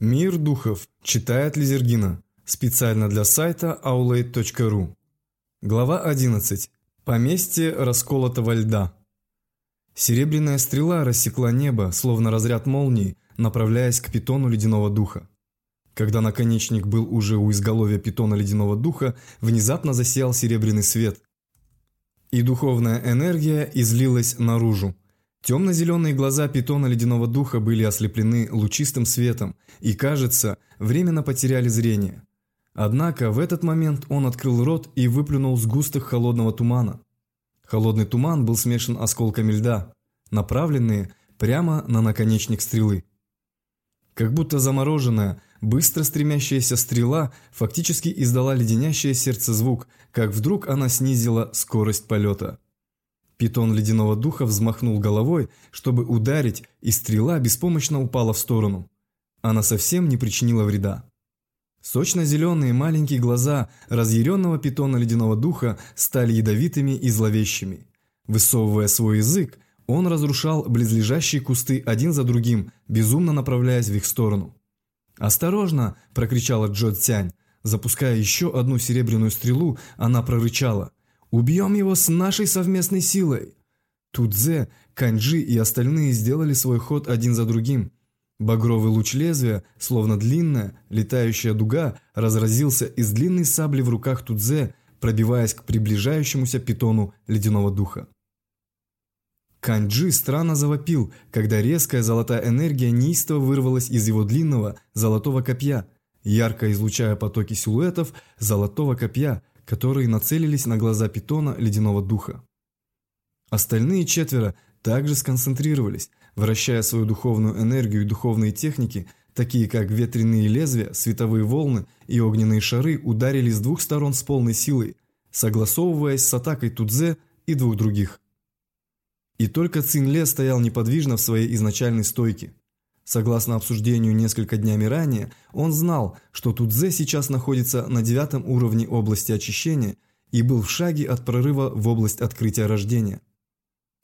Мир духов. Читает Лизергина. Специально для сайта aulade.ru. Глава 11. Поместье расколотого льда. Серебряная стрела рассекла небо, словно разряд молнии, направляясь к питону ледяного духа. Когда наконечник был уже у изголовья питона ледяного духа, внезапно засиял серебряный свет, и духовная энергия излилась наружу. Темно-зеленые глаза питона ледяного духа были ослеплены лучистым светом и, кажется, временно потеряли зрение. Однако в этот момент он открыл рот и выплюнул сгусток холодного тумана. Холодный туман был смешан осколками льда, направленные прямо на наконечник стрелы. Как будто замороженная, быстро стремящаяся стрела фактически издала леденящее сердце звук, как вдруг она снизила скорость полета. Питон ледяного духа взмахнул головой, чтобы ударить, и стрела беспомощно упала в сторону. Она совсем не причинила вреда. Сочно-зеленые маленькие глаза разъяренного питона ледяного духа стали ядовитыми и зловещими. Высовывая свой язык, он разрушал близлежащие кусты один за другим, безумно направляясь в их сторону. «Осторожно!» – прокричала Джо Цянь. Запуская еще одну серебряную стрелу, она прорычала – Убьем его с нашей совместной силой!» Тудзе, Канджи и остальные сделали свой ход один за другим. Багровый луч лезвия, словно длинная, летающая дуга, разразился из длинной сабли в руках Тудзе, пробиваясь к приближающемуся питону ледяного духа. Канджи странно завопил, когда резкая золотая энергия неистово вырвалась из его длинного золотого копья, ярко излучая потоки силуэтов золотого копья, которые нацелились на глаза питона ледяного духа. Остальные четверо также сконцентрировались, вращая свою духовную энергию и духовные техники, такие как ветряные лезвия, световые волны и огненные шары ударили с двух сторон с полной силой, согласовываясь с атакой Тудзе и двух других. И только Цинле стоял неподвижно в своей изначальной стойке – Согласно обсуждению несколько днями ранее, он знал, что Тудзе сейчас находится на девятом уровне области очищения и был в шаге от прорыва в область открытия рождения.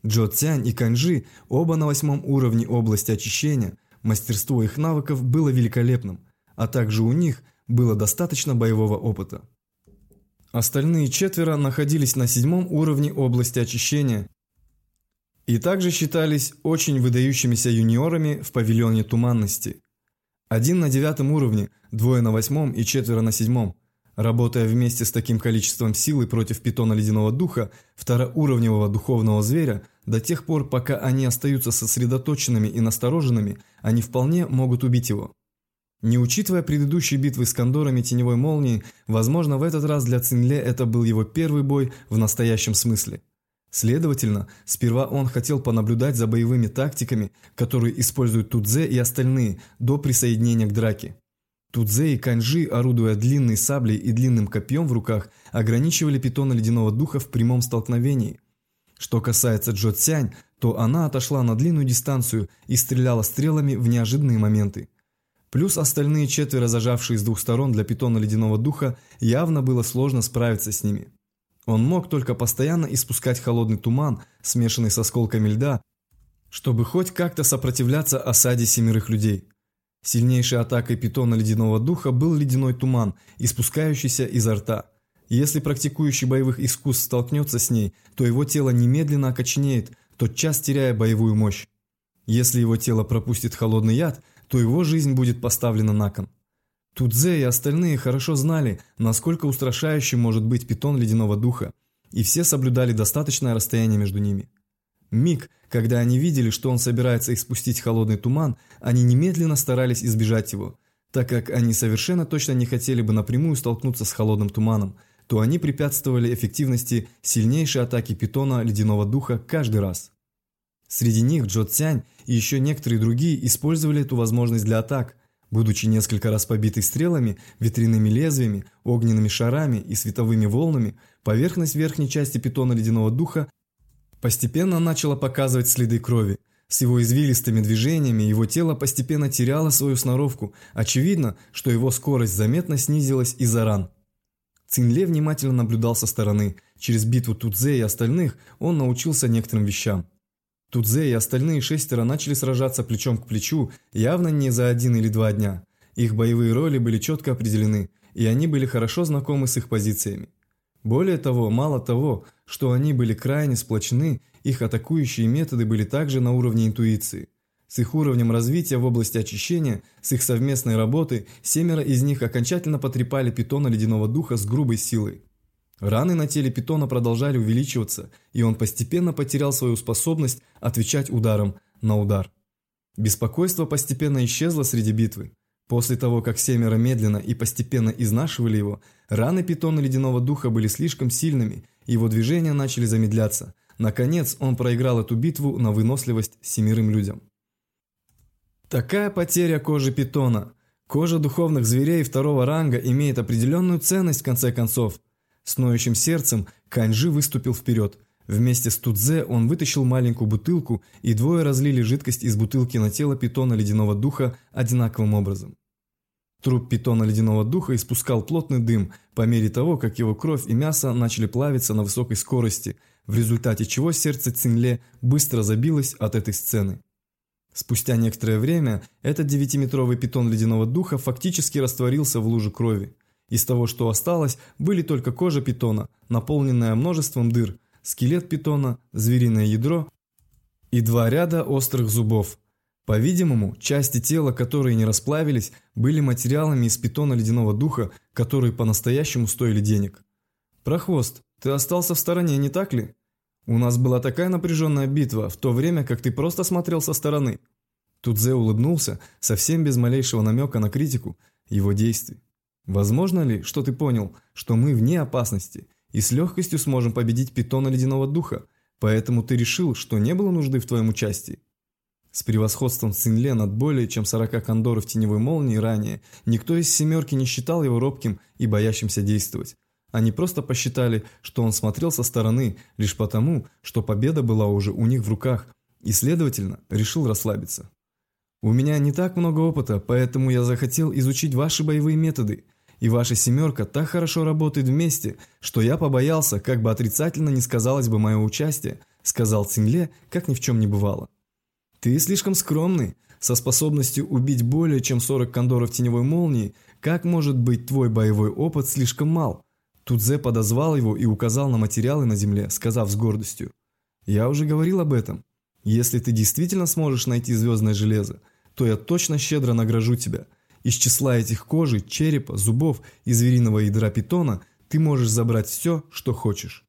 Джо Цянь и Канжи оба на восьмом уровне области очищения, мастерство их навыков было великолепным, а также у них было достаточно боевого опыта. Остальные четверо находились на седьмом уровне области очищения и также считались очень выдающимися юниорами в павильоне туманности. Один на девятом уровне, двое на восьмом и четверо на седьмом. Работая вместе с таким количеством силы против питона ледяного духа, второуровневого духовного зверя, до тех пор, пока они остаются сосредоточенными и настороженными, они вполне могут убить его. Не учитывая предыдущие битвы с кондорами теневой молнии, возможно, в этот раз для Цинле это был его первый бой в настоящем смысле. Следовательно, сперва он хотел понаблюдать за боевыми тактиками, которые используют Тудзе и остальные до присоединения к драке. Тудзе и Канжи, орудуя длинной саблей и длинным копьем в руках, ограничивали питона ледяного духа в прямом столкновении. Что касается Джо Цянь, то она отошла на длинную дистанцию и стреляла стрелами в неожиданные моменты. Плюс остальные четверо, зажавшие с двух сторон для питона ледяного духа, явно было сложно справиться с ними. Он мог только постоянно испускать холодный туман, смешанный с осколками льда, чтобы хоть как-то сопротивляться осаде семерых людей. Сильнейшей атакой питона ледяного духа был ледяной туман, испускающийся изо рта. Если практикующий боевых искусств столкнется с ней, то его тело немедленно окоченеет, тотчас теряя боевую мощь. Если его тело пропустит холодный яд, то его жизнь будет поставлена на кон. Тудзе и остальные хорошо знали, насколько устрашающим может быть питон ледяного духа, и все соблюдали достаточное расстояние между ними. Миг, когда они видели, что он собирается испустить холодный туман, они немедленно старались избежать его, так как они совершенно точно не хотели бы напрямую столкнуться с холодным туманом, то они препятствовали эффективности сильнейшей атаки питона ледяного духа каждый раз. Среди них Джо Цянь и еще некоторые другие использовали эту возможность для атак – Будучи несколько раз побитой стрелами, ветряными лезвиями, огненными шарами и световыми волнами, поверхность верхней части питона ледяного духа постепенно начала показывать следы крови. С его извилистыми движениями его тело постепенно теряло свою сноровку. Очевидно, что его скорость заметно снизилась из-за ран. Цинле внимательно наблюдал со стороны. Через битву Тудзе и остальных он научился некоторым вещам. Тудзе и остальные шестеро начали сражаться плечом к плечу, явно не за один или два дня. Их боевые роли были четко определены, и они были хорошо знакомы с их позициями. Более того, мало того, что они были крайне сплочены, их атакующие методы были также на уровне интуиции. С их уровнем развития в области очищения, с их совместной работы, семеро из них окончательно потрепали питона ледяного духа с грубой силой. Раны на теле питона продолжали увеличиваться, и он постепенно потерял свою способность отвечать ударом на удар. Беспокойство постепенно исчезло среди битвы. После того, как семеро медленно и постепенно изнашивали его, раны питона ледяного духа были слишком сильными, и его движения начали замедляться. Наконец, он проиграл эту битву на выносливость семерым людям. Такая потеря кожи питона. Кожа духовных зверей второго ранга имеет определенную ценность в конце концов. С ноющим сердцем Каньжи выступил вперед. Вместе с Тудзе он вытащил маленькую бутылку, и двое разлили жидкость из бутылки на тело питона ледяного духа одинаковым образом. Труп питона ледяного духа испускал плотный дым по мере того, как его кровь и мясо начали плавиться на высокой скорости, в результате чего сердце Цинле быстро забилось от этой сцены. Спустя некоторое время этот девятиметровый питон ледяного духа фактически растворился в луже крови. Из того, что осталось, были только кожа питона, наполненная множеством дыр – скелет питона, звериное ядро и два ряда острых зубов. По-видимому, части тела, которые не расплавились, были материалами из питона ледяного духа, которые по-настоящему стоили денег. «Прохвост, ты остался в стороне, не так ли? У нас была такая напряженная битва, в то время как ты просто смотрел со стороны». Тудзе улыбнулся, совсем без малейшего намека на критику его действий. «Возможно ли, что ты понял, что мы вне опасности, и с легкостью сможем победить питона ледяного духа, поэтому ты решил, что не было нужды в твоем участии. С превосходством Цинле над более чем 40 кондоров теневой молнии ранее, никто из семерки не считал его робким и боящимся действовать. Они просто посчитали, что он смотрел со стороны лишь потому, что победа была уже у них в руках, и, следовательно, решил расслабиться. «У меня не так много опыта, поэтому я захотел изучить ваши боевые методы», и ваша семерка так хорошо работает вместе, что я побоялся, как бы отрицательно не сказалось бы мое участие», сказал Цинле, как ни в чем не бывало. «Ты слишком скромный, со способностью убить более чем 40 кондоров теневой молнии, как может быть твой боевой опыт слишком мал?» Тудзе подозвал его и указал на материалы на земле, сказав с гордостью. «Я уже говорил об этом. Если ты действительно сможешь найти звездное железо, то я точно щедро награжу тебя. Из числа этих кожи, черепа, зубов и звериного ядра питона ты можешь забрать все, что хочешь.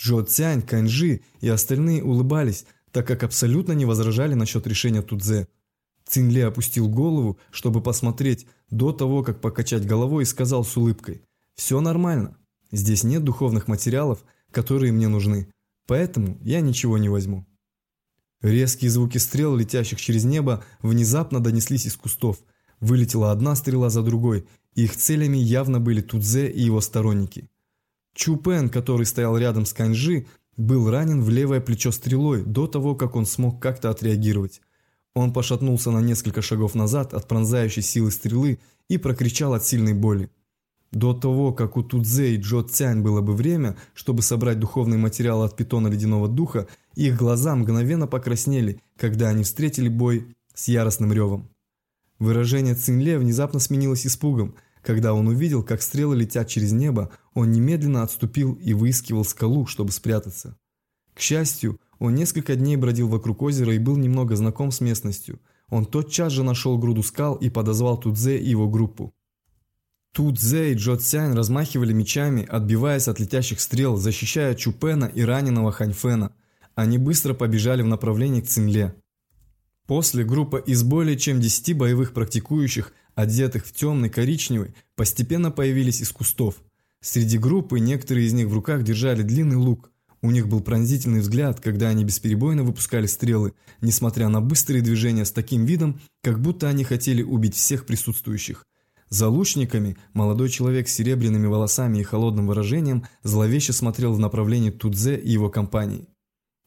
Джо Цянь, Каньжи и остальные улыбались, так как абсолютно не возражали насчет решения Тудзе. Цинле опустил голову, чтобы посмотреть до того, как покачать головой и сказал с улыбкой «Все нормально, здесь нет духовных материалов, которые мне нужны, поэтому я ничего не возьму». Резкие звуки стрел, летящих через небо, внезапно донеслись из кустов – Вылетела одна стрела за другой, их целями явно были Тудзе и его сторонники. Чу Пен, который стоял рядом с Каньжи, был ранен в левое плечо стрелой до того, как он смог как-то отреагировать. Он пошатнулся на несколько шагов назад от пронзающей силы стрелы и прокричал от сильной боли. До того, как у Тудзе и Джо Цянь было бы время, чтобы собрать духовный материал от питона ледяного духа, их глаза мгновенно покраснели, когда они встретили бой с яростным ревом. Выражение Цинле внезапно сменилось испугом. Когда он увидел, как стрелы летят через небо, он немедленно отступил и выискивал скалу, чтобы спрятаться. К счастью, он несколько дней бродил вокруг озера и был немного знаком с местностью. Он тотчас же нашел груду скал и подозвал Тудзе и его группу. Тудзе и Джо Цянь размахивали мечами, отбиваясь от летящих стрел, защищая Чупена и раненого Ханьфена. Они быстро побежали в направлении к Цинле. После группа из более чем 10 боевых практикующих, одетых в темный коричневый, постепенно появились из кустов. Среди группы некоторые из них в руках держали длинный лук. У них был пронзительный взгляд, когда они бесперебойно выпускали стрелы, несмотря на быстрые движения с таким видом, как будто они хотели убить всех присутствующих. За лучниками молодой человек с серебряными волосами и холодным выражением зловеще смотрел в направлении Тудзе и его компании.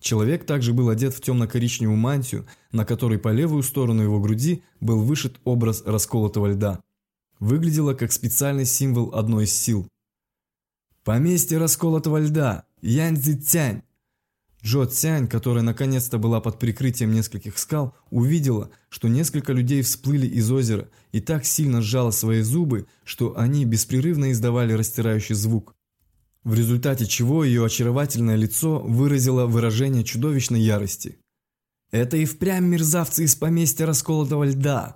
Человек также был одет в темно-коричневую мантию, на которой по левую сторону его груди был вышит образ расколотого льда. Выглядело как специальный символ одной из сил. «Поместье расколотого льда! Янь Цзитянь!» Джо Цянь, которая наконец-то была под прикрытием нескольких скал, увидела, что несколько людей всплыли из озера и так сильно сжала свои зубы, что они беспрерывно издавали растирающий звук. В результате чего ее очаровательное лицо выразило выражение чудовищной ярости. «Это и впрямь мерзавцы из поместья расколотого льда!»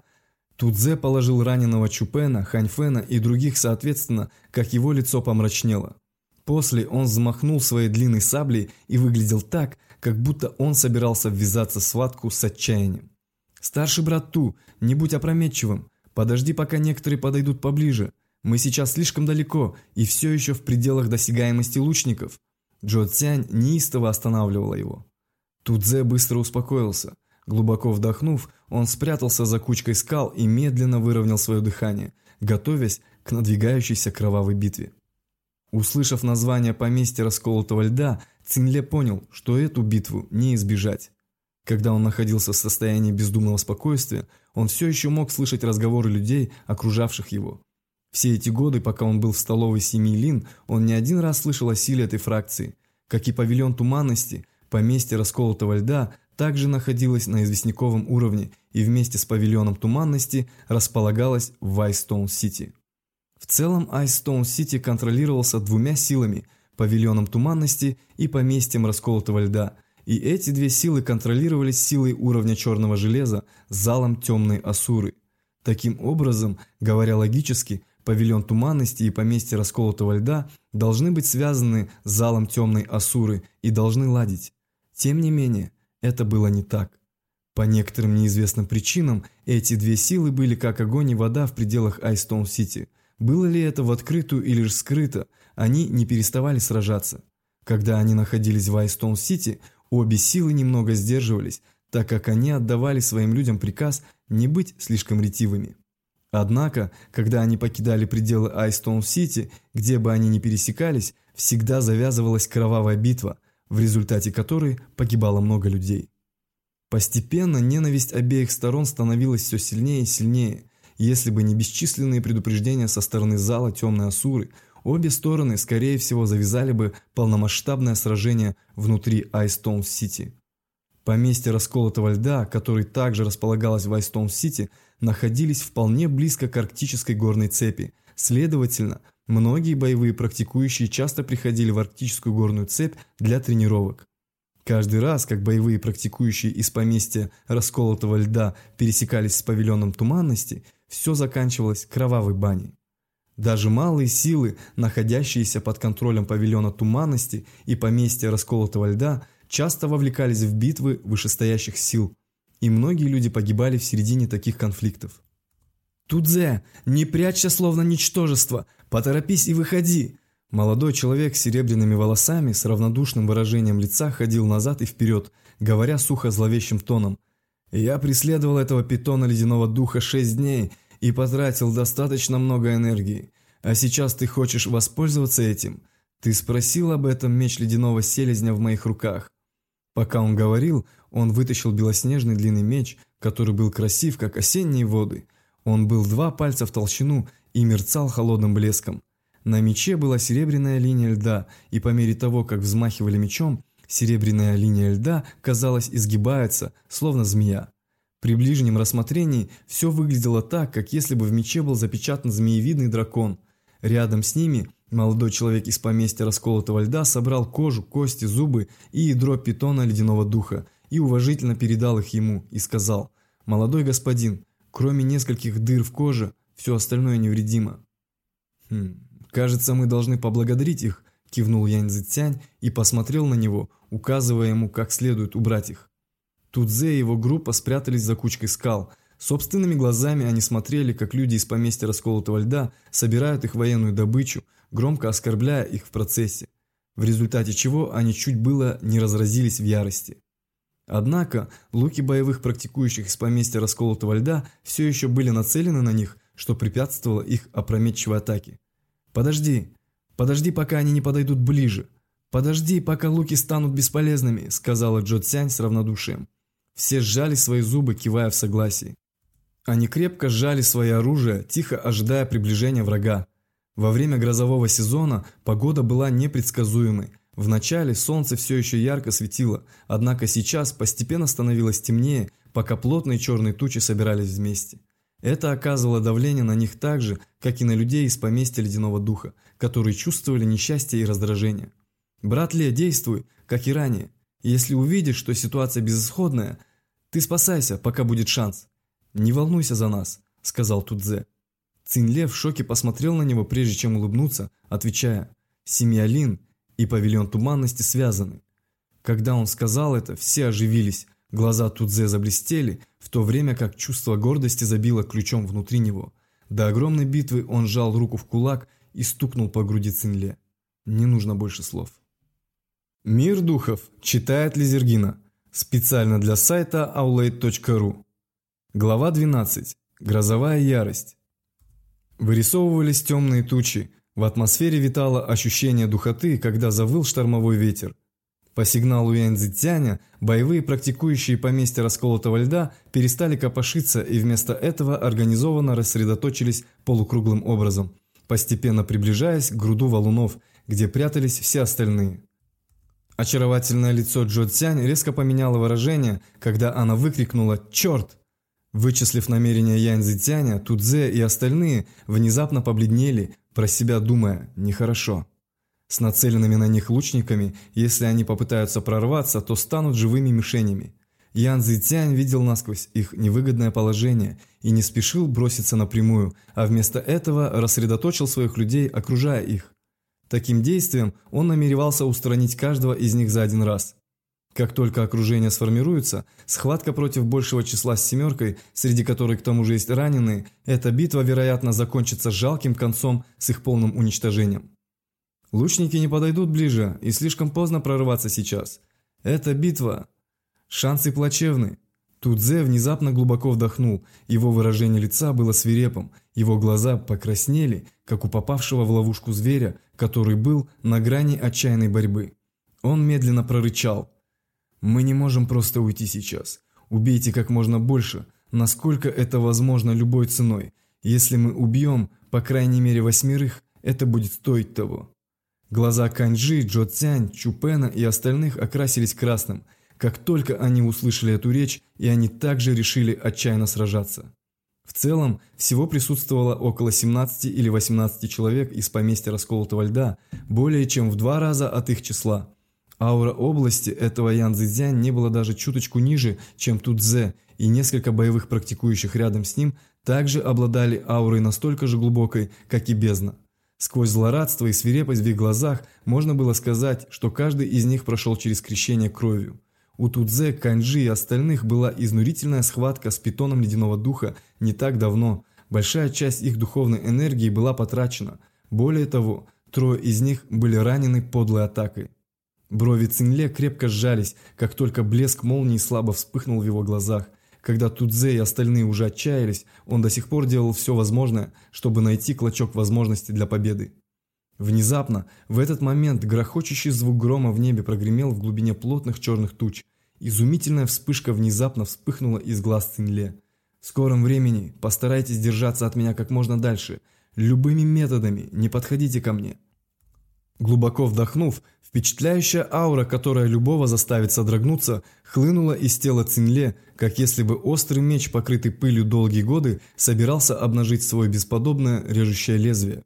Тудзе положил раненого Чупена, Ханьфена и других соответственно, как его лицо помрачнело. После он взмахнул своей длинной саблей и выглядел так, как будто он собирался ввязаться в схватку с отчаянием. «Старший брат Ту, не будь опрометчивым. Подожди, пока некоторые подойдут поближе. Мы сейчас слишком далеко и все еще в пределах досягаемости лучников». Джо Цянь неистово останавливала его. Тудзе быстро успокоился. Глубоко вдохнув, он спрятался за кучкой скал и медленно выровнял свое дыхание, готовясь к надвигающейся кровавой битве. Услышав название поместья расколотого льда, Цинле понял, что эту битву не избежать. Когда он находился в состоянии бездумного спокойствия, он все еще мог слышать разговоры людей, окружавших его. Все эти годы, пока он был в столовой семьи Лин, он не один раз слышал о силе этой фракции. Как и павильон туманности, поместье расколотого льда также находилось на известняковом уровне и вместе с павильоном туманности располагалось в Айстоун-Сити. В целом Айстоун-Сити контролировался двумя силами – павильоном туманности и поместьем расколотого льда, и эти две силы контролировались силой уровня черного железа – залом темной асуры. Таким образом, говоря логически, павильон туманности и поместье расколотого льда должны быть связаны с залом темной асуры и должны ладить. Тем не менее, это было не так. По некоторым неизвестным причинам эти две силы были как огонь и вода в пределах Айстоун-Сити – было ли это в открытую или же скрыто, они не переставали сражаться. Когда они находились в Айстон-Сити, обе силы немного сдерживались, так как они отдавали своим людям приказ не быть слишком ретивыми. Однако, когда они покидали пределы Айстон-Сити, где бы они ни пересекались, всегда завязывалась кровавая битва, в результате которой погибало много людей. Постепенно ненависть обеих сторон становилась все сильнее и сильнее, если бы не бесчисленные предупреждения со стороны зала Темной Асуры, обе стороны, скорее всего, завязали бы полномасштабное сражение внутри Айстоун-Сити. Поместье расколотого льда, который также располагалось в Айстоун-Сити, находились вполне близко к арктической горной цепи. Следовательно, многие боевые практикующие часто приходили в арктическую горную цепь для тренировок. Каждый раз, как боевые практикующие из поместья расколотого льда пересекались с павильоном туманности – все заканчивалось кровавой баней. Даже малые силы, находящиеся под контролем павильона туманности и поместья расколотого льда, часто вовлекались в битвы вышестоящих сил, и многие люди погибали в середине таких конфликтов. «Тудзе, не прячься словно ничтожество, поторопись и выходи!» Молодой человек с серебряными волосами с равнодушным выражением лица ходил назад и вперед, говоря сухо зловещим тоном. «Я преследовал этого питона ледяного духа шесть дней и потратил достаточно много энергии. А сейчас ты хочешь воспользоваться этим? Ты спросил об этом меч ледяного селезня в моих руках. Пока он говорил, он вытащил белоснежный длинный меч, который был красив, как осенние воды. Он был два пальца в толщину и мерцал холодным блеском. На мече была серебряная линия льда, и по мере того, как взмахивали мечом, серебряная линия льда, казалось, изгибается, словно змея. При ближнем рассмотрении все выглядело так, как если бы в мече был запечатан змеевидный дракон. Рядом с ними молодой человек из поместья расколотого льда собрал кожу, кости, зубы и ядро питона ледяного духа и уважительно передал их ему и сказал «Молодой господин, кроме нескольких дыр в коже, все остальное невредимо». «Хм, кажется, мы должны поблагодарить их», кивнул Янь Цзитянь и посмотрел на него, указывая ему, как следует убрать их. Тудзе и его группа спрятались за кучкой скал. Собственными глазами они смотрели, как люди из поместья расколотого льда собирают их военную добычу, громко оскорбляя их в процессе, в результате чего они чуть было не разразились в ярости. Однако луки боевых практикующих из поместья расколотого льда все еще были нацелены на них, что препятствовало их опрометчивой атаке. «Подожди, подожди, пока они не подойдут ближе. Подожди, пока луки станут бесполезными», сказала Джо Цянь с равнодушием. Все сжали свои зубы, кивая в согласии. Они крепко сжали свои оружия, тихо ожидая приближения врага. Во время грозового сезона погода была непредсказуемой. Вначале солнце все еще ярко светило, однако сейчас постепенно становилось темнее, пока плотные черные тучи собирались вместе. Это оказывало давление на них так же, как и на людей из поместья ледяного духа, которые чувствовали несчастье и раздражение. «Брат Ле, действуй, как и ранее. Если увидишь, что ситуация безысходная, ты спасайся, пока будет шанс. Не волнуйся за нас», – сказал Тудзе. Цинле в шоке посмотрел на него, прежде чем улыбнуться, отвечая «Семья Лин и павильон туманности связаны». Когда он сказал это, все оживились, глаза Тудзе заблестели, в то время как чувство гордости забило ключом внутри него. До огромной битвы он сжал руку в кулак и стукнул по груди Цинле. Не нужно больше слов. Мир духов читает Лизергина. Специально для сайта aulade.ru. Глава 12. Грозовая ярость. Вырисовывались темные тучи, в атмосфере витало ощущение духоты, когда завыл штормовой ветер. По сигналу Янцзитяня боевые, практикующие поместья расколотого льда, перестали копошиться и вместо этого организованно рассредоточились полукруглым образом, постепенно приближаясь к груду валунов, где прятались все остальные. Очаровательное лицо Джо Цянь резко поменяло выражение, когда она выкрикнула «Черт!». Вычислив намерения Янь Зитяня, Тудзе и остальные внезапно побледнели, про себя думая «нехорошо». С нацеленными на них лучниками, если они попытаются прорваться, то станут живыми мишенями. Ян Зитянь видел насквозь их невыгодное положение и не спешил броситься напрямую, а вместо этого рассредоточил своих людей, окружая их. Таким действием он намеревался устранить каждого из них за один раз. Как только окружение сформируется, схватка против большего числа с семеркой, среди которой к тому же есть раненые, эта битва, вероятно, закончится жалким концом с их полным уничтожением. Лучники не подойдут ближе, и слишком поздно прорываться сейчас. Эта битва... Шансы плачевны. Тудзе внезапно глубоко вдохнул, его выражение лица было свирепым, его глаза покраснели, как у попавшего в ловушку зверя, который был на грани отчаянной борьбы. Он медленно прорычал – мы не можем просто уйти сейчас. Убейте как можно больше, насколько это возможно любой ценой. Если мы убьем, по крайней мере, восьмерых, это будет стоить того. Глаза Каньжи, Джо Цянь, Чупена и остальных окрасились красным, как только они услышали эту речь, и они также решили отчаянно сражаться. В целом, всего присутствовало около 17 или 18 человек из поместья расколотого льда, более чем в два раза от их числа. Аура области этого Ян Цзэцзянь не была даже чуточку ниже, чем Тудзе, и несколько боевых практикующих рядом с ним также обладали аурой настолько же глубокой, как и бездна. Сквозь злорадство и свирепость в их глазах можно было сказать, что каждый из них прошел через крещение кровью. У Тудзе, Канджи и остальных была изнурительная схватка с питоном ледяного духа не так давно. Большая часть их духовной энергии была потрачена. Более того, трое из них были ранены подлой атакой. Брови Цинле крепко сжались, как только блеск молнии слабо вспыхнул в его глазах. Когда Тудзе и остальные уже отчаялись, он до сих пор делал все возможное, чтобы найти клочок возможности для победы. Внезапно, в этот момент, грохочущий звук грома в небе прогремел в глубине плотных черных туч. Изумительная вспышка внезапно вспыхнула из глаз Цинле. В скором времени постарайтесь держаться от меня как можно дальше. Любыми методами не подходите ко мне. Глубоко вдохнув, Впечатляющая аура, которая любого заставит содрогнуться, хлынула из тела Цинле, как если бы острый меч, покрытый пылью долгие годы, собирался обнажить свое бесподобное режущее лезвие.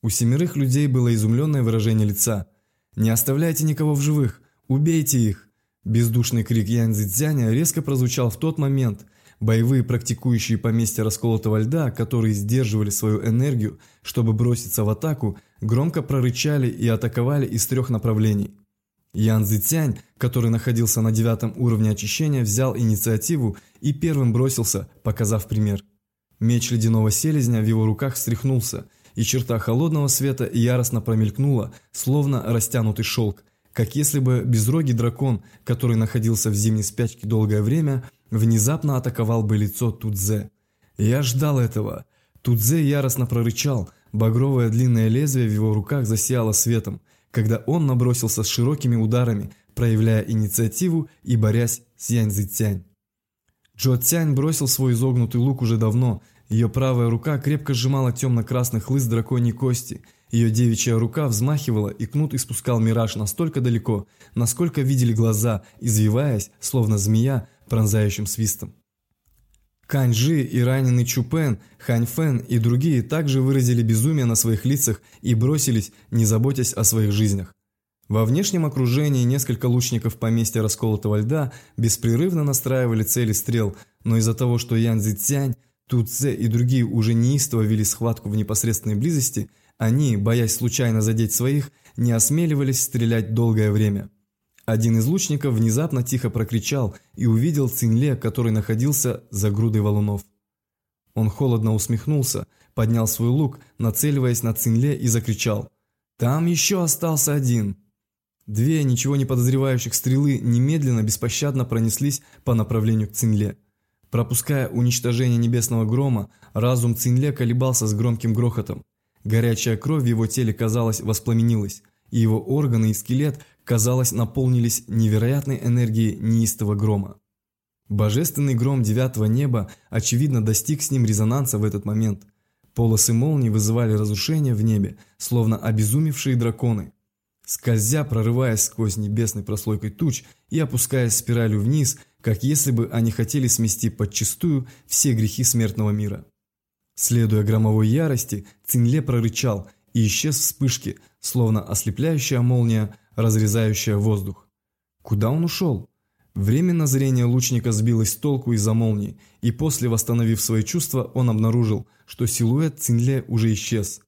У семерых людей было изумленное выражение лица. «Не оставляйте никого в живых! Убейте их!» Бездушный крик Янь Цзяня резко прозвучал в тот момент, Боевые, практикующие поместья расколотого льда, которые сдерживали свою энергию, чтобы броситься в атаку, громко прорычали и атаковали из трех направлений. Ян Цзитянь, который находился на девятом уровне очищения, взял инициативу и первым бросился, показав пример. Меч ледяного селезня в его руках встряхнулся, и черта холодного света яростно промелькнула, словно растянутый шелк, как если бы безрогий дракон, который находился в зимней спячке долгое время, внезапно атаковал бы лицо Тудзе. Я ждал этого. Тудзе яростно прорычал, багровое длинное лезвие в его руках засияло светом, когда он набросился с широкими ударами, проявляя инициативу и борясь с Янь Цзитянь. Джо Цянь бросил свой изогнутый лук уже давно, ее правая рука крепко сжимала темно-красный хлыст драконьей кости, Ее девичья рука взмахивала, и кнут испускал мираж настолько далеко, насколько видели глаза, извиваясь, словно змея, пронзающим свистом. Каньжи и раненый Чупен, Ханьфэн и другие также выразили безумие на своих лицах и бросились, не заботясь о своих жизнях. Во внешнем окружении несколько лучников поместья расколотого льда беспрерывно настраивали цели стрел, но из-за того, что Ян Цзицянь, Ту Цзэ и другие уже неистово вели схватку в непосредственной близости, они, боясь случайно задеть своих, не осмеливались стрелять долгое время. Один из лучников внезапно тихо прокричал и увидел Цинле, который находился за грудой валунов. Он холодно усмехнулся, поднял свой лук, нацеливаясь на Цинле и закричал «Там еще остался один!» Две ничего не подозревающих стрелы немедленно беспощадно пронеслись по направлению к Цинле. Пропуская уничтожение небесного грома, разум Цинле колебался с громким грохотом. Горячая кровь в его теле, казалось, воспламенилась, и его органы и скелет – казалось, наполнились невероятной энергией неистого грома. Божественный гром девятого неба, очевидно, достиг с ним резонанса в этот момент. Полосы молний вызывали разрушение в небе, словно обезумевшие драконы. Скользя, прорываясь сквозь небесной прослойкой туч и опускаясь спиралью вниз, как если бы они хотели смести подчистую все грехи смертного мира. Следуя громовой ярости, Цинле прорычал и исчез в вспышке, словно ослепляющая молния, разрезающая воздух. Куда он ушел? Временно зрение лучника сбилось с толку из-за молнии, и после, восстановив свои чувства, он обнаружил, что силуэт Цинле уже исчез.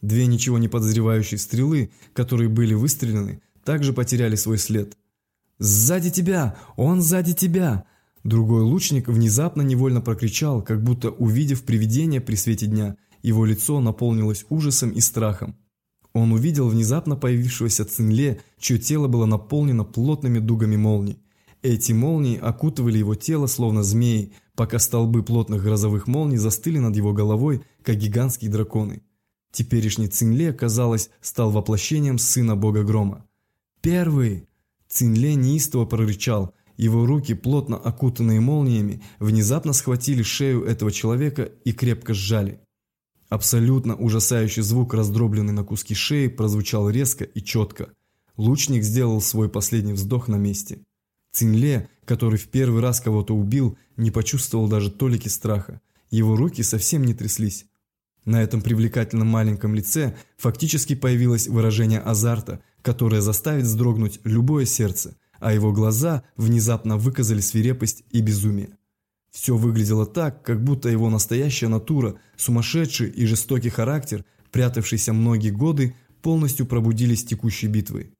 Две ничего не подозревающие стрелы, которые были выстрелены, также потеряли свой след. «Сзади тебя! Он сзади тебя!» Другой лучник внезапно невольно прокричал, как будто увидев привидение при свете дня, его лицо наполнилось ужасом и страхом. Он увидел внезапно появившегося Цинле, чье тело было наполнено плотными дугами молний. Эти молнии окутывали его тело словно змеи, пока столбы плотных грозовых молний застыли над его головой, как гигантские драконы. Теперешний Цинле, казалось, стал воплощением сына бога грома. «Первый!» Цинле неистово прорычал. Его руки, плотно окутанные молниями, внезапно схватили шею этого человека и крепко сжали. Абсолютно ужасающий звук, раздробленный на куски шеи, прозвучал резко и четко. Лучник сделал свой последний вздох на месте. Цинле, который в первый раз кого-то убил, не почувствовал даже толики страха. Его руки совсем не тряслись. На этом привлекательном маленьком лице фактически появилось выражение азарта, которое заставит вздрогнуть любое сердце, а его глаза внезапно выказали свирепость и безумие. Все выглядело так, как будто его настоящая натура, сумасшедший и жестокий характер, прятавшийся многие годы, полностью пробудились текущей битвой.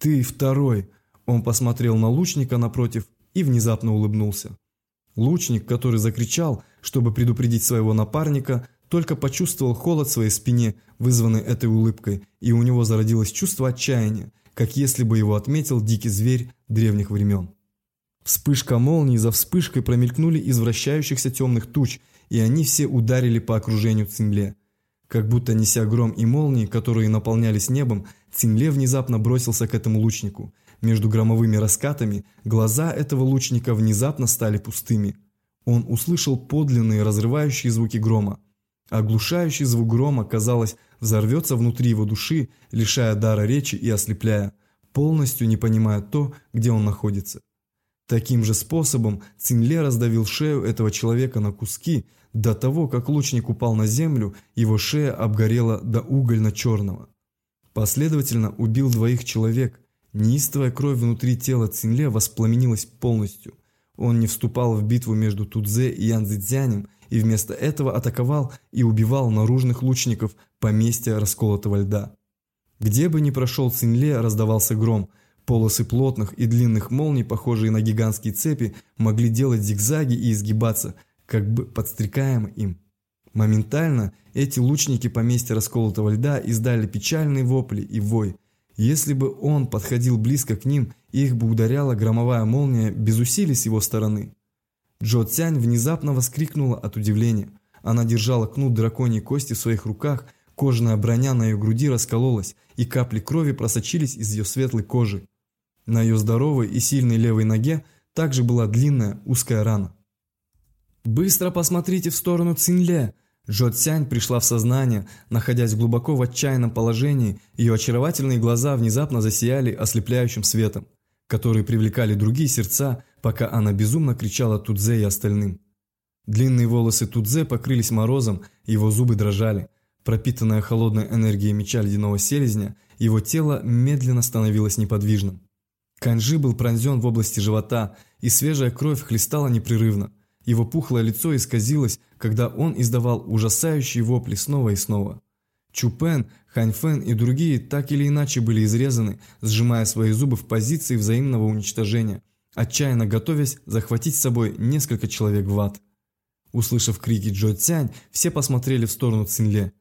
«Ты второй!» Он посмотрел на лучника напротив и внезапно улыбнулся. Лучник, который закричал, чтобы предупредить своего напарника, только почувствовал холод в своей спине, вызванный этой улыбкой, и у него зародилось чувство отчаяния, как если бы его отметил дикий зверь древних времен. Вспышка молнии за вспышкой промелькнули из вращающихся темных туч, и они все ударили по окружению Цинле. Как будто неся гром и молнии, которые наполнялись небом, Цинле внезапно бросился к этому лучнику. Между громовыми раскатами глаза этого лучника внезапно стали пустыми. Он услышал подлинные разрывающие звуки грома. Оглушающий звук грома, казалось, взорвется внутри его души, лишая дара речи и ослепляя, полностью не понимая то, где он находится. Таким же способом Цинле раздавил шею этого человека на куски, до того, как лучник упал на землю, его шея обгорела до угольно-черного. Последовательно убил двоих человек. Неистовая кровь внутри тела Цинле воспламенилась полностью. Он не вступал в битву между Тудзе и Янзицзянем и вместо этого атаковал и убивал наружных лучников поместья расколотого льда. Где бы ни прошел Цинле, раздавался гром – Полосы плотных и длинных молний, похожие на гигантские цепи, могли делать зигзаги и изгибаться, как бы подстрекаемо им. Моментально эти лучники поместья расколотого льда издали печальные вопли и вой. Если бы он подходил близко к ним, их бы ударяла громовая молния без усилий с его стороны. Джо Цянь внезапно воскликнула от удивления. Она держала кнут драконьей кости в своих руках, кожаная броня на ее груди раскололась, и капли крови просочились из ее светлой кожи. На ее здоровой и сильной левой ноге также была длинная узкая рана. «Быстро посмотрите в сторону Цинле!» Джо Цянь пришла в сознание, находясь глубоко в отчаянном положении, ее очаровательные глаза внезапно засияли ослепляющим светом, который привлекали другие сердца, пока она безумно кричала Тудзе и остальным. Длинные волосы Тудзе покрылись морозом, его зубы дрожали. Пропитанная холодной энергией меча ледяного селезня, его тело медленно становилось неподвижным. Канжи был пронзен в области живота, и свежая кровь хлестала непрерывно. Его пухлое лицо исказилось, когда он издавал ужасающие вопли снова и снова. Чупен, Ханьфен и другие так или иначе были изрезаны, сжимая свои зубы в позиции взаимного уничтожения, отчаянно готовясь захватить с собой несколько человек в ад. Услышав крики Джо Цянь, все посмотрели в сторону Цинле.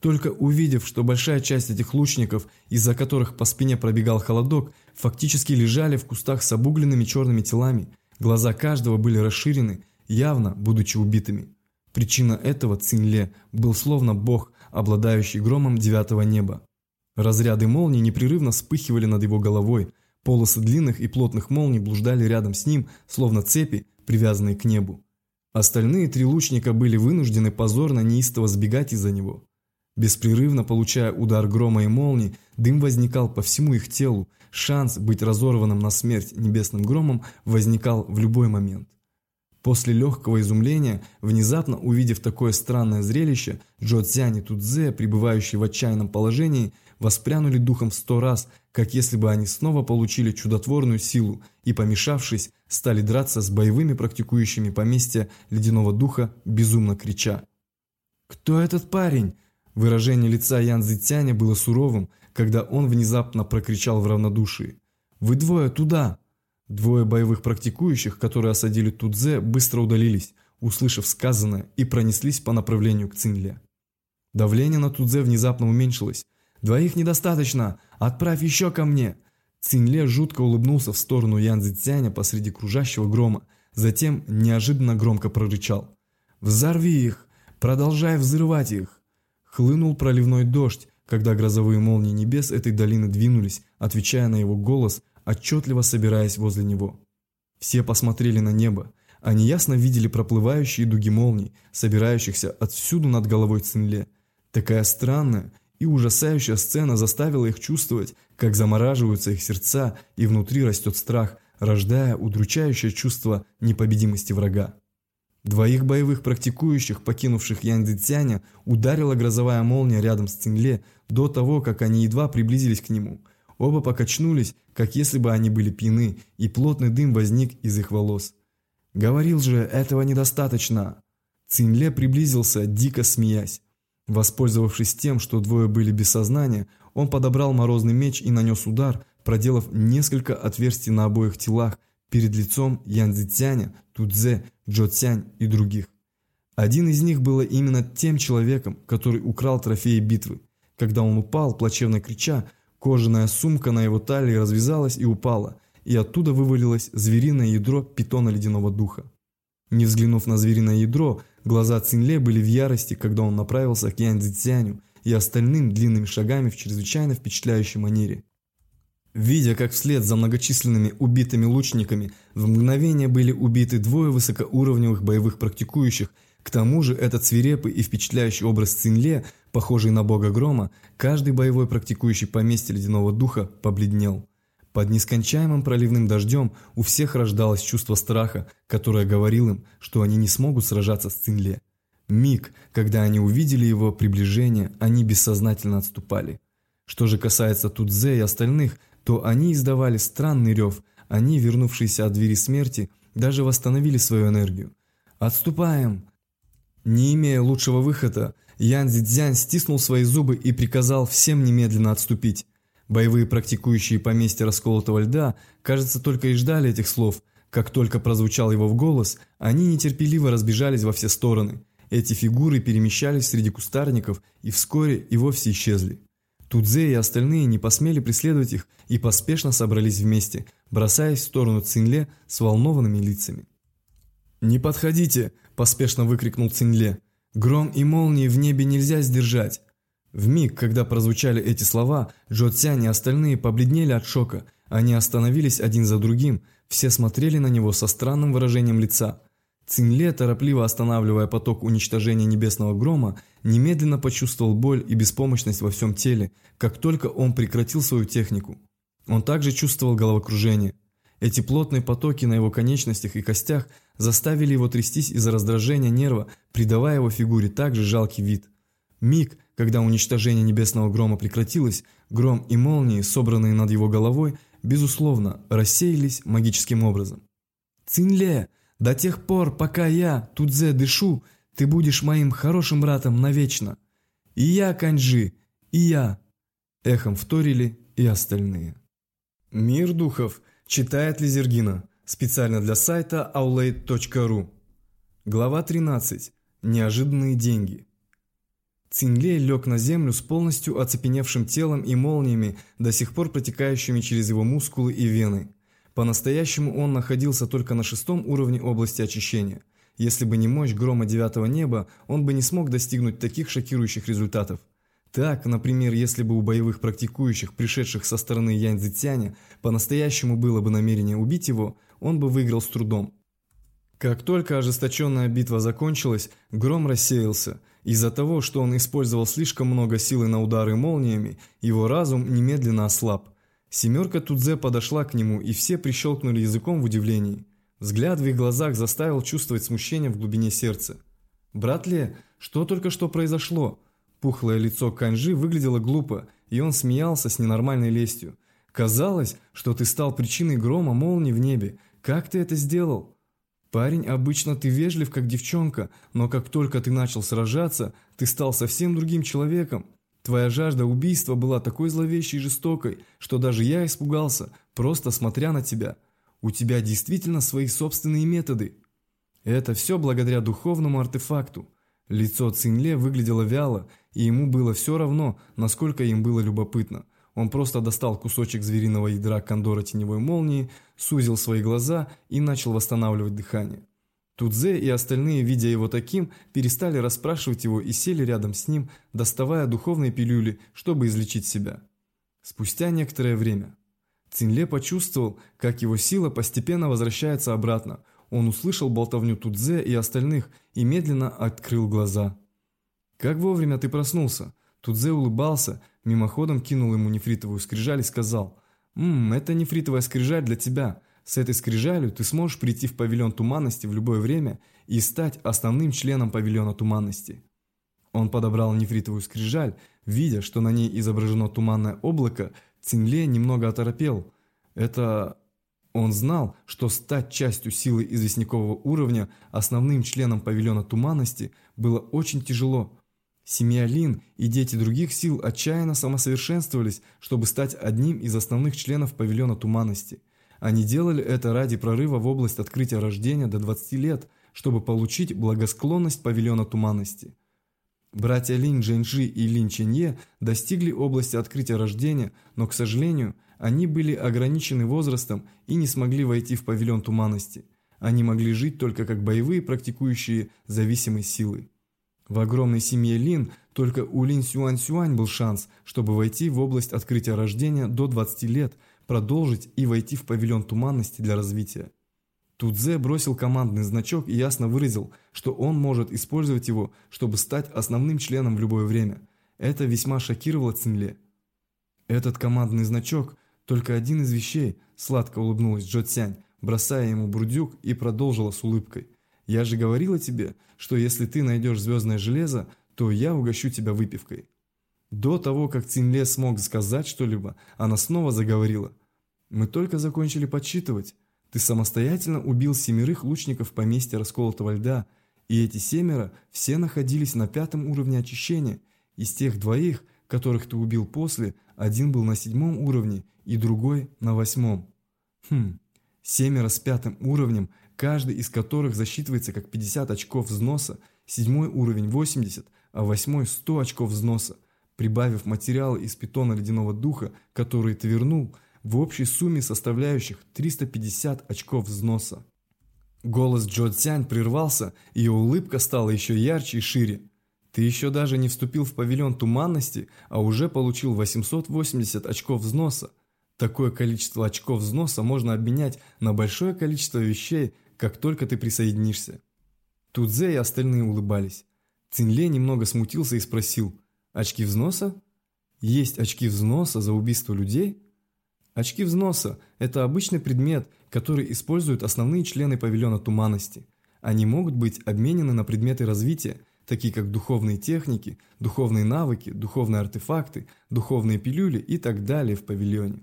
Только увидев, что большая часть этих лучников, из-за которых по спине пробегал холодок, фактически лежали в кустах с обугленными черными телами, глаза каждого были расширены, явно будучи убитыми. Причина этого Цинле был словно бог, обладающий громом девятого неба. Разряды молний непрерывно вспыхивали над его головой, полосы длинных и плотных молний блуждали рядом с ним, словно цепи, привязанные к небу. Остальные три лучника были вынуждены позорно неистово сбегать из-за него. Беспрерывно получая удар грома и молнии, дым возникал по всему их телу, шанс быть разорванным на смерть небесным громом возникал в любой момент. После легкого изумления, внезапно увидев такое странное зрелище, Джо Цзянь и Тудзе, пребывающие в отчаянном положении, воспрянули духом в сто раз, как если бы они снова получили чудотворную силу и, помешавшись, стали драться с боевыми практикующими поместья ледяного духа, безумно крича. «Кто этот парень?» Выражение лица Ян Зитяня было суровым, когда он внезапно прокричал в равнодушии. «Вы двое туда!» Двое боевых практикующих, которые осадили Тудзе, быстро удалились, услышав сказанное, и пронеслись по направлению к Цинле. Давление на Тудзе внезапно уменьшилось. «Двоих недостаточно! Отправь еще ко мне!» Цинле жутко улыбнулся в сторону Ян Зитяня посреди кружащего грома, затем неожиданно громко прорычал. «Взорви их! Продолжай взрывать их!» Хлынул проливной дождь, когда грозовые молнии небес этой долины двинулись, отвечая на его голос, отчетливо собираясь возле него. Все посмотрели на небо. Они ясно видели проплывающие дуги молний, собирающихся отсюда над головой Цинле. Такая странная и ужасающая сцена заставила их чувствовать, как замораживаются их сердца и внутри растет страх, рождая удручающее чувство непобедимости врага. Двоих боевых практикующих, покинувших Янцзяня, ударила грозовая молния рядом с Цинле до того, как они едва приблизились к нему. Оба покачнулись, как если бы они были пьяны, и плотный дым возник из их волос. «Говорил же, этого недостаточно!» Цинле приблизился, дико смеясь. Воспользовавшись тем, что двое были без сознания, он подобрал морозный меч и нанес удар, проделав несколько отверстий на обоих телах, перед лицом Ян Цзитяня, Тудзе, Джо Цянь и других. Один из них был именно тем человеком, который украл трофеи битвы. Когда он упал, плачевно крича, кожаная сумка на его талии развязалась и упала, и оттуда вывалилось звериное ядро питона ледяного духа. Не взглянув на звериное ядро, глаза Цинле были в ярости, когда он направился к Ян Цзитяню и остальным длинными шагами в чрезвычайно впечатляющей манере. Видя, как вслед за многочисленными убитыми лучниками в мгновение были убиты двое высокоуровневых боевых практикующих, к тому же этот свирепый и впечатляющий образ Цинле, похожий на бога грома, каждый боевой практикующий поместье ледяного духа побледнел. Под нескончаемым проливным дождем у всех рождалось чувство страха, которое говорило им, что они не смогут сражаться с Цинле. Миг, когда они увидели его приближение, они бессознательно отступали. Что же касается Тудзе и остальных, то они издавали странный рев, они, вернувшиеся от двери смерти, даже восстановили свою энергию. «Отступаем!» Не имея лучшего выхода, Ян Цзянь стиснул свои зубы и приказал всем немедленно отступить. Боевые практикующие поместья расколотого льда, кажется, только и ждали этих слов. Как только прозвучал его в голос, они нетерпеливо разбежались во все стороны. Эти фигуры перемещались среди кустарников и вскоре и вовсе исчезли. Тудзе и остальные не посмели преследовать их и поспешно собрались вместе, бросаясь в сторону Цинле с волнованными лицами. «Не подходите!» – поспешно выкрикнул Цинле. «Гром и молнии в небе нельзя сдержать!» В миг, когда прозвучали эти слова, Джо Цянь и остальные побледнели от шока. Они остановились один за другим, все смотрели на него со странным выражением лица. Цинле, торопливо останавливая поток уничтожения небесного грома, немедленно почувствовал боль и беспомощность во всем теле, как только он прекратил свою технику. Он также чувствовал головокружение. Эти плотные потоки на его конечностях и костях заставили его трястись из-за раздражения нерва, придавая его фигуре также жалкий вид. Миг, когда уничтожение небесного грома прекратилось, гром и молнии, собранные над его головой, безусловно, рассеялись магическим образом. «Цинле!» До тех пор, пока я, Тудзе, дышу, ты будешь моим хорошим братом навечно. И я, Канджи, и я. Эхом вторили и остальные. Мир духов читает Лизергина. Специально для сайта aulade.ru. Глава 13. Неожиданные деньги. Цинлей лег на землю с полностью оцепеневшим телом и молниями, до сих пор протекающими через его мускулы и вены. По-настоящему он находился только на шестом уровне области очищения. Если бы не мощь грома девятого неба, он бы не смог достигнуть таких шокирующих результатов. Так, например, если бы у боевых практикующих, пришедших со стороны Янь по-настоящему было бы намерение убить его, он бы выиграл с трудом. Как только ожесточенная битва закончилась, гром рассеялся. Из-за того, что он использовал слишком много силы на удары молниями, его разум немедленно ослаб – Семерка Тудзе подошла к нему, и все прищелкнули языком в удивлении. Взгляд в их глазах заставил чувствовать смущение в глубине сердца. «Брат Ле, что только что произошло?» Пухлое лицо Канжи выглядело глупо, и он смеялся с ненормальной лестью. «Казалось, что ты стал причиной грома молнии в небе. Как ты это сделал?» «Парень, обычно ты вежлив, как девчонка, но как только ты начал сражаться, ты стал совсем другим человеком. Твоя жажда убийства была такой зловещей и жестокой, что даже я испугался, просто смотря на тебя. У тебя действительно свои собственные методы. Это все благодаря духовному артефакту. Лицо Цинле выглядело вяло, и ему было все равно, насколько им было любопытно. Он просто достал кусочек звериного ядра кондора теневой молнии, сузил свои глаза и начал восстанавливать дыхание. Тудзе и остальные, видя его таким, перестали расспрашивать его и сели рядом с ним, доставая духовные пилюли, чтобы излечить себя. Спустя некоторое время Цинле почувствовал, как его сила постепенно возвращается обратно. Он услышал болтовню Тудзе и остальных и медленно открыл глаза. «Как вовремя ты проснулся?» Тудзе улыбался, мимоходом кинул ему нефритовую скрижаль и сказал, «Ммм, это нефритовая скрижаль для тебя. С этой скрижалью ты сможешь прийти в павильон туманности в любое время и стать основным членом павильона туманности. Он подобрал нефритовую скрижаль, видя, что на ней изображено туманное облако, Цинле немного оторопел. Это... Он знал, что стать частью силы известнякового уровня, основным членом павильона туманности, было очень тяжело. Семья Лин и дети других сил отчаянно самосовершенствовались, чтобы стать одним из основных членов павильона туманности – они делали это ради прорыва в область открытия рождения до 20 лет, чтобы получить благосклонность павильона туманности. Братья Лин Джэньжи и Лин Ченье достигли области открытия рождения, но, к сожалению, они были ограничены возрастом и не смогли войти в павильон туманности. Они могли жить только как боевые, практикующие зависимой силой. В огромной семье Лин только у Лин Сюань Сюань был шанс, чтобы войти в область открытия рождения до 20 лет – продолжить и войти в павильон туманности для развития. Тудзе бросил командный значок и ясно выразил, что он может использовать его, чтобы стать основным членом в любое время. Это весьма шокировало Цинле. «Этот командный значок – только один из вещей», – сладко улыбнулась Джо Цянь, бросая ему бурдюк и продолжила с улыбкой. «Я же говорила тебе, что если ты найдешь звездное железо, то я угощу тебя выпивкой». До того, как Цинле смог сказать что-либо, она снова заговорила. «Мы только закончили подсчитывать. Ты самостоятельно убил семерых лучников поместья расколотого льда, и эти семеро все находились на пятом уровне очищения. Из тех двоих, которых ты убил после, один был на седьмом уровне и другой на восьмом. Хм, семеро с пятым уровнем, каждый из которых засчитывается как 50 очков взноса, седьмой уровень 80, а восьмой 100 очков взноса – прибавив материалы из питона ледяного духа, который ты вернул, в общей сумме составляющих 350 очков взноса. Голос Джо Цянь прервался, и ее улыбка стала еще ярче и шире. Ты еще даже не вступил в павильон туманности, а уже получил 880 очков взноса. Такое количество очков взноса можно обменять на большое количество вещей, как только ты присоединишься. Тудзе и остальные улыбались. Цинле немного смутился и спросил, «Очки взноса? Есть очки взноса за убийство людей?» Очки взноса – это обычный предмет, который используют основные члены павильона туманности. Они могут быть обменены на предметы развития, такие как духовные техники, духовные навыки, духовные артефакты, духовные пилюли и так далее в павильоне.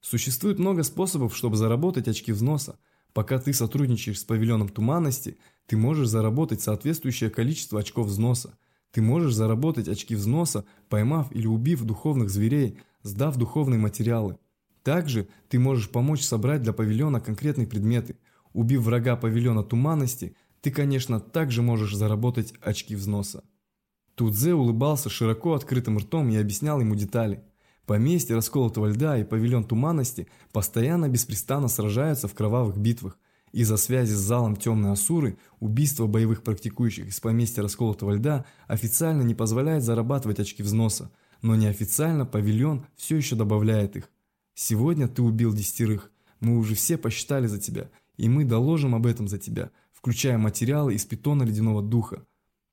Существует много способов, чтобы заработать очки взноса. Пока ты сотрудничаешь с павильоном туманности, ты можешь заработать соответствующее количество очков взноса. Ты можешь заработать очки взноса, поймав или убив духовных зверей, сдав духовные материалы. Также ты можешь помочь собрать для павильона конкретные предметы. Убив врага павильона туманности, ты, конечно, также можешь заработать очки взноса. Тудзе улыбался широко открытым ртом и объяснял ему детали. Поместье расколотого льда и павильон туманности постоянно беспрестанно сражаются в кровавых битвах. Из-за связи с залом Темной Асуры убийство боевых практикующих из поместья расколотого льда официально не позволяет зарабатывать очки взноса, но неофициально павильон все еще добавляет их. Сегодня ты убил десятерых, мы уже все посчитали за тебя, и мы доложим об этом за тебя, включая материалы из питона ледяного духа.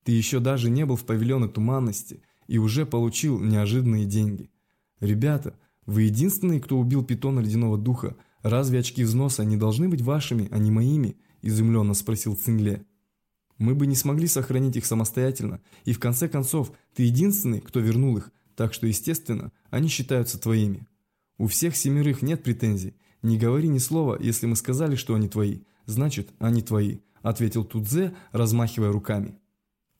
Ты еще даже не был в павильоне туманности и уже получил неожиданные деньги. Ребята, вы единственные, кто убил питона ледяного духа. Разве очки взноса не должны быть вашими, а не моими? Изумленно спросил Цинле. Мы бы не смогли сохранить их самостоятельно, и в конце концов, ты единственный, кто вернул их, так что, естественно, они считаются твоими. У всех семерых нет претензий. Не говори ни слова, если мы сказали, что они твои, значит, они твои ответил Тудзе, размахивая руками.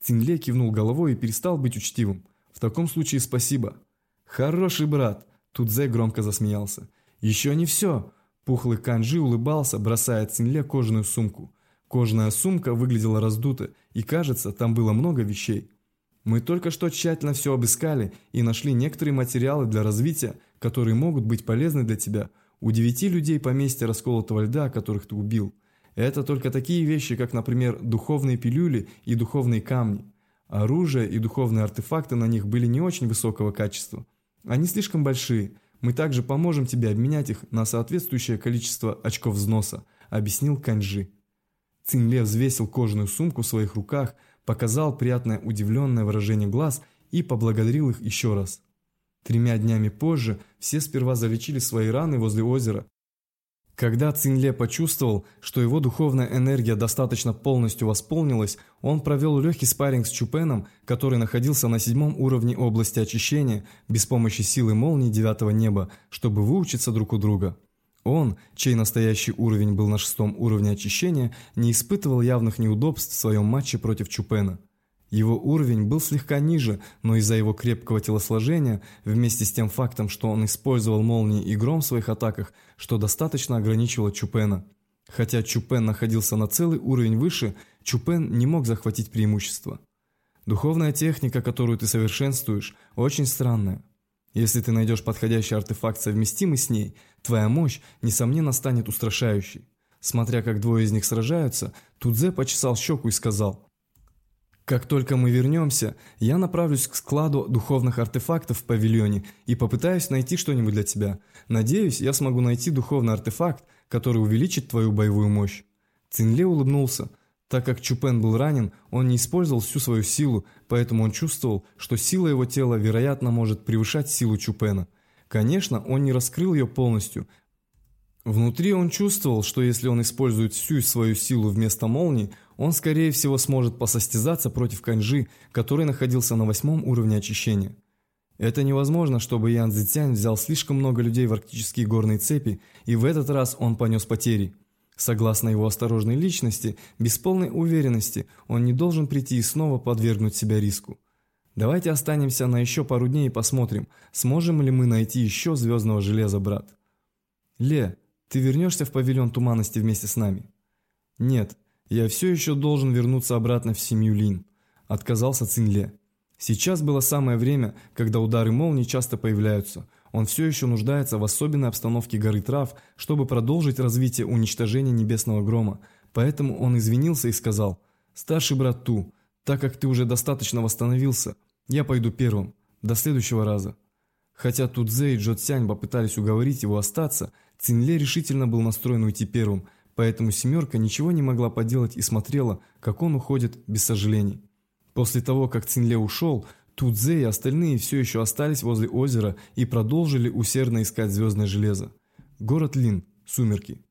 Цинле кивнул головой и перестал быть учтивым. В таком случае спасибо. Хороший брат, Тудзе громко засмеялся. Еще не все. Пухлый Канжи улыбался, бросая Цинле кожаную сумку. Кожаная сумка выглядела раздуто, и кажется, там было много вещей. Мы только что тщательно все обыскали и нашли некоторые материалы для развития, которые могут быть полезны для тебя. У девяти людей поместья расколотого льда, которых ты убил – это только такие вещи, как, например, духовные пилюли и духовные камни. Оружие и духовные артефакты на них были не очень высокого качества. Они слишком большие. Мы также поможем тебе обменять их на соответствующее количество очков взноса, объяснил Канджи. Цинле взвесил кожаную сумку в своих руках, показал приятное удивленное выражение глаз и поблагодарил их еще раз. Тремя днями позже все сперва залечили свои раны возле озера, когда Цинле почувствовал, что его духовная энергия достаточно полностью восполнилась, он провел легкий спарринг с Чупеном, который находился на седьмом уровне области очищения без помощи силы молнии девятого неба, чтобы выучиться друг у друга. Он, чей настоящий уровень был на шестом уровне очищения, не испытывал явных неудобств в своем матче против Чупена. Его уровень был слегка ниже, но из-за его крепкого телосложения, вместе с тем фактом, что он использовал молнии и гром в своих атаках, что достаточно ограничивало Чупена. Хотя Чупен находился на целый уровень выше, Чупен не мог захватить преимущество. Духовная техника, которую ты совершенствуешь, очень странная. Если ты найдешь подходящий артефакт, совместимый с ней, твоя мощь, несомненно, станет устрашающей. Смотря как двое из них сражаются, Тудзе почесал щеку и сказал – как только мы вернемся, я направлюсь к складу духовных артефактов в павильоне и попытаюсь найти что-нибудь для тебя. Надеюсь, я смогу найти духовный артефакт, который увеличит твою боевую мощь». Цинле улыбнулся. Так как Чупен был ранен, он не использовал всю свою силу, поэтому он чувствовал, что сила его тела, вероятно, может превышать силу Чупена. Конечно, он не раскрыл ее полностью, Внутри он чувствовал, что если он использует всю свою силу вместо молнии, он скорее всего сможет посостязаться против Каньжи, который находился на восьмом уровне очищения. Это невозможно, чтобы Ян Цзитянь взял слишком много людей в арктические горные цепи, и в этот раз он понес потери. Согласно его осторожной личности, без полной уверенности, он не должен прийти и снова подвергнуть себя риску. Давайте останемся на еще пару дней и посмотрим, сможем ли мы найти еще звездного железа, брат. Ле, ты вернешься в павильон туманности вместе с нами? Нет, я все еще должен вернуться обратно в семью Лин. Отказался Цинле. Сейчас было самое время, когда удары молнии часто появляются. Он все еще нуждается в особенной обстановке горы трав, чтобы продолжить развитие уничтожения небесного грома. Поэтому он извинился и сказал, «Старший брат Ту, так как ты уже достаточно восстановился, я пойду первым. До следующего раза». Хотя Тудзе и Джо Цянь попытались уговорить его остаться, Цинле решительно был настроен уйти первым, поэтому семерка ничего не могла поделать и смотрела, как он уходит без сожалений. После того, как Цинле ушел, Тудзе и остальные все еще остались возле озера и продолжили усердно искать звездное железо. Город Лин, сумерки.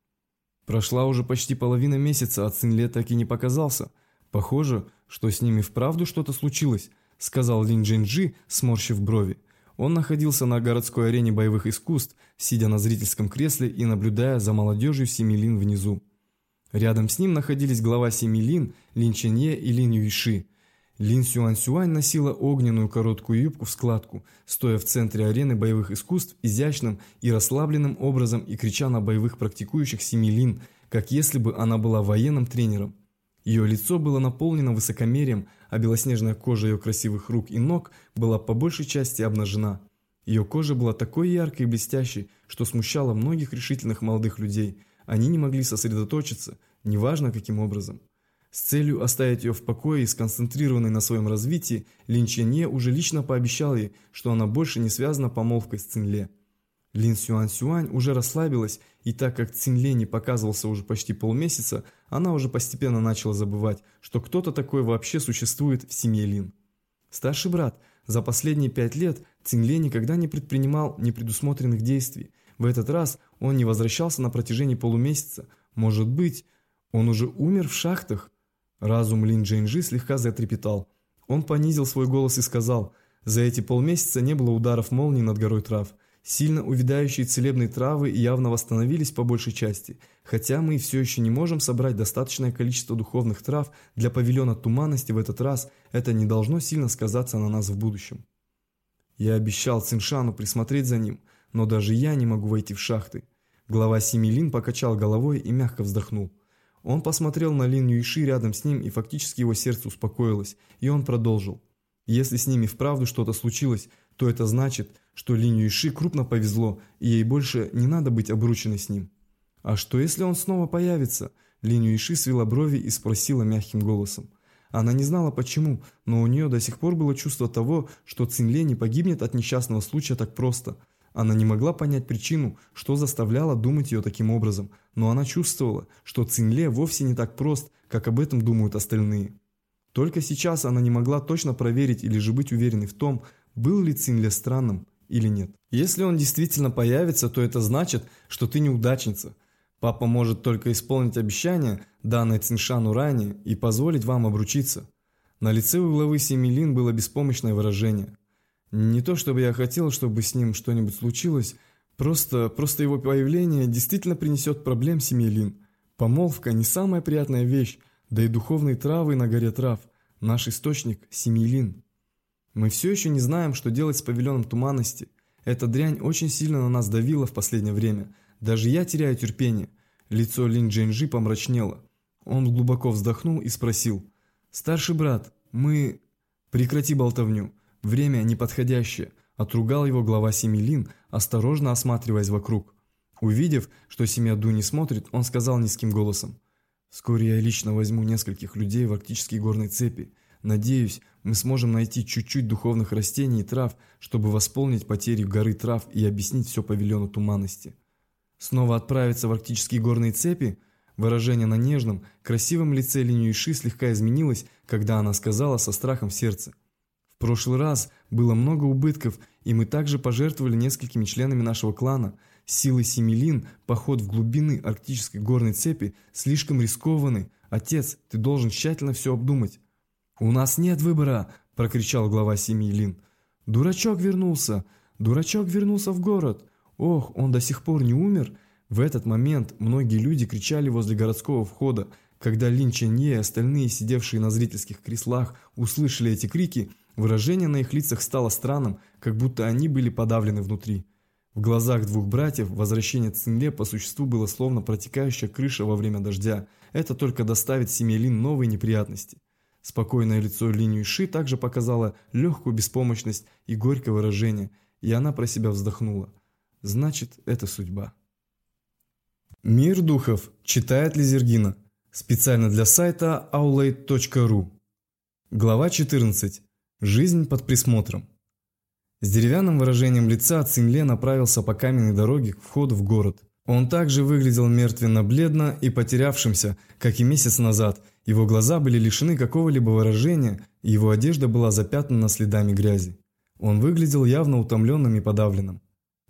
Прошла уже почти половина месяца, а Цинле так и не показался. Похоже, что с ними вправду что-то случилось, сказал Лин Джинджи, сморщив брови. Он находился на городской арене боевых искусств, сидя на зрительском кресле и наблюдая за молодежью Семилин внизу. Рядом с ним находились глава Семилин, Лин Ченье и Лин Юйши. Лин Сюань Сюань носила огненную короткую юбку в складку, стоя в центре арены боевых искусств изящным и расслабленным образом и крича на боевых практикующих Семилин, как если бы она была военным тренером. Ее лицо было наполнено высокомерием, а белоснежная кожа ее красивых рук и ног была по большей части обнажена. Ее кожа была такой яркой и блестящей, что смущала многих решительных молодых людей. Они не могли сосредоточиться, неважно каким образом. С целью оставить ее в покое и сконцентрированной на своем развитии, Лин Ченье уже лично пообещал ей, что она больше не связана помолвкой с Цинле. Лин Сюань Сюань уже расслабилась, и так как Цинле не показывался уже почти полмесяца, она уже постепенно начала забывать, что кто-то такой вообще существует в семье Лин. Старший брат, за последние пять лет Цинле никогда не предпринимал непредусмотренных действий. В этот раз он не возвращался на протяжении полумесяца. Может быть, он уже умер в шахтах? Разум Лин Джейнджи слегка затрепетал. Он понизил свой голос и сказал, «За эти полмесяца не было ударов молнии над горой трав». Сильно увядающие целебные травы явно восстановились по большей части, хотя мы все еще не можем собрать достаточное количество духовных трав для павильона туманности в этот раз, это не должно сильно сказаться на нас в будущем. Я обещал Циншану присмотреть за ним, но даже я не могу войти в шахты. Глава Семи Лин покачал головой и мягко вздохнул. Он посмотрел на Лин Юйши рядом с ним, и фактически его сердце успокоилось, и он продолжил. Если с ними вправду что-то случилось, то это значит, что линию Иши крупно повезло, и ей больше не надо быть обрученной с ним. А что если он снова появится? Линию Иши свела брови и спросила мягким голосом. Она не знала почему, но у нее до сих пор было чувство того, что Цинле не погибнет от несчастного случая так просто. Она не могла понять причину, что заставляло думать ее таким образом, но она чувствовала, что Цинле вовсе не так прост, как об этом думают остальные. Только сейчас она не могла точно проверить или же быть уверенной в том, был ли Цинле странным или нет. Если он действительно появится, то это значит, что ты неудачница. Папа может только исполнить обещание, данное Циншану ранее, и позволить вам обручиться. На лице у главы Семилин было беспомощное выражение. Не то чтобы я хотел, чтобы с ним что-нибудь случилось, просто, просто его появление действительно принесет проблем Семилин. Помолвка не самая приятная вещь, да и духовные травы на горе трав – наш источник Семилин. Мы все еще не знаем, что делать с павильоном туманности. Эта дрянь очень сильно на нас давила в последнее время. Даже я теряю терпение. Лицо Лин Джинжи помрачнело. Он глубоко вздохнул и спросил. «Старший брат, мы...» «Прекрати болтовню. Время неподходящее», – отругал его глава семьи Лин, осторожно осматриваясь вокруг. Увидев, что семья Ду не смотрит, он сказал низким голосом. Вскоре я лично возьму нескольких людей в арктические горные цепи. Надеюсь, мы сможем найти чуть-чуть духовных растений и трав, чтобы восполнить потери горы трав и объяснить все павильону туманности. Снова отправиться в арктические горные цепи? Выражение на нежном, красивом лице Линь Юйши слегка изменилось, когда она сказала со страхом в сердце. В прошлый раз было много убытков, и мы также пожертвовали несколькими членами нашего клана – Силы Семилин, поход в глубины арктической горной цепи слишком рискованный. Отец, ты должен тщательно все обдумать. «У нас нет выбора!» – прокричал глава Семилин. «Дурачок вернулся! Дурачок вернулся в город! Ох, он до сих пор не умер!» В этот момент многие люди кричали возле городского входа. Когда Лин Ченье и остальные, сидевшие на зрительских креслах, услышали эти крики, выражение на их лицах стало странным, как будто они были подавлены внутри. В глазах двух братьев возвращение Цинле по существу было словно протекающая крыша во время дождя. Это только доставит семье Лин новые неприятности. Спокойное лицо Линь Ши также показало легкую беспомощность и горькое выражение, и она про себя вздохнула. Значит, это судьба. Мир духов читает Лизергина. Специально для сайта aulade.ru. Глава 14. Жизнь под присмотром. С деревянным выражением лица Цинле направился по каменной дороге к входу в город. Он также выглядел мертвенно-бледно и потерявшимся, как и месяц назад. Его глаза были лишены какого-либо выражения, и его одежда была запятнана следами грязи. Он выглядел явно утомленным и подавленным.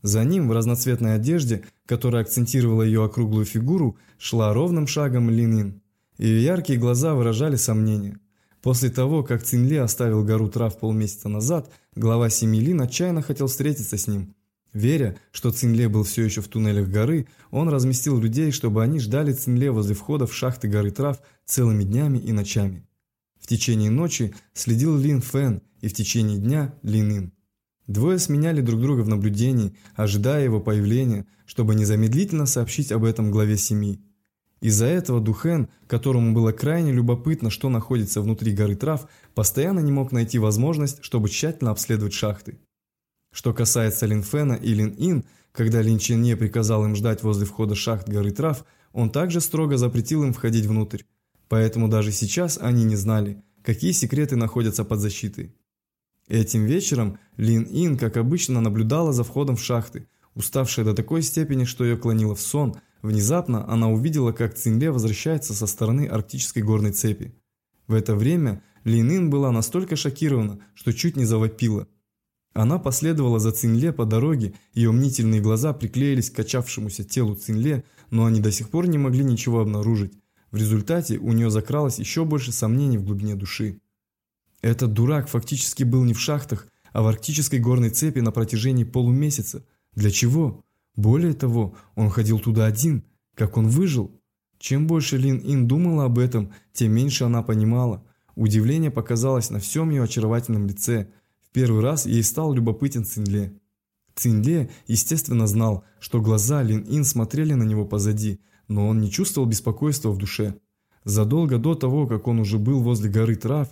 За ним в разноцветной одежде, которая акцентировала ее округлую фигуру, шла ровным шагом Линин. Ее яркие глаза выражали сомнение. После того, как Цинли оставил гору трав полмесяца назад, глава семьи Лин отчаянно хотел встретиться с ним. Веря, что Цинле был все еще в туннелях горы, он разместил людей, чтобы они ждали Цинле возле входа в шахты горы трав целыми днями и ночами. В течение ночи следил Лин Фэн и в течение дня Лин Ин. Двое сменяли друг друга в наблюдении, ожидая его появления, чтобы незамедлительно сообщить об этом главе семьи. Из-за этого Духен, которому было крайне любопытно, что находится внутри горы трав, постоянно не мог найти возможность, чтобы тщательно обследовать шахты. Что касается Линфена и Лин-Ин, когда Лин Ченье приказал им ждать возле входа шахт горы трав, он также строго запретил им входить внутрь. Поэтому даже сейчас они не знали, какие секреты находятся под защитой. Этим вечером Лин Ин, как обычно, наблюдала за входом в шахты, уставшая до такой степени, что ее клонило в сон. Внезапно она увидела, как Цинле возвращается со стороны арктической горной цепи. В это время Лин Ин была настолько шокирована, что чуть не завопила. Она последовала за Цинле по дороге, ее мнительные глаза приклеились к качавшемуся телу Цинле, но они до сих пор не могли ничего обнаружить. В результате у нее закралось еще больше сомнений в глубине души. Этот дурак фактически был не в шахтах, а в арктической горной цепи на протяжении полумесяца. Для чего? Более того, он ходил туда один. Как он выжил? Чем больше Лин Ин думала об этом, тем меньше она понимала. Удивление показалось на всем ее очаровательном лице. В первый раз ей стал любопытен Цинле. Цинле, естественно, знал, что глаза Лин Ин смотрели на него позади, но он не чувствовал беспокойства в душе. Задолго до того, как он уже был возле горы трав,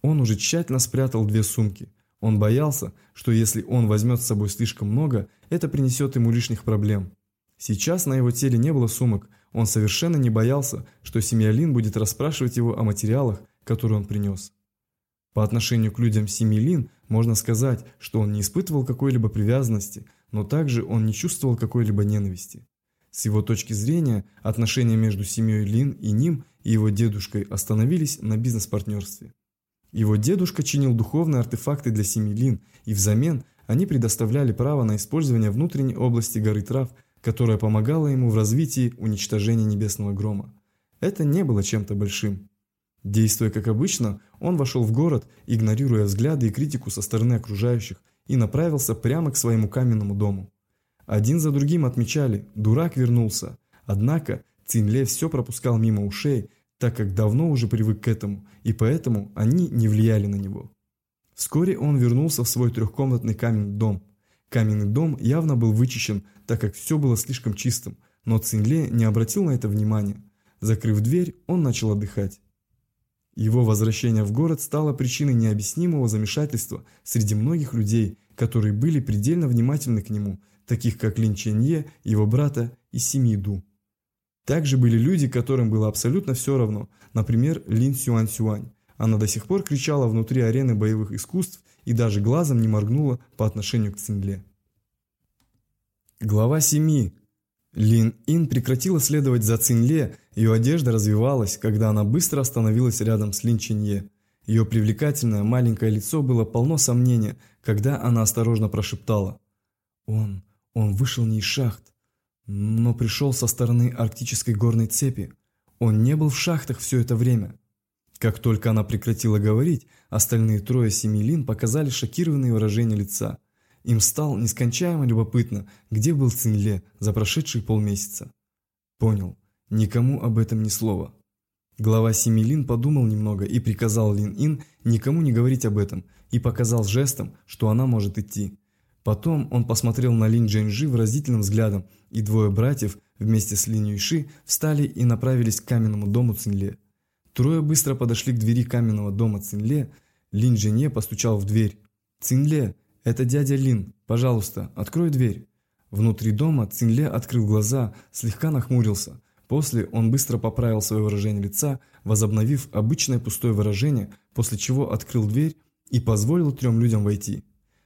он уже тщательно спрятал две сумки. Он боялся, что если он возьмет с собой слишком много, это принесет ему лишних проблем. Сейчас на его теле не было сумок, он совершенно не боялся, что семья Лин будет расспрашивать его о материалах, которые он принес. По отношению к людям семьи Лин можно сказать, что он не испытывал какой-либо привязанности, но также он не чувствовал какой-либо ненависти. С его точки зрения, отношения между семьей Лин и ним и его дедушкой остановились на бизнес-партнерстве. Его дедушка чинил духовные артефакты для семьи Лин, и взамен они предоставляли право на использование внутренней области горы трав, которая помогала ему в развитии уничтожения небесного грома. Это не было чем-то большим. Действуя как обычно, он вошел в город, игнорируя взгляды и критику со стороны окружающих, и направился прямо к своему каменному дому. Один за другим отмечали «дурак вернулся», однако Цинле все пропускал мимо ушей, так как давно уже привык к этому, и поэтому они не влияли на него. Вскоре он вернулся в свой трехкомнатный каменный дом. Каменный дом явно был вычищен, так как все было слишком чистым, но Цинле не обратил на это внимания. Закрыв дверь, он начал отдыхать. Его возвращение в город стало причиной необъяснимого замешательства среди многих людей, которые были предельно внимательны к нему, таких как Лин Ченье, его брата и семьи Ду. Также были люди, которым было абсолютно все равно, например, Лин Сюань Сюань. Она до сих пор кричала внутри арены боевых искусств и даже глазом не моргнула по отношению к Цинле. Глава 7. Лин Ин прекратила следовать за Цинле, ее одежда развивалась, когда она быстро остановилась рядом с Лин Чинье. Ее привлекательное маленькое лицо было полно сомнения, когда она осторожно прошептала. «Он, он вышел не из шахт но пришел со стороны арктической горной цепи. Он не был в шахтах все это время. Как только она прекратила говорить, остальные трое семилин показали шокированные выражения лица. Им стало нескончаемо любопытно, где был Цинле за прошедшие полмесяца. Понял, никому об этом ни слова. Глава Семилин подумал немного и приказал Лин-Ин никому не говорить об этом и показал жестом, что она может идти. Потом он посмотрел на Лин Джэньжи выразительным взглядом, и двое братьев вместе с Лин Юйши встали и направились к каменному дому Цинле. Трое быстро подошли к двери каменного дома Цинле. Лин Джэнье постучал в дверь. «Цинле, это дядя Лин. Пожалуйста, открой дверь». Внутри дома Цинле открыл глаза, слегка нахмурился. После он быстро поправил свое выражение лица, возобновив обычное пустое выражение, после чего открыл дверь и позволил трем людям войти.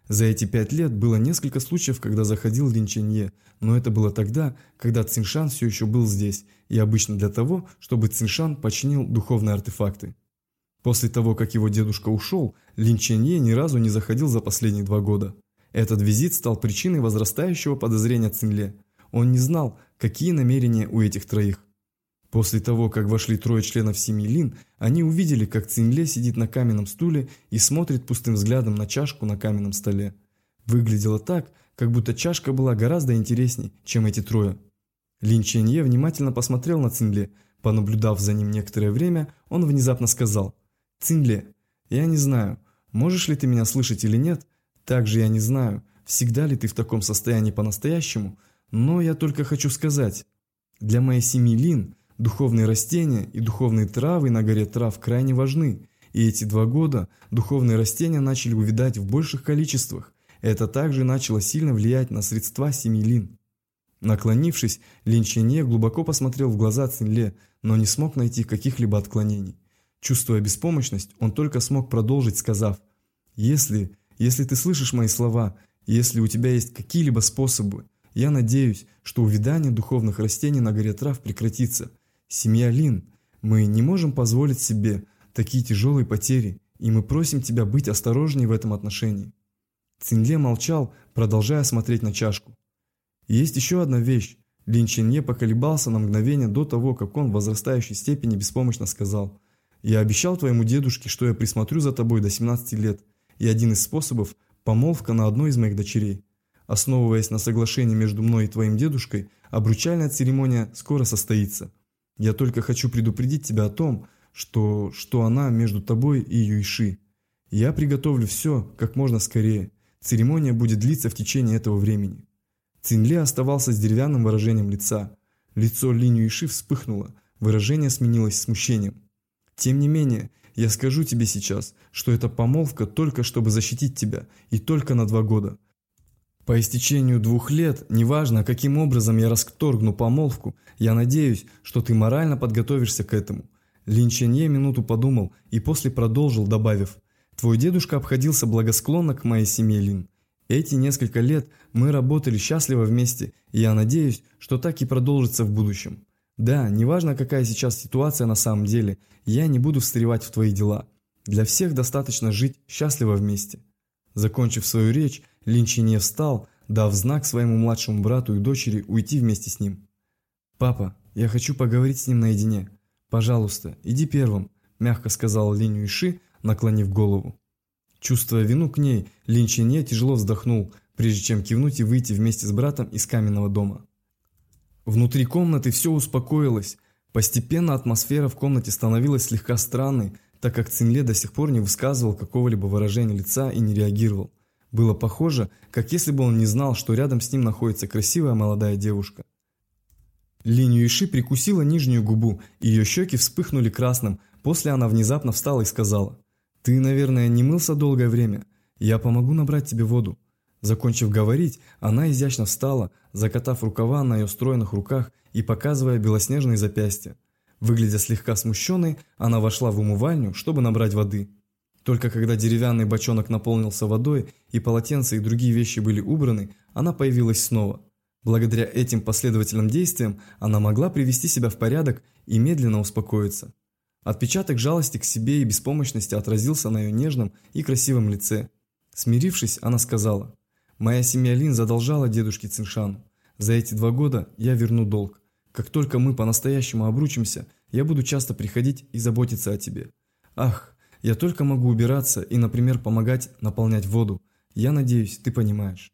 За эти пять лет было несколько случаев, когда заходил Лин Ченье, но это было тогда, когда Циншан все еще был здесь, и обычно для того, чтобы Циншан починил духовные артефакты. После того, как его дедушка ушел, Лин Ченье ни разу не заходил за последние два года. Этот визит стал причиной возрастающего подозрения Цинле. Он не знал, какие намерения у этих троих. После того, как вошли трое членов семьи Лин, они увидели, как Цинле сидит на каменном стуле и смотрит пустым взглядом на чашку на каменном столе. Выглядело так, как будто чашка была гораздо интересней, чем эти трое. Лин Ченье внимательно посмотрел на Цинле. Понаблюдав за ним некоторое время, он внезапно сказал «Цинле, я не знаю, можешь ли ты меня слышать или нет, также я не знаю, всегда ли ты в таком состоянии по-настоящему, но я только хочу сказать, для моей семьи Лин – Духовные растения и духовные травы на горе трав крайне важны, и эти два года духовные растения начали увядать в больших количествах. Это также начало сильно влиять на средства семьи Лин. Наклонившись, Лин Ченье глубоко посмотрел в глаза Цинле, но не смог найти каких-либо отклонений. Чувствуя беспомощность, он только смог продолжить, сказав, «Если, если ты слышишь мои слова, если у тебя есть какие-либо способы, я надеюсь, что увядание духовных растений на горе трав прекратится, Семья Лин, мы не можем позволить себе такие тяжелые потери, и мы просим тебя быть осторожнее в этом отношении. Цинле молчал, продолжая смотреть на чашку. есть еще одна вещь. Лин Чинье поколебался на мгновение до того, как он в возрастающей степени беспомощно сказал. «Я обещал твоему дедушке, что я присмотрю за тобой до 17 лет, и один из способов – помолвка на одной из моих дочерей. Основываясь на соглашении между мной и твоим дедушкой, обручальная церемония скоро состоится». Я только хочу предупредить тебя о том, что, что она между тобой и Юйши. Я приготовлю все как можно скорее. Церемония будет длиться в течение этого времени». Цинле оставался с деревянным выражением лица. Лицо Линь Юйши вспыхнуло, выражение сменилось смущением. «Тем не менее, я скажу тебе сейчас, что эта помолвка только чтобы защитить тебя, и только на два года. По истечению двух лет, неважно, каким образом я расторгну помолвку, я надеюсь, что ты морально подготовишься к этому. Лин Ченье минуту подумал и после продолжил, добавив, «Твой дедушка обходился благосклонно к моей семье, Лин. Эти несколько лет мы работали счастливо вместе, и я надеюсь, что так и продолжится в будущем. Да, неважно, какая сейчас ситуация на самом деле, я не буду встревать в твои дела. Для всех достаточно жить счастливо вместе». Закончив свою речь, Линчине встал, дав знак своему младшему брату и дочери уйти вместе с ним. «Папа, я хочу поговорить с ним наедине. Пожалуйста, иди первым», – мягко сказал Линь Юйши, наклонив голову. Чувствуя вину к ней, Лин Чине тяжело вздохнул, прежде чем кивнуть и выйти вместе с братом из каменного дома. Внутри комнаты все успокоилось. Постепенно атмосфера в комнате становилась слегка странной, так как Цинле до сих пор не высказывал какого-либо выражения лица и не реагировал. Было похоже, как если бы он не знал, что рядом с ним находится красивая молодая девушка. Линь Юиши прикусила нижнюю губу, и ее щеки вспыхнули красным, после она внезапно встала и сказала, «Ты, наверное, не мылся долгое время. Я помогу набрать тебе воду». Закончив говорить, она изящно встала, закатав рукава на ее стройных руках и показывая белоснежные запястья. Выглядя слегка смущенной, она вошла в умывальню, чтобы набрать воды. Только когда деревянный бочонок наполнился водой и полотенца и другие вещи были убраны, она появилась снова. Благодаря этим последовательным действиям она могла привести себя в порядок и медленно успокоиться. Отпечаток жалости к себе и беспомощности отразился на ее нежном и красивом лице. Смирившись, она сказала, «Моя семья Лин задолжала дедушке Циншану. За эти два года я верну долг. Как только мы по-настоящему обручимся, я буду часто приходить и заботиться о тебе. Ах, я только могу убираться и, например, помогать наполнять воду. Я надеюсь, ты понимаешь».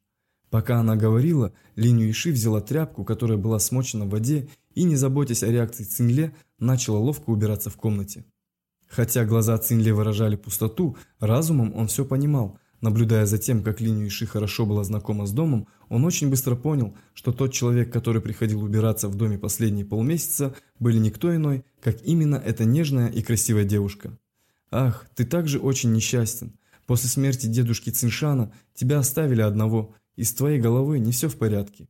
Пока она говорила, Линь Иши взяла тряпку, которая была смочена в воде, и, не заботясь о реакции Цинле, начала ловко убираться в комнате. Хотя глаза Цинле выражали пустоту, разумом он все понимал. Наблюдая за тем, как Линь Иши хорошо была знакома с домом, он очень быстро понял, что тот человек, который приходил убираться в доме последние полмесяца, были никто иной, как именно эта нежная и красивая девушка. Ах, ты также очень несчастен. После смерти дедушки Циншана тебя оставили одного, и с твоей головой не все в порядке.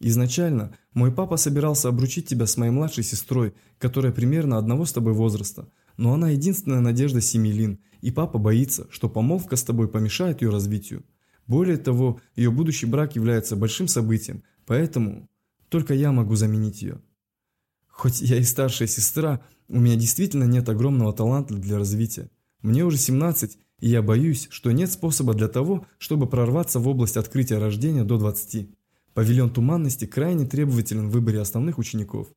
Изначально мой папа собирался обручить тебя с моей младшей сестрой, которая примерно одного с тобой возраста, но она единственная надежда семьи Лин, и папа боится, что помолвка с тобой помешает ее развитию. Более того, ее будущий брак является большим событием, поэтому только я могу заменить ее. Хоть я и старшая сестра, у меня действительно нет огромного таланта для развития. Мне уже 17, и я боюсь, что нет способа для того, чтобы прорваться в область открытия рождения до 20. Павильон туманности крайне требователен в выборе основных учеников.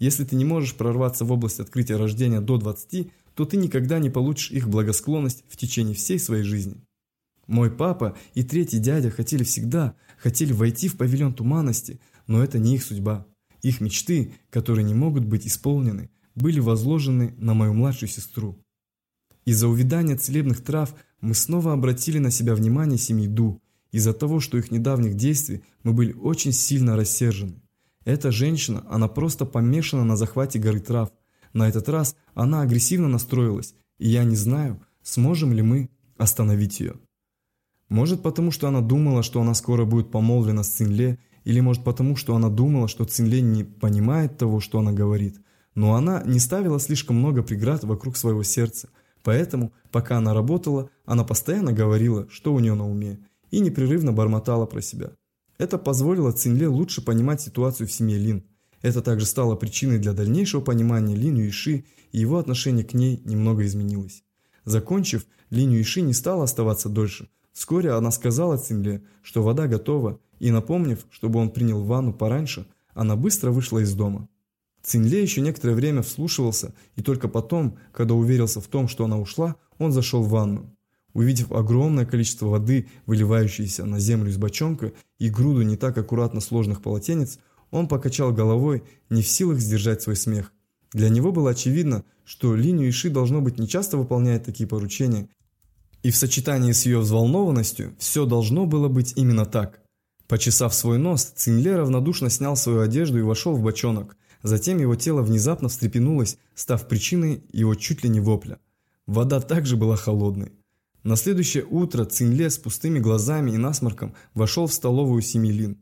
Если ты не можешь прорваться в область открытия рождения до 20, то ты никогда не получишь их благосклонность в течение всей своей жизни. Мой папа и третий дядя хотели всегда, хотели войти в павильон туманности, но это не их судьба. Их мечты, которые не могут быть исполнены, были возложены на мою младшую сестру. Из-за увядания целебных трав мы снова обратили на себя внимание семьи Ду. Из-за того, что их недавних действий мы были очень сильно рассержены. Эта женщина, она просто помешана на захвате горы трав. На этот раз она агрессивно настроилась, и я не знаю, сможем ли мы остановить ее. Может потому, что она думала, что она скоро будет помолвлена с Цинле, или может потому, что она думала, что Цинле не понимает того, что она говорит. Но она не ставила слишком много преград вокруг своего сердца. Поэтому, пока она работала, она постоянно говорила, что у нее на уме, и непрерывно бормотала про себя. Это позволило Цинле лучше понимать ситуацию в семье Лин. Это также стало причиной для дальнейшего понимания Лин Юиши, и его отношение к ней немного изменилось. Закончив, Лин Юиши не стала оставаться дольше. Вскоре она сказала Цинле, что вода готова, и напомнив, чтобы он принял ванну пораньше, она быстро вышла из дома. Цинле еще некоторое время вслушивался, и только потом, когда уверился в том, что она ушла, он зашел в ванну. Увидев огромное количество воды, выливающейся на землю из бочонка, и груду не так аккуратно сложных полотенец, он покачал головой, не в силах сдержать свой смех. Для него было очевидно, что линию Иши должно быть нечасто выполняет такие поручения, и в сочетании с ее взволнованностью все должно было быть именно так. Почесав свой нос, Цинле равнодушно снял свою одежду и вошел в бочонок. Затем его тело внезапно встрепенулось, став причиной его чуть ли не вопля. Вода также была холодной. На следующее утро Цинле с пустыми глазами и насморком вошел в столовую семьи Лин.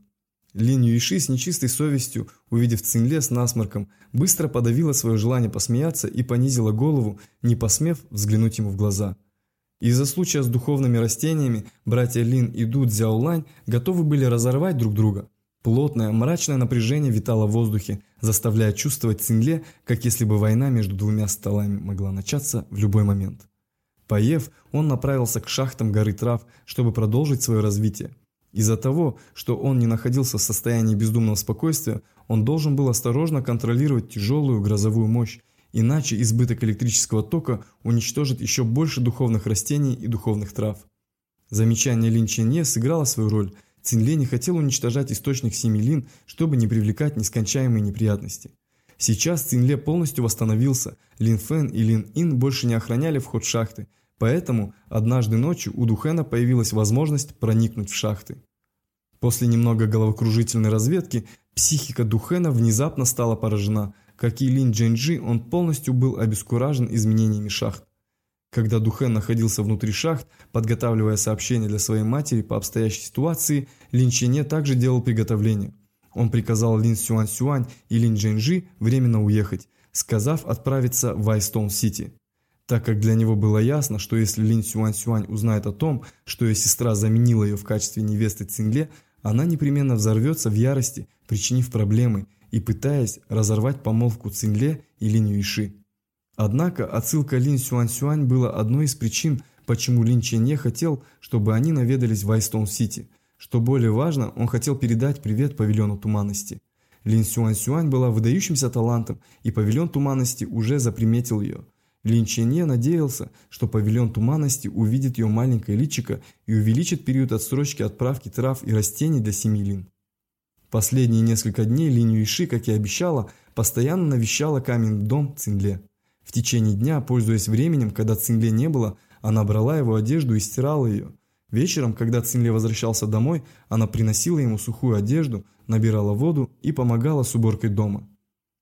Лин Юиши с нечистой совестью, увидев Цинле с насморком, быстро подавила свое желание посмеяться и понизила голову, не посмев взглянуть ему в глаза. Из-за случая с духовными растениями братья Лин и Ду Цзяолань готовы были разорвать друг друга. Плотное, мрачное напряжение витало в воздухе, заставляя чувствовать Цинле, как если бы война между двумя столами могла начаться в любой момент. Поев, он направился к шахтам горы трав, чтобы продолжить свое развитие. Из-за того, что он не находился в состоянии бездумного спокойствия, он должен был осторожно контролировать тяжелую грозовую мощь, иначе избыток электрического тока уничтожит еще больше духовных растений и духовных трав. Замечание Лин Ченье сыграло свою роль. Цинле не хотел уничтожать источник семи Лин, чтобы не привлекать нескончаемые неприятности. Сейчас Цинле полностью восстановился, Лин Фэн и Лин Ин больше не охраняли вход шахты, Поэтому однажды ночью у Духена появилась возможность проникнуть в шахты. После немного головокружительной разведки психика Духена внезапно стала поражена. Как и Лин Джэньджи, он полностью был обескуражен изменениями шахт. Когда Духен находился внутри шахт, подготавливая сообщение для своей матери по обстоящей ситуации, Лин Ченье также делал приготовления. Он приказал Лин Сюань Сюань и Лин Джэньджи временно уехать, сказав отправиться в Айстоун-Сити так как для него было ясно, что если Лин Сюань Сюань узнает о том, что ее сестра заменила ее в качестве невесты Цинле, она непременно взорвется в ярости, причинив проблемы и пытаясь разорвать помолвку Цинле и Лин Юйши. Однако отсылка Лин Сюань Сюань была одной из причин, почему Лин Ченье хотел, чтобы они наведались в Айстоун-Сити. Что более важно, он хотел передать привет павильону Туманности. Лин Сюань Сюань была выдающимся талантом, и павильон Туманности уже заприметил ее – Лин Ченье надеялся, что павильон туманности увидит ее маленькое личико и увеличит период отсрочки отправки трав и растений для семьи Лин. Последние несколько дней Лин Юиши, как и обещала, постоянно навещала каменный дом Цинле. В течение дня, пользуясь временем, когда Цинле не было, она брала его одежду и стирала ее. Вечером, когда Цинле возвращался домой, она приносила ему сухую одежду, набирала воду и помогала с уборкой дома.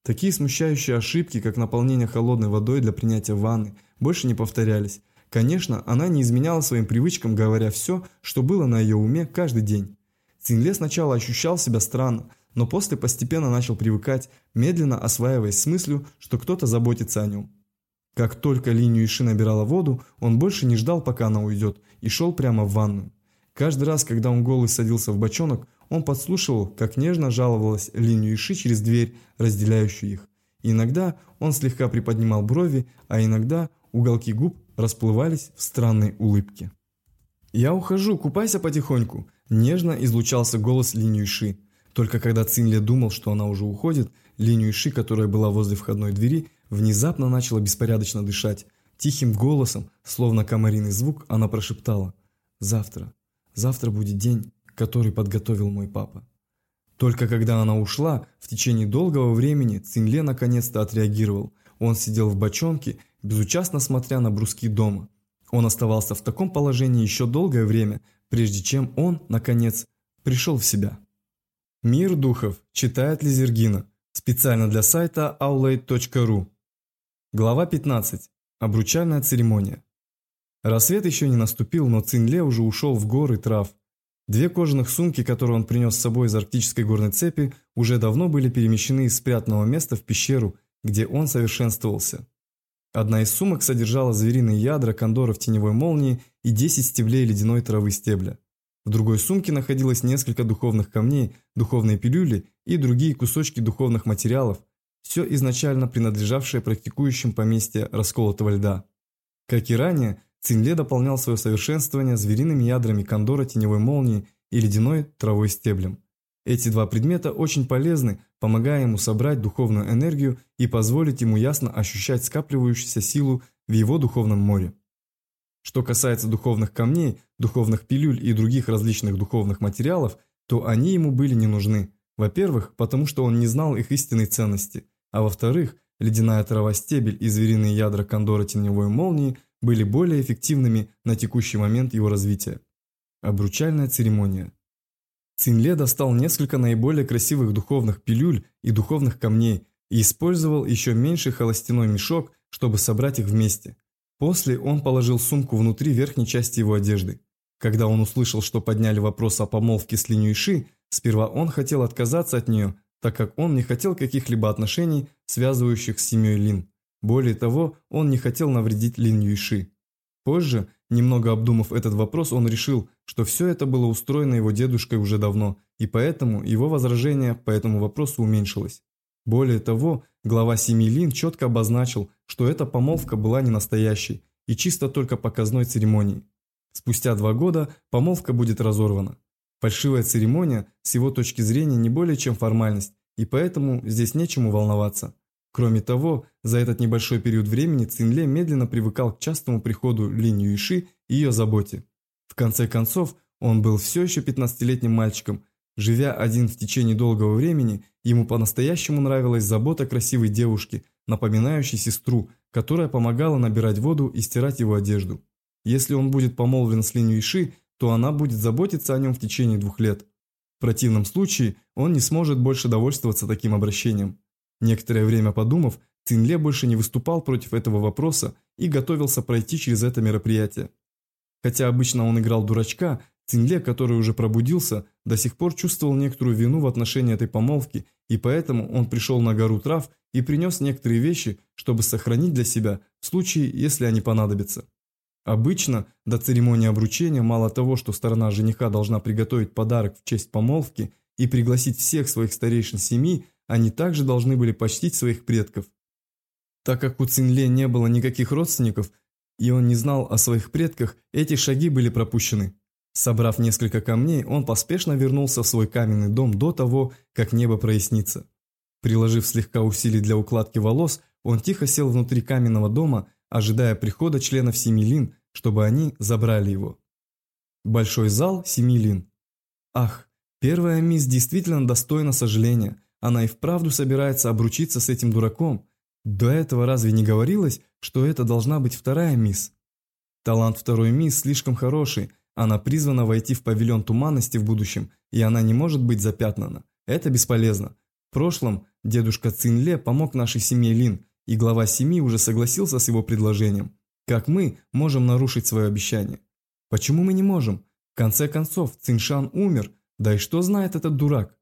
Такие смущающие ошибки, как наполнение холодной водой для принятия ванны, больше не повторялись. Конечно, она не изменяла своим привычкам, говоря все, что было на ее уме каждый день. Цинле сначала ощущал себя странно, но после постепенно начал привыкать, медленно осваиваясь с мыслью, что кто-то заботится о нем. Как только линию Иши набирала воду, он больше не ждал, пока она уйдет, и шел прямо в ванную. Каждый раз, когда он голый садился в бочонок, он подслушивал, как нежно жаловалась Линь Юйши через дверь, разделяющую их. Иногда он слегка приподнимал брови, а иногда уголки губ расплывались в странной улыбке. «Я ухожу, купайся потихоньку», – нежно излучался голос Линь Юйши. Только когда Цинле думал, что она уже уходит, Линь Юйши, которая была возле входной двери, внезапно начала беспорядочно дышать. Тихим голосом, словно комариный звук, она прошептала «Завтра, завтра будет день, который подготовил мой папа». Только когда она ушла, в течение долгого времени Цинле наконец-то отреагировал. Он сидел в бочонке, безучастно смотря на бруски дома. Он оставался в таком положении еще долгое время, прежде чем он, наконец, пришел в себя. Мир духов читает Лизергина специально для сайта aulade.ru. Глава 15. Обручальная церемония. Рассвет еще не наступил, но Цинле уже ушел в горы трав. Две кожаных сумки, которые он принес с собой из арктической горной цепи, уже давно были перемещены из спрятанного места в пещеру, где он совершенствовался. Одна из сумок содержала звериные ядра кондоров теневой молнии и 10 стеблей ледяной травы стебля. В другой сумке находилось несколько духовных камней, духовные пилюли и другие кусочки духовных материалов, все изначально принадлежавшее практикующим поместье расколотого льда. Как и ранее, Цинле дополнял свое совершенствование звериными ядрами кондора теневой молнии и ледяной травой стеблем. Эти два предмета очень полезны, помогая ему собрать духовную энергию и позволить ему ясно ощущать скапливающуюся силу в его духовном море. Что касается духовных камней, духовных пилюль и других различных духовных материалов, то они ему были не нужны. Во-первых, потому что он не знал их истинной ценности, а во-вторых, ледяная трава стебель и звериные ядра кондора теневой молнии были более эффективными на текущий момент его развития. Обручальная церемония. Цинле достал несколько наиболее красивых духовных пилюль и духовных камней и использовал еще меньший холостяной мешок, чтобы собрать их вместе. После он положил сумку внутри верхней части его одежды. Когда он услышал, что подняли вопрос о помолвке с Линюйши, сперва он хотел отказаться от нее, так как он не хотел каких-либо отношений, связывающих с семьей Лин. Более того, он не хотел навредить Лин Юйши. Позже, немного обдумав этот вопрос, он решил, что все это было устроено его дедушкой уже давно, и поэтому его возражение по этому вопросу уменьшилось. Более того, глава семьи Лин четко обозначил, что эта помолвка была не настоящей и чисто только показной церемонией. Спустя два года помолвка будет разорвана. Фальшивая церемония с его точки зрения не более чем формальность, и поэтому здесь нечему волноваться. Кроме того, за этот небольшой период времени Цинле медленно привыкал к частому приходу Линь Юиши и ее заботе. В конце концов, он был все еще 15-летним мальчиком. Живя один в течение долгого времени, ему по-настоящему нравилась забота красивой девушки, напоминающей сестру, которая помогала набирать воду и стирать его одежду. Если он будет помолвлен с Линь Юиши, то она будет заботиться о нем в течение двух лет. В противном случае он не сможет больше довольствоваться таким обращением. Некоторое время подумав, Цинле больше не выступал против этого вопроса и готовился пройти через это мероприятие. Хотя обычно он играл дурачка, Цинле, который уже пробудился, до сих пор чувствовал некоторую вину в отношении этой помолвки, и поэтому он пришел на гору трав и принес некоторые вещи, чтобы сохранить для себя в случае, если они понадобятся. Обычно до церемонии обручения мало того, что сторона жениха должна приготовить подарок в честь помолвки и пригласить всех своих старейшин семьи, они также должны были почтить своих предков. Так как у Цинле не было никаких родственников, и он не знал о своих предках, эти шаги были пропущены. Собрав несколько камней, он поспешно вернулся в свой каменный дом до того, как небо прояснится. Приложив слегка усилий для укладки волос, он тихо сел внутри каменного дома, ожидая прихода членов Семилин, чтобы они забрали его. Большой зал Семилин. Ах, первая мисс действительно достойна сожаления – она и вправду собирается обручиться с этим дураком. До этого разве не говорилось, что это должна быть вторая мисс? Талант второй мисс слишком хороший, она призвана войти в павильон туманности в будущем, и она не может быть запятнана. Это бесполезно. В прошлом дедушка Цинле помог нашей семье Лин, и глава семьи уже согласился с его предложением. Как мы можем нарушить свое обещание? Почему мы не можем? В конце концов, Циншан умер, да и что знает этот дурак?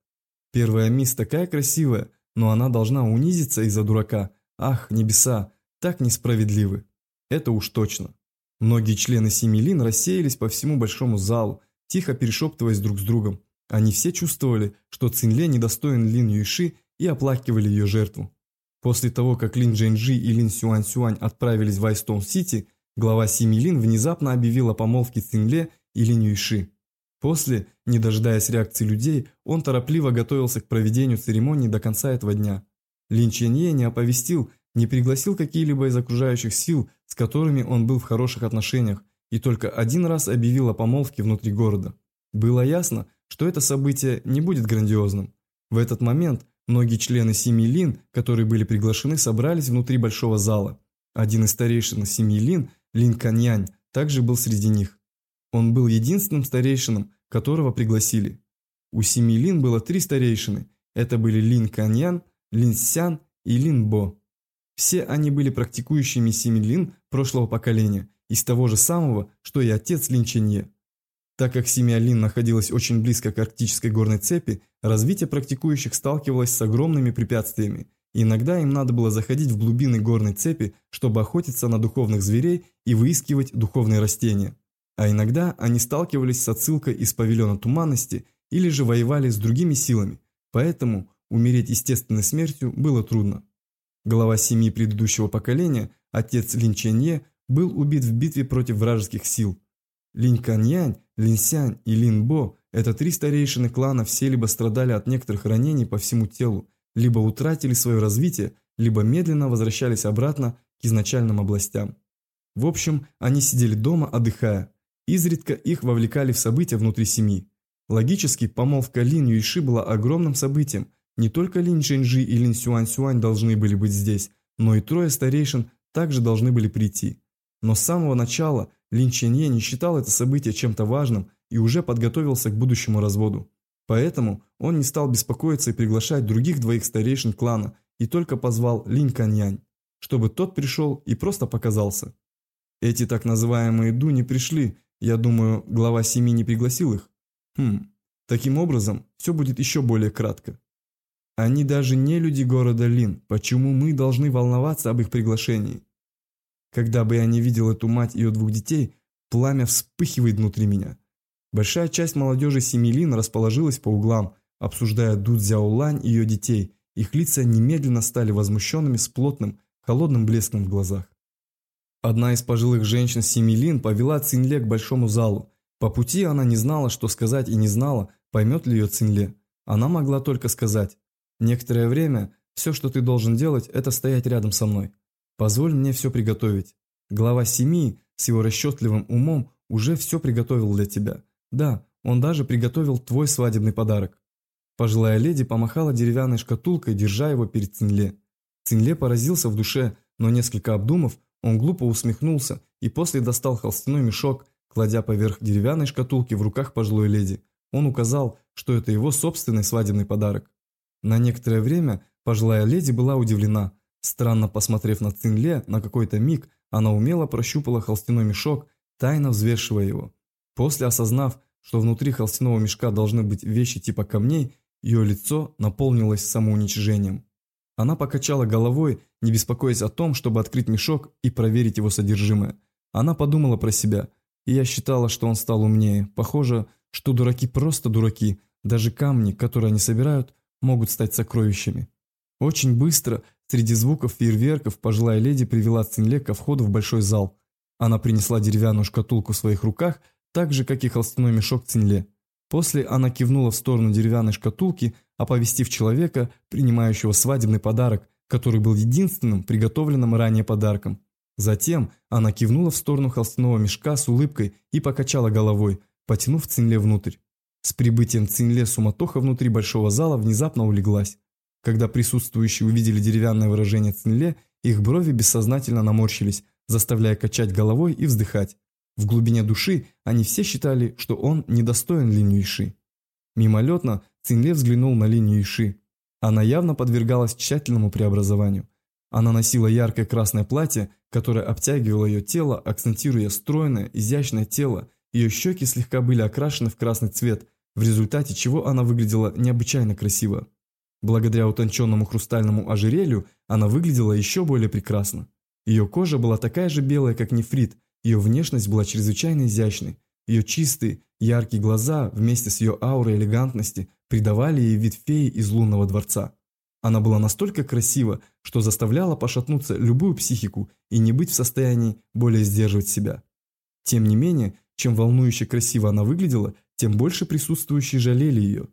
Первая мисс такая красивая, но она должна унизиться из-за дурака. Ах, небеса, так несправедливы. Это уж точно. Многие члены семьи Лин рассеялись по всему большому залу. тихо перешептываясь друг с другом. Они все чувствовали, что Цинле недостоин Лин Юйши и оплакивали ее жертву. После того, как Лин Джэньджи и Лин Сюань Сюань отправились в Айстоун-Сити, глава семьи Лин внезапно объявил о помолвке Цинле и Лин Юйши. После, не дожидаясь реакции людей, он торопливо готовился к проведению церемонии до конца этого дня. Лин Ченье не оповестил, не пригласил какие-либо из окружающих сил, с которыми он был в хороших отношениях, и только один раз объявил о помолвке внутри города. Было ясно, что это событие не будет грандиозным. В этот момент многие члены семьи Лин, которые были приглашены, собрались внутри большого зала. Один из старейшин семьи Лин, Лин Каньянь, также был среди них. Он был единственным старейшином, которого пригласили. У семьи Лин было три старейшины. Это были Лин Каньян, Лин Сян и Лин Бо. Все они были практикующими семьи Лин прошлого поколения, из того же самого, что и отец Лин Ченье. Так как семья Лин находилась очень близко к арктической горной цепи, развитие практикующих сталкивалось с огромными препятствиями. Иногда им надо было заходить в глубины горной цепи, чтобы охотиться на духовных зверей и выискивать духовные растения. А иногда они сталкивались с отсылкой из павильона туманности или же воевали с другими силами, поэтому умереть естественной смертью было трудно. Глава семьи предыдущего поколения, отец Лин Ченье, был убит в битве против вражеских сил. Линь Каньянь, Лин Сянь и Лин Бо – это три старейшины клана, все либо страдали от некоторых ранений по всему телу, либо утратили свое развитие, либо медленно возвращались обратно к изначальным областям. В общем, они сидели дома, отдыхая. Изредка их вовлекали в события внутри семьи. Логически, помолвка Лин Юйши была огромным событием. Не только Лин Чжэньжи и Лин Сюань Сюань должны были быть здесь, но и трое старейшин также должны были прийти. Но с самого начала Лин Ченье не считал это событие чем-то важным и уже подготовился к будущему разводу. Поэтому он не стал беспокоиться и приглашать других двоих старейшин клана и только позвал Лин Каньянь, чтобы тот пришел и просто показался. Эти так называемые Ду не пришли, я думаю, глава семьи не пригласил их. Хм, таким образом, все будет еще более кратко. Они даже не люди города Лин, почему мы должны волноваться об их приглашении? Когда бы я не видел эту мать и ее двух детей, пламя вспыхивает внутри меня. Большая часть молодежи Семилин расположилась по углам, обсуждая Ду Цзяолань и ее детей. Их лица немедленно стали возмущенными с плотным, холодным блеском в глазах. Одна из пожилых женщин Семилин повела Цинле к большому залу. По пути она не знала, что сказать и не знала, поймет ли ее Цинле. Она могла только сказать, «Некоторое время все, что ты должен делать, это стоять рядом со мной. Позволь мне все приготовить. Глава семьи с его расчетливым умом уже все приготовил для тебя. Да, он даже приготовил твой свадебный подарок. Пожилая леди помахала деревянной шкатулкой, держа его перед Цинле. Цинле поразился в душе, но несколько обдумав, он глупо усмехнулся и после достал холстяной мешок, кладя поверх деревянной шкатулки в руках пожилой леди. Он указал, что это его собственный свадебный подарок. На некоторое время пожилая леди была удивлена – Странно посмотрев на Цинле, на какой-то миг она умело прощупала холстяной мешок, тайно взвешивая его. После осознав, что внутри холстяного мешка должны быть вещи типа камней, ее лицо наполнилось самоуничижением. Она покачала головой, не беспокоясь о том, чтобы открыть мешок и проверить его содержимое. Она подумала про себя, и я считала, что он стал умнее. Похоже, что дураки просто дураки, даже камни, которые они собирают, могут стать сокровищами. Очень быстро Среди звуков фейерверков пожилая леди привела Цинле ко входу в большой зал. Она принесла деревянную шкатулку в своих руках, так же, как и холстяной мешок Цинле. После она кивнула в сторону деревянной шкатулки, оповестив человека, принимающего свадебный подарок, который был единственным приготовленным ранее подарком. Затем она кивнула в сторону холстяного мешка с улыбкой и покачала головой, потянув Цинле внутрь. С прибытием Цинле суматоха внутри большого зала внезапно улеглась. Когда присутствующие увидели деревянное выражение Цинле, их брови бессознательно наморщились, заставляя качать головой и вздыхать. В глубине души они все считали, что он недостоин Линь Юйши. Мимолетно Цинле взглянул на Линь Юйши. Она явно подвергалась тщательному преобразованию. Она носила яркое красное платье, которое обтягивало ее тело, акцентируя стройное, изящное тело. Ее щеки слегка были окрашены в красный цвет, в результате чего она выглядела необычайно красиво. Благодаря утонченному хрустальному ожерелью она выглядела еще более прекрасно. Ее кожа была такая же белая, как нефрит, ее внешность была чрезвычайно изящной. Ее чистые, яркие глаза вместе с ее аурой элегантности придавали ей вид феи из лунного дворца. Она была настолько красива, что заставляла пошатнуться любую психику и не быть в состоянии более сдерживать себя. Тем не менее, чем волнующе красиво она выглядела, тем больше присутствующие жалели ее.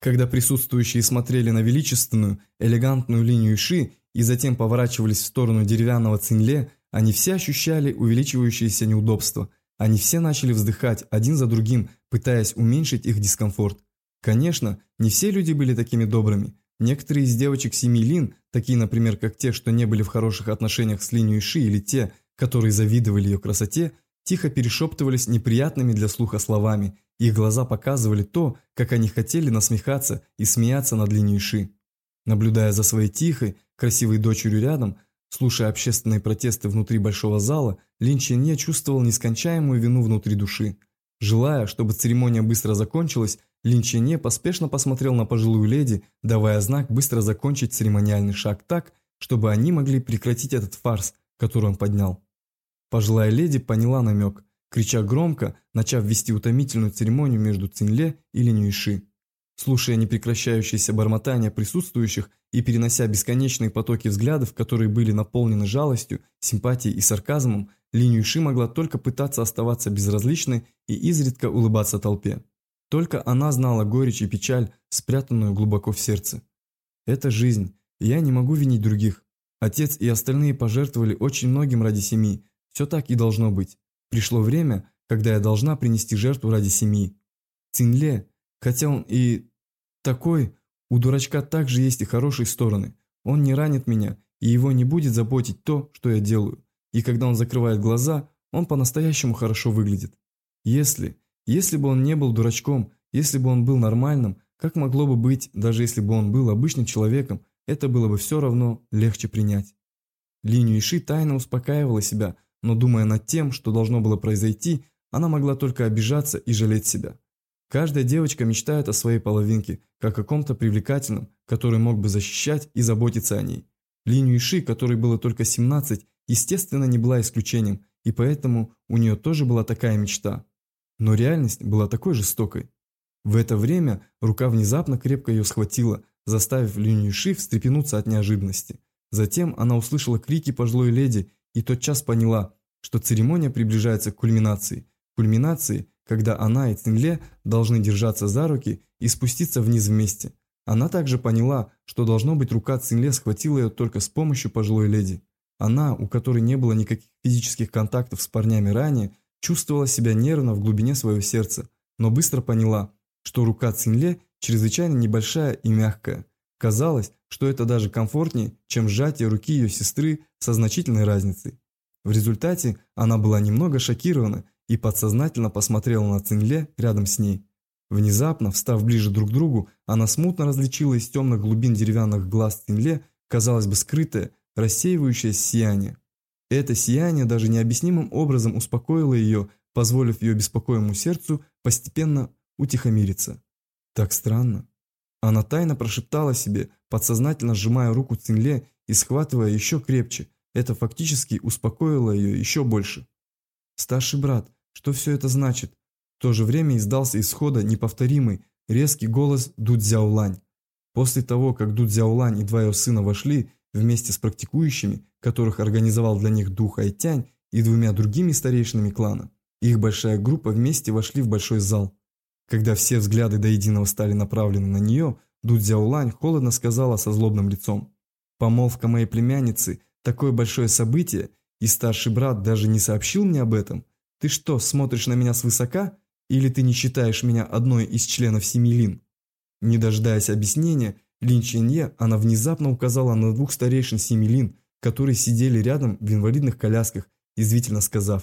Когда присутствующие смотрели на величественную, элегантную линию Ши и затем поворачивались в сторону деревянного цинле, они все ощущали увеличивающееся неудобство. Они все начали вздыхать один за другим, пытаясь уменьшить их дискомфорт. Конечно, не все люди были такими добрыми. Некоторые из девочек семьи Лин, такие, например, как те, что не были в хороших отношениях с линией Ши, или те, которые завидовали ее красоте, тихо перешептывались неприятными для слуха словами. Их глаза показывали то, как они хотели насмехаться и смеяться над линией Ши. Наблюдая за своей тихой, красивой дочерью рядом, слушая общественные протесты внутри большого зала, Лин Ченье чувствовал нескончаемую вину внутри души. Желая, чтобы церемония быстро закончилась, Лин Ченье поспешно посмотрел на пожилую леди, давая знак быстро закончить церемониальный шаг так, чтобы они могли прекратить этот фарс, который он поднял. Пожилая леди поняла намек, крича громко, начав вести утомительную церемонию между Цинле и Линюиши. Слушая непрекращающееся бормотание присутствующих и перенося бесконечные потоки взглядов, которые были наполнены жалостью, симпатией и сарказмом, Линюиши могла только пытаться оставаться безразличной и изредка улыбаться толпе. Только она знала горечь и печаль, спрятанную глубоко в сердце. Это жизнь, я не могу винить других. Отец и остальные пожертвовали очень многим ради семьи, все так и должно быть. Пришло время, когда я должна принести жертву ради семьи. Цинле, хотя он и такой, у дурачка также есть и хорошие стороны. Он не ранит меня, и его не будет заботить то, что я делаю. И когда он закрывает глаза, он по-настоящему хорошо выглядит. Если, если бы он не был дурачком, если бы он был нормальным, как могло бы быть, даже если бы он был обычным человеком, это было бы все равно легче принять. Линию Иши тайно успокаивала себя, но думая над тем, что должно было произойти, она могла только обижаться и жалеть себя. Каждая девочка мечтает о своей половинке, как о каком-то привлекательном, который мог бы защищать и заботиться о ней. Линию Иши, которой было только 17, естественно, не была исключением, и поэтому у нее тоже была такая мечта. Но реальность была такой жестокой. В это время рука внезапно крепко ее схватила, заставив Линию Ши встрепенуться от неожиданности. Затем она услышала крики пожилой леди и тотчас поняла, что церемония приближается к кульминации. Кульминации, когда она и Цинле должны держаться за руки и спуститься вниз вместе. Она также поняла, что должно быть рука Цинле схватила ее только с помощью пожилой леди. Она, у которой не было никаких физических контактов с парнями ранее, чувствовала себя нервно в глубине своего сердца, но быстро поняла, что рука Цинле чрезвычайно небольшая и мягкая. Казалось, что это даже комфортнее, чем сжатие руки ее сестры со значительной разницей. В результате она была немного шокирована и подсознательно посмотрела на Цинле рядом с ней. Внезапно, встав ближе друг к другу, она смутно различила из темных глубин деревянных глаз Цинле, казалось бы, скрытое, рассеивающееся сияние. Это сияние даже необъяснимым образом успокоило ее, позволив ее беспокоемому сердцу постепенно утихомириться. Так странно. Она тайно прошептала себе, подсознательно сжимая руку Цинле и схватывая еще крепче. Это фактически успокоило ее еще больше. «Старший брат, что все это значит?» В то же время издался исхода неповторимый, резкий голос Дудзяулань. После того, как Дудзяулань и два ее сына вошли вместе с практикующими, которых организовал для них дух Айтянь и двумя другими старейшинами клана, их большая группа вместе вошли в большой зал. Когда все взгляды до единого стали направлены на нее, Дудзяулань холодно сказала со злобным лицом. «Помолвка моей племянницы – такое большое событие, и старший брат даже не сообщил мне об этом. Ты что, смотришь на меня свысока? Или ты не считаешь меня одной из членов семьи Лин?» Не дожидаясь объяснения, Лин Ченье, она внезапно указала на двух старейшин семьи Лин, которые сидели рядом в инвалидных колясках, язвительно сказав,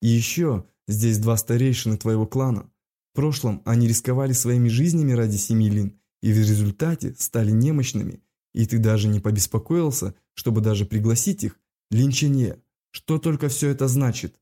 «И еще, здесь два старейшины твоего клана. В прошлом они рисковали своими жизнями ради семьи Лин, и в результате стали немощными, и ты даже не побеспокоился, чтобы даже пригласить их, Лин Ченье. Что только все это значит?»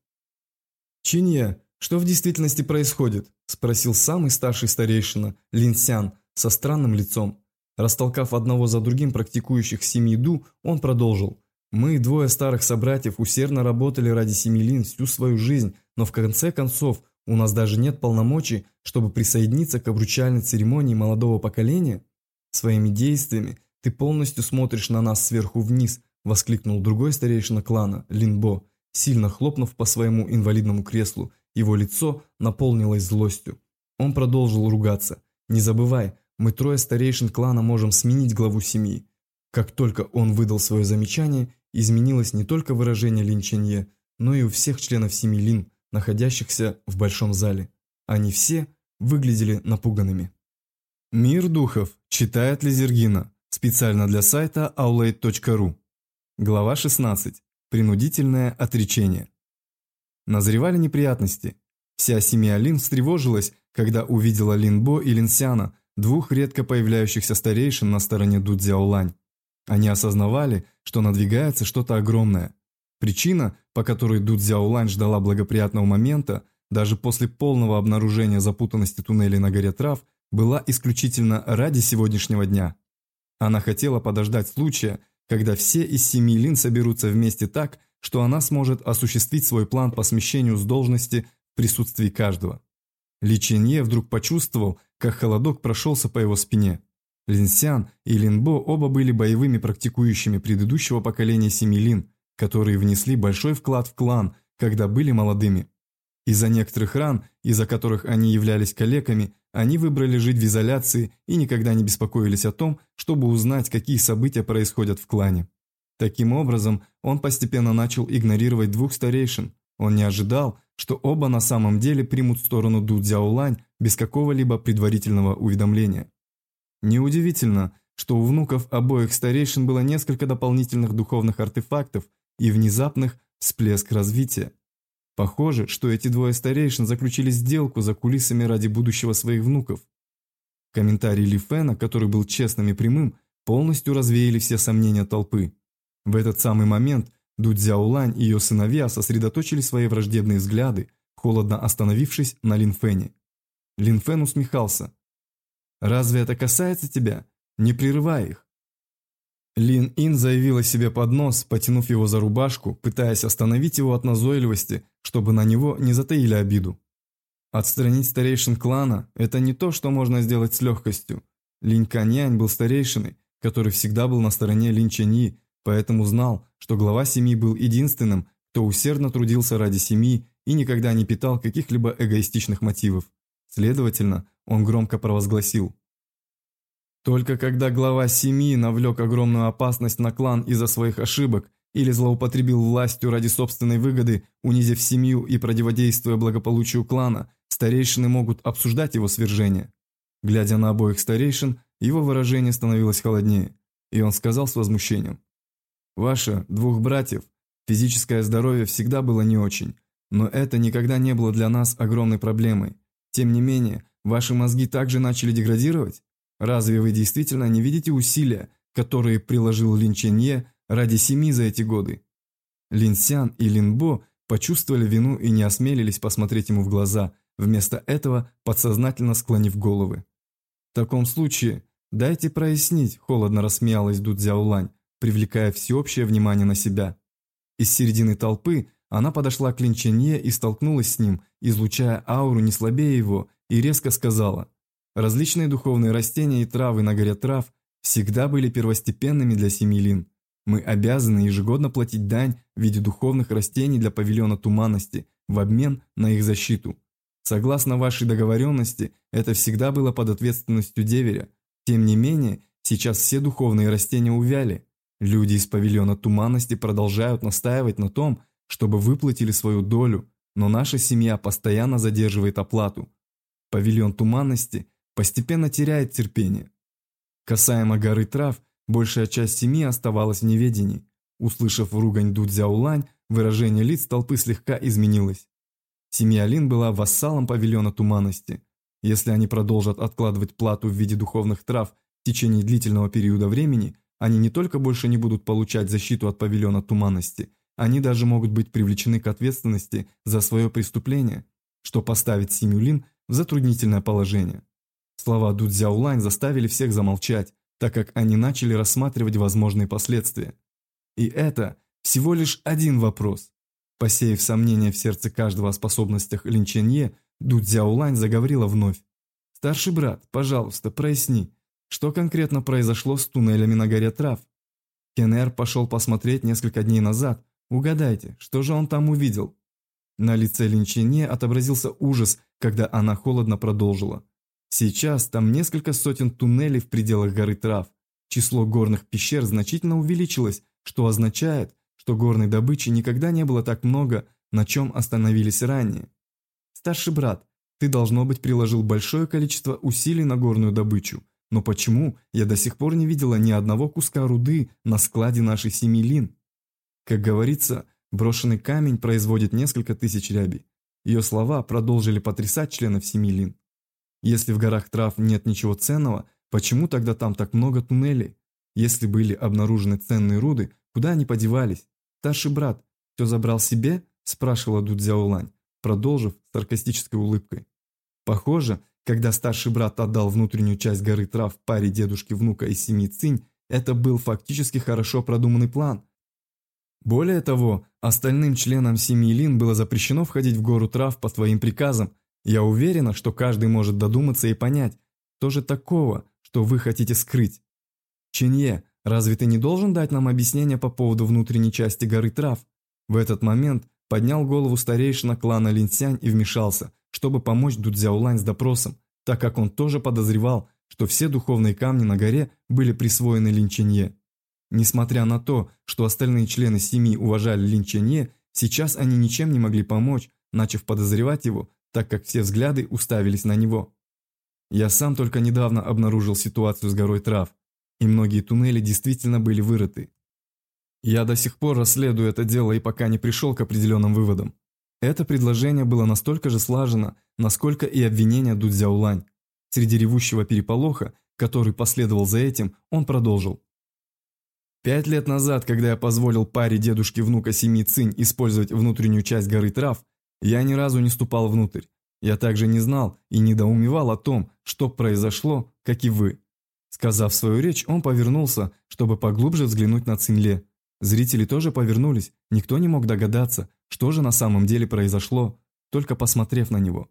«Чинье, что в действительности происходит?» – спросил самый старший старейшина, Лин Сян, со странным лицом. Растолкав одного за другим практикующих семьи Ду, он продолжил. «Мы, двое старых собратьев, усердно работали ради семьи Лин всю свою жизнь, но в конце концов У нас даже нет полномочий, чтобы присоединиться к обручальной церемонии молодого поколения? Своими действиями ты полностью смотришь на нас сверху вниз, воскликнул другой старейшина клана, Линбо, сильно хлопнув по своему инвалидному креслу. Его лицо наполнилось злостью. Он продолжил ругаться. «Не забывай, мы трое старейшин клана можем сменить главу семьи». Как только он выдал свое замечание, изменилось не только выражение Линченье, но и у всех членов семьи Лин, находящихся в большом зале. Они все выглядели напуганными. Мир духов читает Лизергина специально для сайта aulade.ru. Глава 16. Принудительное отречение. Назревали неприятности. Вся семья Лин встревожилась, когда увидела Линбо и Линсяна, двух редко появляющихся старейшин на стороне Дудзяолань. Они осознавали, что надвигается что-то огромное. Причина, по которой Дудзяолань ждала благоприятного момента, даже после полного обнаружения запутанности туннелей на горе трав, была исключительно ради сегодняшнего дня. Она хотела подождать случая, когда все из семи лин соберутся вместе так, что она сможет осуществить свой план по смещению с должности в присутствии каждого. Ли Ченье вдруг почувствовал, как холодок прошелся по его спине. Линсян и Линбо оба были боевыми практикующими предыдущего поколения семи лин, которые внесли большой вклад в клан, когда были молодыми. Из-за некоторых ран, из-за которых они являлись калеками, они выбрали жить в изоляции и никогда не беспокоились о том, чтобы узнать, какие события происходят в клане. Таким образом, он постепенно начал игнорировать двух старейшин. Он не ожидал, что оба на самом деле примут сторону Ду Цзяолань без какого-либо предварительного уведомления. Неудивительно, что у внуков обоих старейшин было несколько дополнительных духовных артефактов и внезапных всплеск развития. Похоже, что эти двое старейшин заключили сделку за кулисами ради будущего своих внуков. Комментарий Ли Фэна, который был честным и прямым, полностью развеяли все сомнения толпы. В этот самый момент Ду Цзяолань и ее сыновья сосредоточили свои враждебные взгляды, холодно остановившись на Лин Фэне. Лин Фэн усмехался. «Разве это касается тебя? Не прерывай их. Лин Ин заявила себе под нос, потянув его за рубашку, пытаясь остановить его от назойливости, чтобы на него не затаили обиду. Отстранить старейшин клана – это не то, что можно сделать с легкостью. Линь Каньянь был старейшиной, который всегда был на стороне Лин Чэньи, поэтому знал, что глава семьи был единственным, кто усердно трудился ради семьи и никогда не питал каких-либо эгоистичных мотивов. Следовательно, он громко провозгласил – только когда глава семьи навлек огромную опасность на клан из-за своих ошибок или злоупотребил властью ради собственной выгоды, унизив семью и противодействуя благополучию клана, старейшины могут обсуждать его свержение. Глядя на обоих старейшин, его выражение становилось холоднее, и он сказал с возмущением. «Ваше, двух братьев, физическое здоровье всегда было не очень, но это никогда не было для нас огромной проблемой. Тем не менее, ваши мозги также начали деградировать? Разве вы действительно не видите усилия, которые приложил Лин Ченье ради семьи за эти годы? Лин Сян и Лин Бо почувствовали вину и не осмелились посмотреть ему в глаза, вместо этого подсознательно склонив головы. В таком случае, дайте прояснить, холодно рассмеялась Ду Цзяолань, привлекая всеобщее внимание на себя. Из середины толпы она подошла к Лин Ченье и столкнулась с ним, излучая ауру не слабее его, и резко сказала – Различные духовные растения и травы на горе трав всегда были первостепенными для семьи Лин. Мы обязаны ежегодно платить дань в виде духовных растений для павильона туманности в обмен на их защиту. Согласно вашей договоренности, это всегда было под ответственностью деверя. Тем не менее, сейчас все духовные растения увяли. Люди из павильона туманности продолжают настаивать на том, чтобы выплатили свою долю, но наша семья постоянно задерживает оплату. Павильон туманности постепенно теряет терпение. Касаемо горы трав, большая часть семьи оставалась в неведении. Услышав ругань Дудзяулань, выражение лиц толпы слегка изменилось. Семья Лин была вассалом павильона туманности. Если они продолжат откладывать плату в виде духовных трав в течение длительного периода времени, они не только больше не будут получать защиту от павильона туманности, они даже могут быть привлечены к ответственности за свое преступление, что поставит семью Лин в затруднительное положение. Слова Дудзяулань заставили всех замолчать, так как они начали рассматривать возможные последствия. И это всего лишь один вопрос. Посеяв сомнения в сердце каждого о способностях Линченье, Ду Цзяолань заговорила вновь. «Старший брат, пожалуйста, проясни, что конкретно произошло с туннелями на горе трав?» Кеннер пошел посмотреть несколько дней назад. Угадайте, что же он там увидел? На лице Линчине отобразился ужас, когда она холодно продолжила. Сейчас там несколько сотен туннелей в пределах горы трав. Число горных пещер значительно увеличилось, что означает, что горной добычи никогда не было так много, на чем остановились ранее. Старший брат, ты, должно быть, приложил большое количество усилий на горную добычу, но почему я до сих пор не видела ни одного куска руды на складе нашей семьи Лин? Как говорится, брошенный камень производит несколько тысяч рябей. Ее слова продолжили потрясать членов семьи Лин. Если в горах трав нет ничего ценного, почему тогда там так много туннелей? Если были обнаружены ценные руды, куда они подевались? Старший брат все забрал себе? Спрашивала Дудзяолань, продолжив саркастической улыбкой. Похоже, когда старший брат отдал внутреннюю часть горы трав паре дедушки внука из семьи Цинь, это был фактически хорошо продуманный план. Более того, остальным членам семьи Лин было запрещено входить в гору трав по твоим приказам. Я уверена, что каждый может додуматься и понять, что же такого, что вы хотите скрыть. Чинье, разве ты не должен дать нам объяснение по поводу внутренней части горы трав? В этот момент поднял голову старейшина клана Линсянь и вмешался, чтобы помочь Дудзяулань с допросом, так как он тоже подозревал, что все духовные камни на горе были присвоены Линченье. Несмотря на то, что остальные члены семьи уважали Линченье, сейчас они ничем не могли помочь, начав подозревать его, так как все взгляды уставились на него. Я сам только недавно обнаружил ситуацию с горой трав, и многие туннели действительно были вырыты. Я до сих пор расследую это дело и пока не пришел к определенным выводам. Это предложение было настолько же слажено, насколько и обвинение Дудзяулань. Среди ревущего переполоха, который последовал за этим, он продолжил. Пять лет назад, когда я позволил паре дедушки внука семьи Цинь использовать внутреннюю часть горы трав, я ни разу не ступал внутрь. Я также не знал и недоумевал о том, что произошло, как и вы. Сказав свою речь, он повернулся, чтобы поглубже взглянуть на Цинле. Зрители тоже повернулись, никто не мог догадаться, что же на самом деле произошло, только посмотрев на него.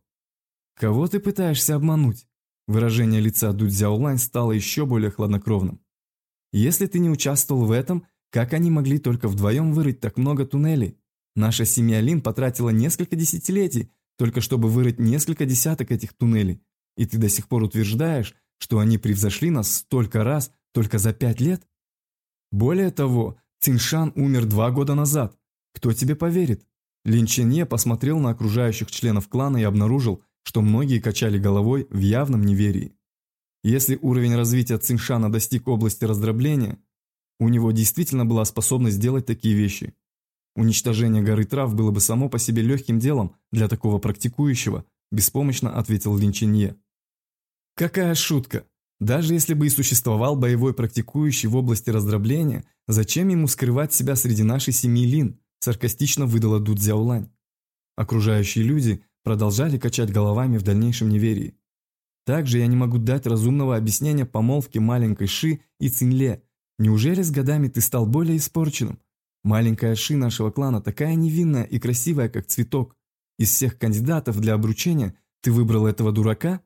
«Кого ты пытаешься обмануть?» Выражение лица Дудзяолань стало еще более хладнокровным. «Если ты не участвовал в этом, как они могли только вдвоем вырыть так много туннелей? Наша семья Лин потратила несколько десятилетий, только чтобы вырыть несколько десяток этих туннелей. И ты до сих пор утверждаешь, что они превзошли нас столько раз только за пять лет? Более того, Циншан умер два года назад. Кто тебе поверит? Лин Ченье посмотрел на окружающих членов клана и обнаружил, что многие качали головой в явном неверии. Если уровень развития Циншана достиг области раздробления, у него действительно была способность сделать такие вещи. Уничтожение горы трав было бы само по себе легким делом для такого практикующего, беспомощно ответил Лин Ченье. Какая шутка! Даже если бы и существовал боевой практикующий в области раздробления, зачем ему скрывать себя среди нашей семьи Лин? Саркастично выдала Дудзяулань. Окружающие люди продолжали качать головами в дальнейшем неверии. Также я не могу дать разумного объяснения помолвке маленькой Ши и Цинле. Неужели с годами ты стал более испорченным? Маленькая Ши нашего клана такая невинная и красивая, как цветок. Из всех кандидатов для обручения ты выбрал этого дурака?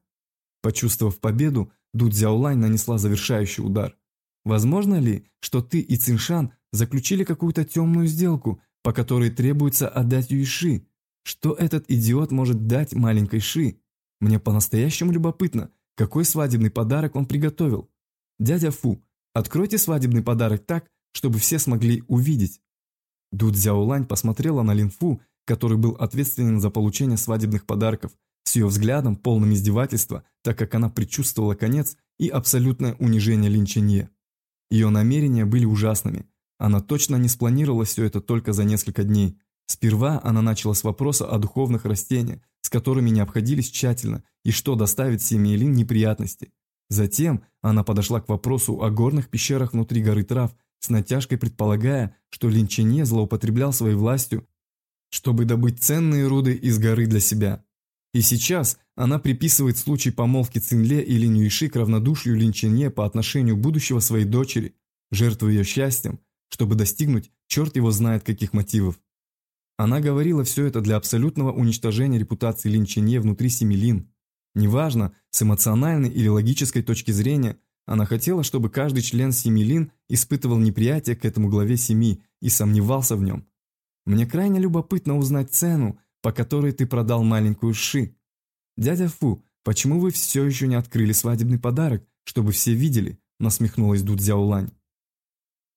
Почувствовав победу, Дудзяолань нанесла завершающий удар. Возможно ли, что ты и Циншан заключили какую-то темную сделку, по которой требуется отдать Юйши? Что этот идиот может дать маленькой Ши? Мне по-настоящему любопытно, какой свадебный подарок он приготовил. Дядя Фу, откройте свадебный подарок так, чтобы все смогли увидеть. Дудзяолань посмотрела на Линфу, который был ответственен за получение свадебных подарков, с ее взглядом, полным издевательства, так как она предчувствовала конец и абсолютное унижение Линченье. Ее намерения были ужасными. Она точно не спланировала все это только за несколько дней. Сперва она начала с вопроса о духовных растениях, с которыми не обходились тщательно, и что доставит семье неприятности. Затем она подошла к вопросу о горных пещерах внутри горы трав, с натяжкой предполагая, что Лин Ченье злоупотреблял своей властью, чтобы добыть ценные руды из горы для себя. И сейчас она приписывает случай помолвки Цинле и Линь Юйши к равнодушию Лин Ченье по отношению будущего своей дочери, жертвуя ее счастьем, чтобы достигнуть черт его знает каких мотивов. Она говорила все это для абсолютного уничтожения репутации Лин Ченье внутри Семилин. Неважно, с эмоциональной или логической точки зрения, она хотела, чтобы каждый член Семилин испытывал неприятие к этому главе семьи и сомневался в нем. Мне крайне любопытно узнать цену, по которой ты продал маленькую Ши. Дядя Фу, почему вы все еще не открыли свадебный подарок, чтобы все видели?» – насмехнулась Ду Цзяолань.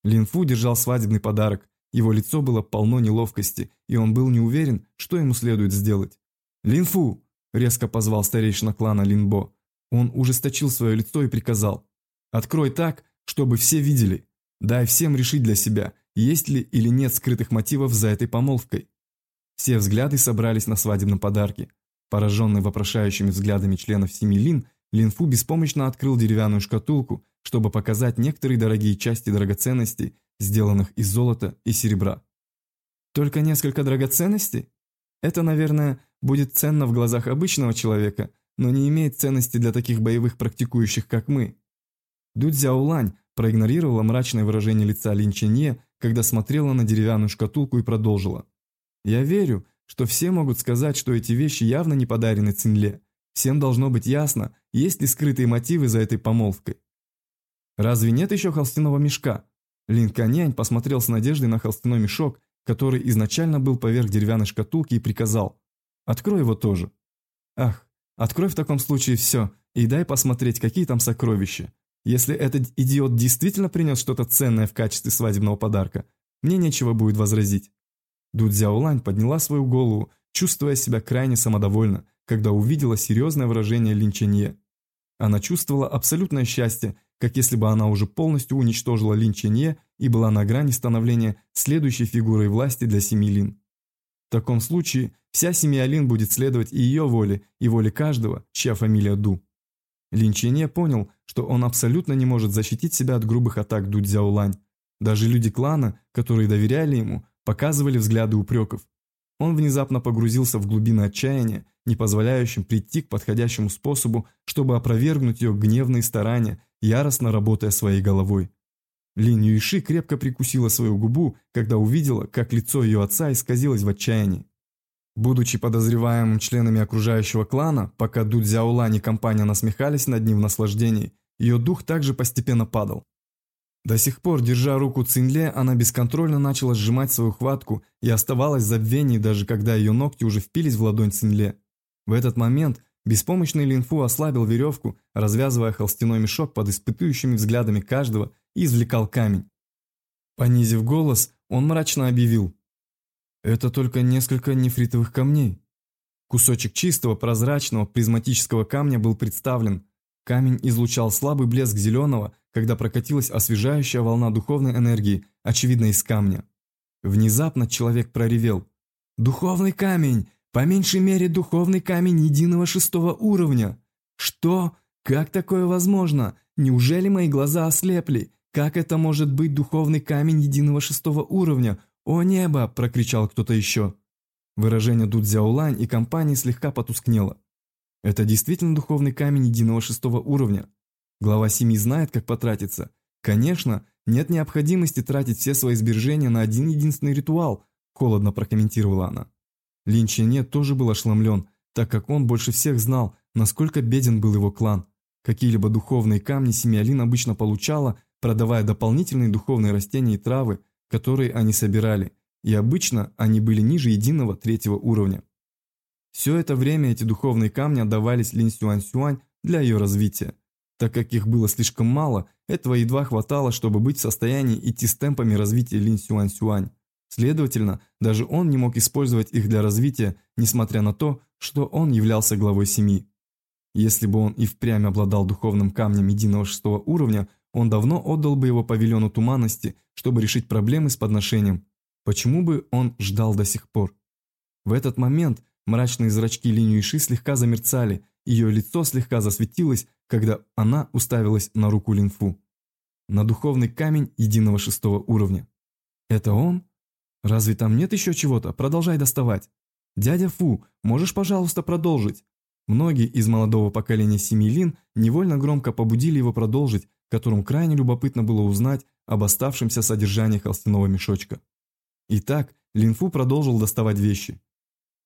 Лин Фу держал свадебный подарок. Его лицо было полно неловкости, и он был не уверен, что ему следует сделать. «Лин Фу!» – резко позвал старейшина клана Линбо. Он ужесточил свое лицо и приказал. «Открой так, чтобы все видели. Дай всем решить для себя, есть ли или нет скрытых мотивов за этой помолвкой. Все взгляды собрались на свадебном подарке. Пораженный вопрошающими взглядами членов семьи Лин, Линфу беспомощно открыл деревянную шкатулку, чтобы показать некоторые дорогие части драгоценностей, сделанных из золота и серебра. Только несколько драгоценностей? Это, наверное, будет ценно в глазах обычного человека, но не имеет ценности для таких боевых практикующих, как мы. Дудзяулань проигнорировала мрачное выражение лица Лин Ченье, когда смотрела на деревянную шкатулку и продолжила. «Я верю, что все могут сказать, что эти вещи явно не подарены Цинле. Всем должно быть ясно, есть ли скрытые мотивы за этой помолвкой. Разве нет еще холстяного мешка? Лин Каньянь посмотрел с надеждой на холстяной мешок, который изначально был поверх деревянной шкатулки и приказал. «Открой его тоже». «Ах, открой в таком случае все и дай посмотреть, какие там сокровища. Если этот идиот действительно принес что-то ценное в качестве свадебного подарка, мне нечего будет возразить». Дудзяолань подняла свою голову, чувствуя себя крайне самодовольно, когда увидела серьезное выражение Линченье. Она чувствовала абсолютное счастье, как если бы она уже полностью уничтожила Линченье и была на грани становления следующей фигурой власти для семьи Лин. В таком случае вся семья Лин будет следовать и ее воле, и воле каждого, чья фамилия Ду. Лин Чене понял, что он абсолютно не может защитить себя от грубых атак Ду Цзяолань. Даже люди клана, которые доверяли ему, показывали взгляды упреков. Он внезапно погрузился в глубины отчаяния, не позволяющим прийти к подходящему способу, чтобы опровергнуть ее гневные старания, яростно работая своей головой. Лин Юиши крепко прикусила свою губу, когда увидела, как лицо ее отца исказилось в отчаянии. Будучи подозреваемым членами окружающего клана, пока Ду Цзяолань и компания насмехались над ним в наслаждении, ее дух также постепенно падал. До сих пор, держа руку Цинле, она бесконтрольно начала сжимать свою хватку и оставалась в забвении, даже когда ее ногти уже впились в ладонь Цинле. В этот момент беспомощный Линфу ослабил веревку, развязывая холстяной мешок под испытующими взглядами каждого и извлекал камень. Понизив голос, он мрачно объявил. «Это только несколько нефритовых камней». Кусочек чистого, прозрачного, призматического камня был представлен. Камень излучал слабый блеск зеленого, когда прокатилась освежающая волна духовной энергии, очевидно из камня. Внезапно человек проревел. «Духовный камень! По меньшей мере духовный камень единого шестого уровня! Что? Как такое возможно? Неужели мои глаза ослепли? Как это может быть духовный камень единого шестого уровня? О небо!» – прокричал кто-то еще. Выражение Дудзяолань и компании слегка потускнело. Это действительно духовный камень единого шестого уровня. Глава семьи знает, как потратиться. Конечно, нет необходимости тратить все свои сбережения на один единственный ритуал, холодно прокомментировала она. Лин Чене тоже был ошеломлен, так как он больше всех знал, насколько беден был его клан. Какие-либо духовные камни семья Лин обычно получала, продавая дополнительные духовные растения и травы, которые они собирали, и обычно они были ниже единого третьего уровня. Все это время эти духовные камни отдавались Лин Сюань Сюань для ее развития. Так как их было слишком мало, этого едва хватало, чтобы быть в состоянии идти с темпами развития Лин Сюань Сюань. Следовательно, даже он не мог использовать их для развития, несмотря на то, что он являлся главой семьи. Если бы он и впрямь обладал духовным камнем единого шестого уровня, он давно отдал бы его павильону туманности, чтобы решить проблемы с подношением. Почему бы он ждал до сих пор? В этот момент мрачные зрачки Линь Юиши слегка замерцали, ее лицо слегка засветилось, когда она уставилась на руку Линфу. На духовный камень единого шестого уровня. «Это он? Разве там нет еще чего-то? Продолжай доставать. Дядя Фу, можешь, пожалуйста, продолжить?» Многие из молодого поколения семьи Лин невольно громко побудили его продолжить, которым крайне любопытно было узнать об оставшемся содержании холстяного мешочка. Итак, Линфу продолжил доставать вещи.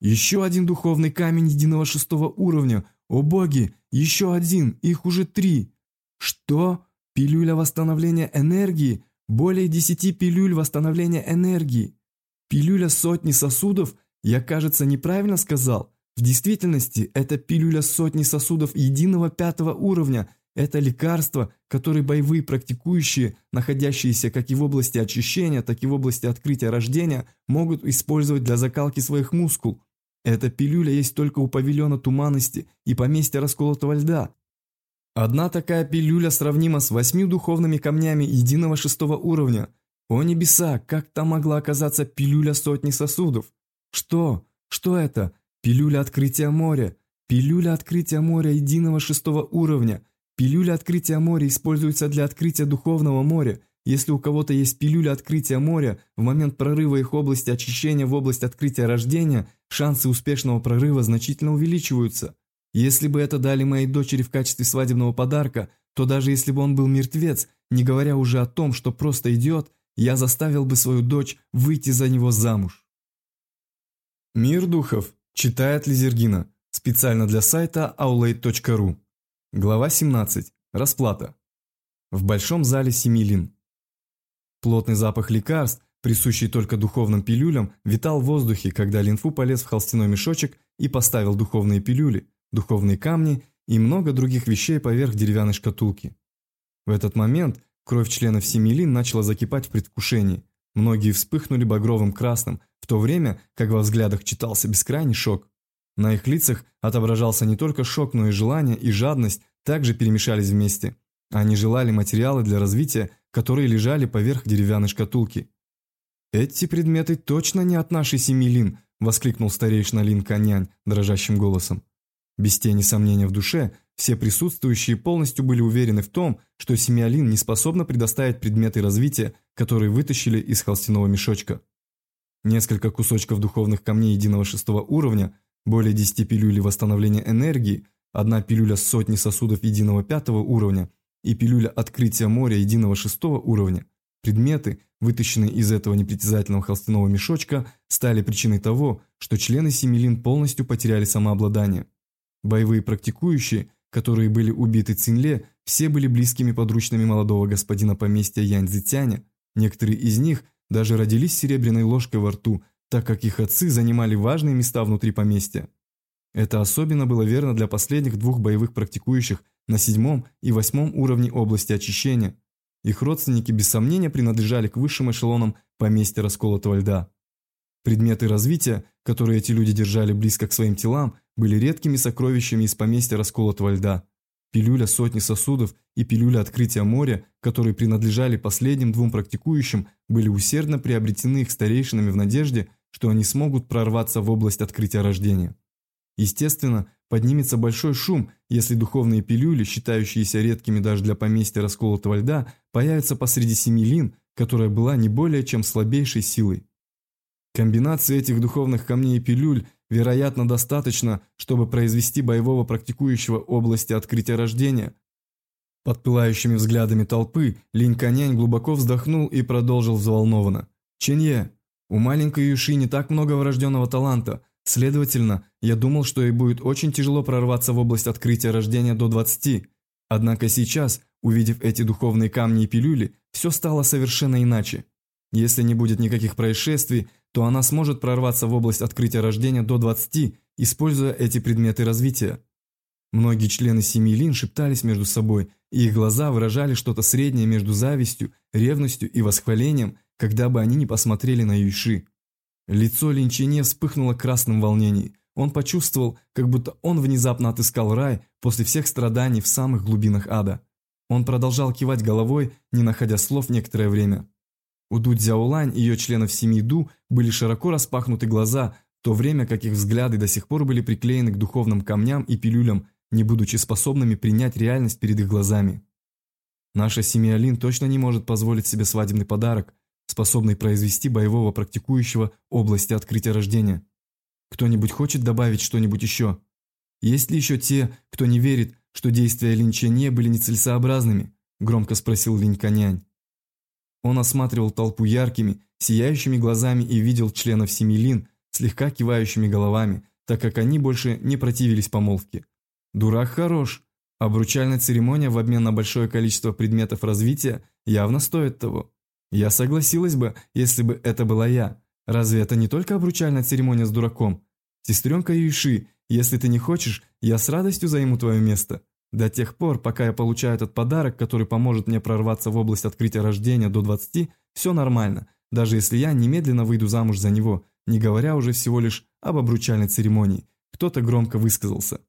«Еще один духовный камень единого шестого уровня! О боги! Еще один! Их уже три!» «Что? Пилюля восстановления энергии? Более десяти пилюль восстановления энергии! Пилюля сотни сосудов? Я, кажется, неправильно сказал. В действительности, это пилюля сотни сосудов единого пятого уровня. Это лекарство, которое боевые практикующие, находящиеся как и в области очищения, так и в области открытия рождения, могут использовать для закалки своих мускул. Эта пилюля есть только у павильона туманности и поместья расколотого льда. Одна такая пилюля сравнима с восьми духовными камнями единого шестого уровня. О небеса, как там могла оказаться пилюля сотни сосудов? Что? Что это? Пилюля открытия моря. Пилюля открытия моря единого шестого уровня. Пилюля открытия моря используется для открытия духовного моря. Если у кого-то есть пилюля открытия моря, в момент прорыва их области очищения в область открытия рождения, шансы успешного прорыва значительно увеличиваются. Если бы это дали моей дочери в качестве свадебного подарка, то даже если бы он был мертвец, не говоря уже о том, что просто идет, я заставил бы свою дочь выйти за него замуж. Мир духов Читает Лизергина. Специально для сайта aulade.ru. Глава 17. Расплата. В большом зале Семилин. Плотный запах лекарств, присущий только духовным пилюлям, витал в воздухе, когда Линфу полез в холстяной мешочек и поставил духовные пилюли, духовные камни и много других вещей поверх деревянной шкатулки. В этот момент кровь членов Семилин начала закипать в предвкушении. Многие вспыхнули багровым красным, в то время как во взглядах читался бескрайний шок. На их лицах отображался не только шок, но и желание и жадность также перемешались вместе. Они желали материалы для развития, которые лежали поверх деревянной шкатулки. «Эти предметы точно не от нашей семьи Лин», – воскликнул старейшина Лин Канянь дрожащим голосом. Без тени сомнения в душе, все присутствующие полностью были уверены в том, что семья Лин не способна предоставить предметы развития, которые вытащили из холстяного мешочка несколько кусочков духовных камней единого шестого уровня, более 10 пилюлей восстановления энергии, одна пилюля сотни сосудов единого пятого уровня и пилюля открытия моря единого шестого уровня. Предметы, вытащенные из этого непритязательного холстяного мешочка, стали причиной того, что члены Семилин полностью потеряли самообладание. Боевые практикующие, которые были убиты Цинле, все были близкими подручными молодого господина поместья Янь Цзитяня. Некоторые из них – даже родились с серебряной ложкой во рту, так как их отцы занимали важные места внутри поместья. Это особенно было верно для последних двух боевых практикующих на седьмом и восьмом уровне области очищения. Их родственники без сомнения принадлежали к высшим эшелонам поместья расколотого льда. Предметы развития, которые эти люди держали близко к своим телам, были редкими сокровищами из поместья расколотого льда – пилюля сотни сосудов и пилюля открытия моря, которые принадлежали последним двум практикующим, были усердно приобретены их старейшинами в надежде, что они смогут прорваться в область открытия рождения. Естественно, поднимется большой шум, если духовные пилюли, считающиеся редкими даже для поместья расколотого льда, появятся посреди семи лин, которая была не более чем слабейшей силой. Комбинация этих духовных камней и пилюль вероятно, достаточно, чтобы произвести боевого практикующего области открытия рождения. Под пылающими взглядами толпы Линь Канянь глубоко вздохнул и продолжил взволнованно. «Ченье, у маленькой Юши не так много врожденного таланта, следовательно, я думал, что ей будет очень тяжело прорваться в область открытия рождения до 20. Однако сейчас, увидев эти духовные камни и пилюли, все стало совершенно иначе. Если не будет никаких происшествий, то она сможет прорваться в область открытия рождения до 20, используя эти предметы развития. Многие члены семьи Лин шептались между собой, и их глаза выражали что-то среднее между завистью, ревностью и восхвалением, когда бы они ни посмотрели на Юйши. Лицо Линчине вспыхнуло красным волнением. Он почувствовал, как будто он внезапно отыскал рай после всех страданий в самых глубинах ада. Он продолжал кивать головой, не находя слов некоторое время. У Ду Цзяолань и ее членов семьи Ду были широко распахнуты глаза, в то время как их взгляды до сих пор были приклеены к духовным камням и пилюлям, не будучи способными принять реальность перед их глазами. Наша семья Лин точно не может позволить себе свадебный подарок, способный произвести боевого практикующего области открытия рождения. Кто-нибудь хочет добавить что-нибудь еще? Есть ли еще те, кто не верит, что действия Лин Ченье были нецелесообразными? Громко спросил Линь Конянь. Он осматривал толпу яркими, сияющими глазами и видел членов семи лин, слегка кивающими головами, так как они больше не противились помолвке. Дурак хорош. Обручальная церемония в обмен на большое количество предметов развития явно стоит того. Я согласилась бы, если бы это была я. Разве это не только обручальная церемония с дураком? Сестренка Юиши, если ты не хочешь, я с радостью займу твое место. До тех пор, пока я получаю этот подарок, который поможет мне прорваться в область открытия рождения до 20, все нормально, даже если я немедленно выйду замуж за него, не говоря уже всего лишь об обручальной церемонии. Кто-то громко высказался.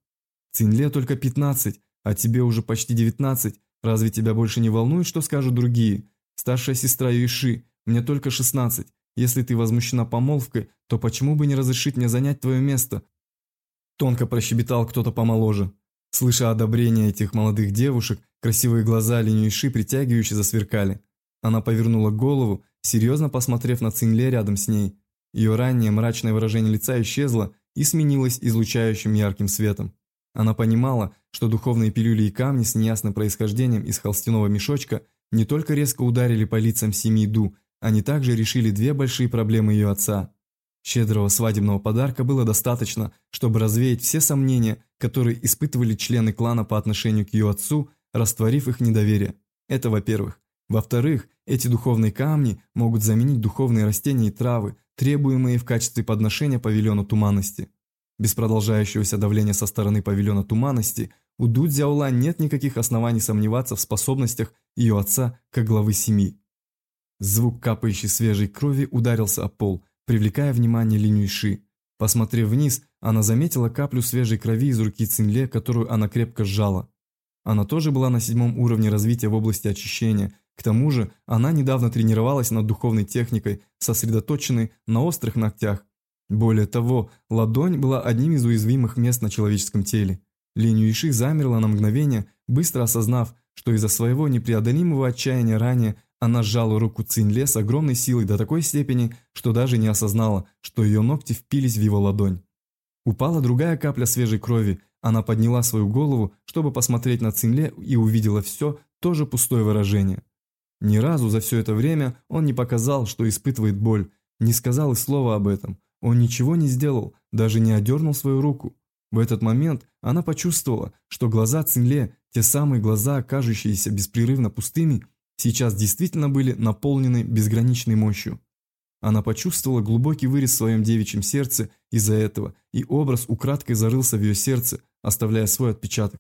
Цинле только 15, а тебе уже почти 19. Разве тебя больше не волнует, что скажут другие? Старшая сестра Юиши, мне только 16. Если ты возмущена помолвкой, то почему бы не разрешить мне занять твое место? Тонко прощебетал кто-то помоложе. Слыша одобрение этих молодых девушек, красивые глаза Линюиши притягивающе засверкали. Она повернула голову, серьезно посмотрев на Цинле рядом с ней. Ее раннее мрачное выражение лица исчезло и сменилось излучающим ярким светом. Она понимала, что духовные пилюли и камни с неясным происхождением из холстяного мешочка не только резко ударили по лицам семьи Ду, они также решили две большие проблемы ее отца. Щедрого свадебного подарка было достаточно, чтобы развеять все сомнения, которые испытывали члены клана по отношению к ее отцу, растворив их недоверие. Это во-первых. Во-вторых, эти духовные камни могут заменить духовные растения и травы, требуемые в качестве подношения павильона туманности. Без продолжающегося давления со стороны павильона туманности у Ду Цзяола нет никаких оснований сомневаться в способностях ее отца как главы семьи. Звук капающей свежей крови ударился о пол, привлекая внимание Линь Ши. Посмотрев вниз, она заметила каплю свежей крови из руки Цинле, которую она крепко сжала. Она тоже была на седьмом уровне развития в области очищения – к тому же она недавно тренировалась над духовной техникой, сосредоточенной на острых ногтях. Более того, ладонь была одним из уязвимых мест на человеческом теле. Линь Юиши замерла на мгновение, быстро осознав, что из-за своего непреодолимого отчаяния ранее она сжала руку Цинле с огромной силой до такой степени, что даже не осознала, что ее ногти впились в его ладонь. Упала другая капля свежей крови, она подняла свою голову, чтобы посмотреть на Цинле и увидела все, тоже пустое выражение. Ни разу за все это время он не показал, что испытывает боль, не сказал и слова об этом. Он ничего не сделал, даже не одернул свою руку. В этот момент она почувствовала, что глаза Цинле, те самые глаза, кажущиеся беспрерывно пустыми, сейчас действительно были наполнены безграничной мощью. Она почувствовала глубокий вырез в своем девичьем сердце из-за этого, и образ украдкой зарылся в ее сердце, оставляя свой отпечаток.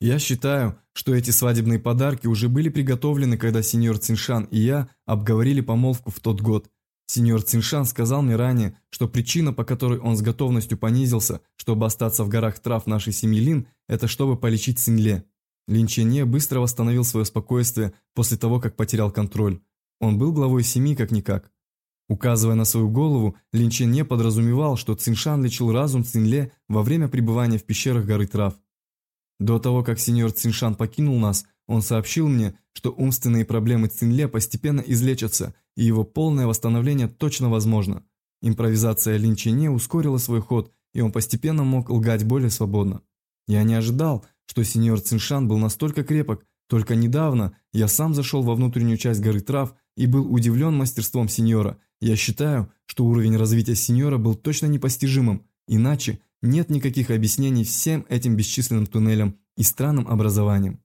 Я считаю, что эти свадебные подарки уже были приготовлены, когда сеньор Циншан и я обговорили помолвку в тот год. Сеньор Циншан сказал мне ранее, что причина, по которой он с готовностью понизился, чтобы остаться в горах трав нашей семьи Лин, это чтобы полечить Цинле. Лин Ченье быстро восстановил свое спокойствие после того, как потерял контроль. Он был главой семьи как-никак. Указывая на свою голову, Лин Ченье подразумевал, что Циншан лечил разум Цинле во время пребывания в пещерах горы трав. До того, как сеньор Циншан покинул нас, он сообщил мне, что умственные проблемы Цинле постепенно излечатся, и его полное восстановление точно возможно. Импровизация Линчине ускорила свой ход, и он постепенно мог лгать более свободно. Я не ожидал, что сеньор Циншан был настолько крепок, только недавно я сам зашел во внутреннюю часть горы трав и был удивлен мастерством сеньора. Я считаю, что уровень развития сеньора был точно непостижимым, иначе нет никаких объяснений всем этим бесчисленным туннелям и странным образованиям.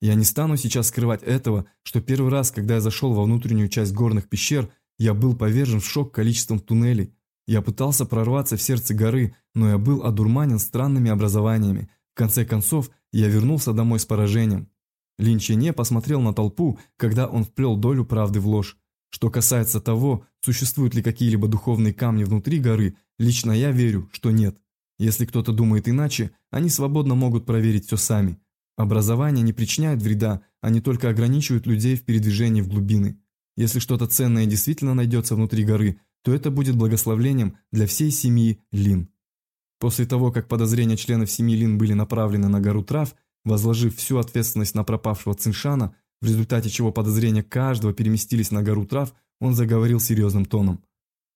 Я не стану сейчас скрывать этого, что первый раз, когда я зашел во внутреннюю часть горных пещер, я был повержен в шок количеством туннелей. Я пытался прорваться в сердце горы, но я был одурманен странными образованиями. В конце концов, я вернулся домой с поражением. Линчене посмотрел на толпу, когда он вплел долю правды в ложь. Что касается того, существуют ли какие-либо духовные камни внутри горы, лично я верю, что нет. Если кто-то думает иначе, они свободно могут проверить все сами. Образование не причиняет вреда, они только ограничивают людей в передвижении в глубины. Если что-то ценное действительно найдется внутри горы, то это будет благословлением для всей семьи Лин. После того, как подозрения членов семьи Лин были направлены на гору трав, возложив всю ответственность на пропавшего Циншана, в результате чего подозрения каждого переместились на гору трав, он заговорил серьезным тоном.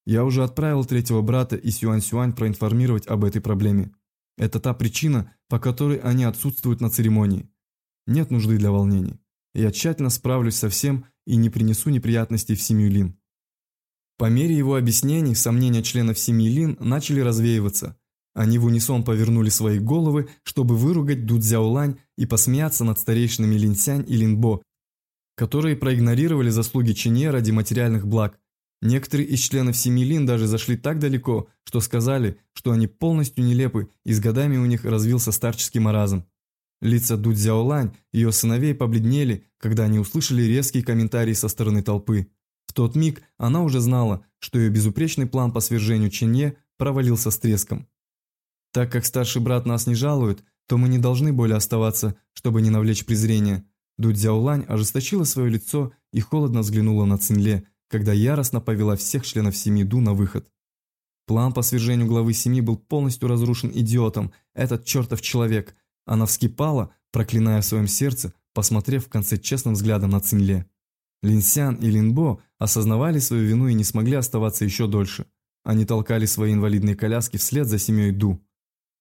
Я уже отправил третьего брата и Сюань-Сюань проинформировать об этой проблеме. Это та причина, по которой они отсутствуют на церемонии. Нет нужды для волнений. я тщательно справлюсь со всем и не принесу неприятностей в семью Лин. По мере его объяснений, сомнения членов семьи Лин начали развеиваться. Они в унисон повернули свои головы, чтобы выругать Дудзяолань и посмеяться над старейшинами Линсянь и Линбо, которые проигнорировали заслуги Чине ради материальных благ. Некоторые из членов семьи Лин даже зашли так далеко, что сказали, что они полностью нелепы и с годами у них развился старческий маразм. Лица Дудзяолань и ее сыновей побледнели, когда они услышали резкие комментарии со стороны толпы. В тот миг она уже знала, что ее безупречный план по свержению Ченье провалился с треском. Так как старший брат нас не жалует, то мы не должны более оставаться, чтобы не навлечь презрение. Дудзяолань ожесточила свое лицо и холодно взглянула на Цинле, когда яростно повела всех членов семьи Ду на выход. План по свержению главы семьи был полностью разрушен идиотом, этот чертов человек. Она вскипала, проклиная в своем сердце, посмотрев в конце честным взглядом на Цинле. Линсян и Линбо осознавали свою вину и не смогли оставаться еще дольше. Они толкали свои инвалидные коляски вслед за семьей Ду.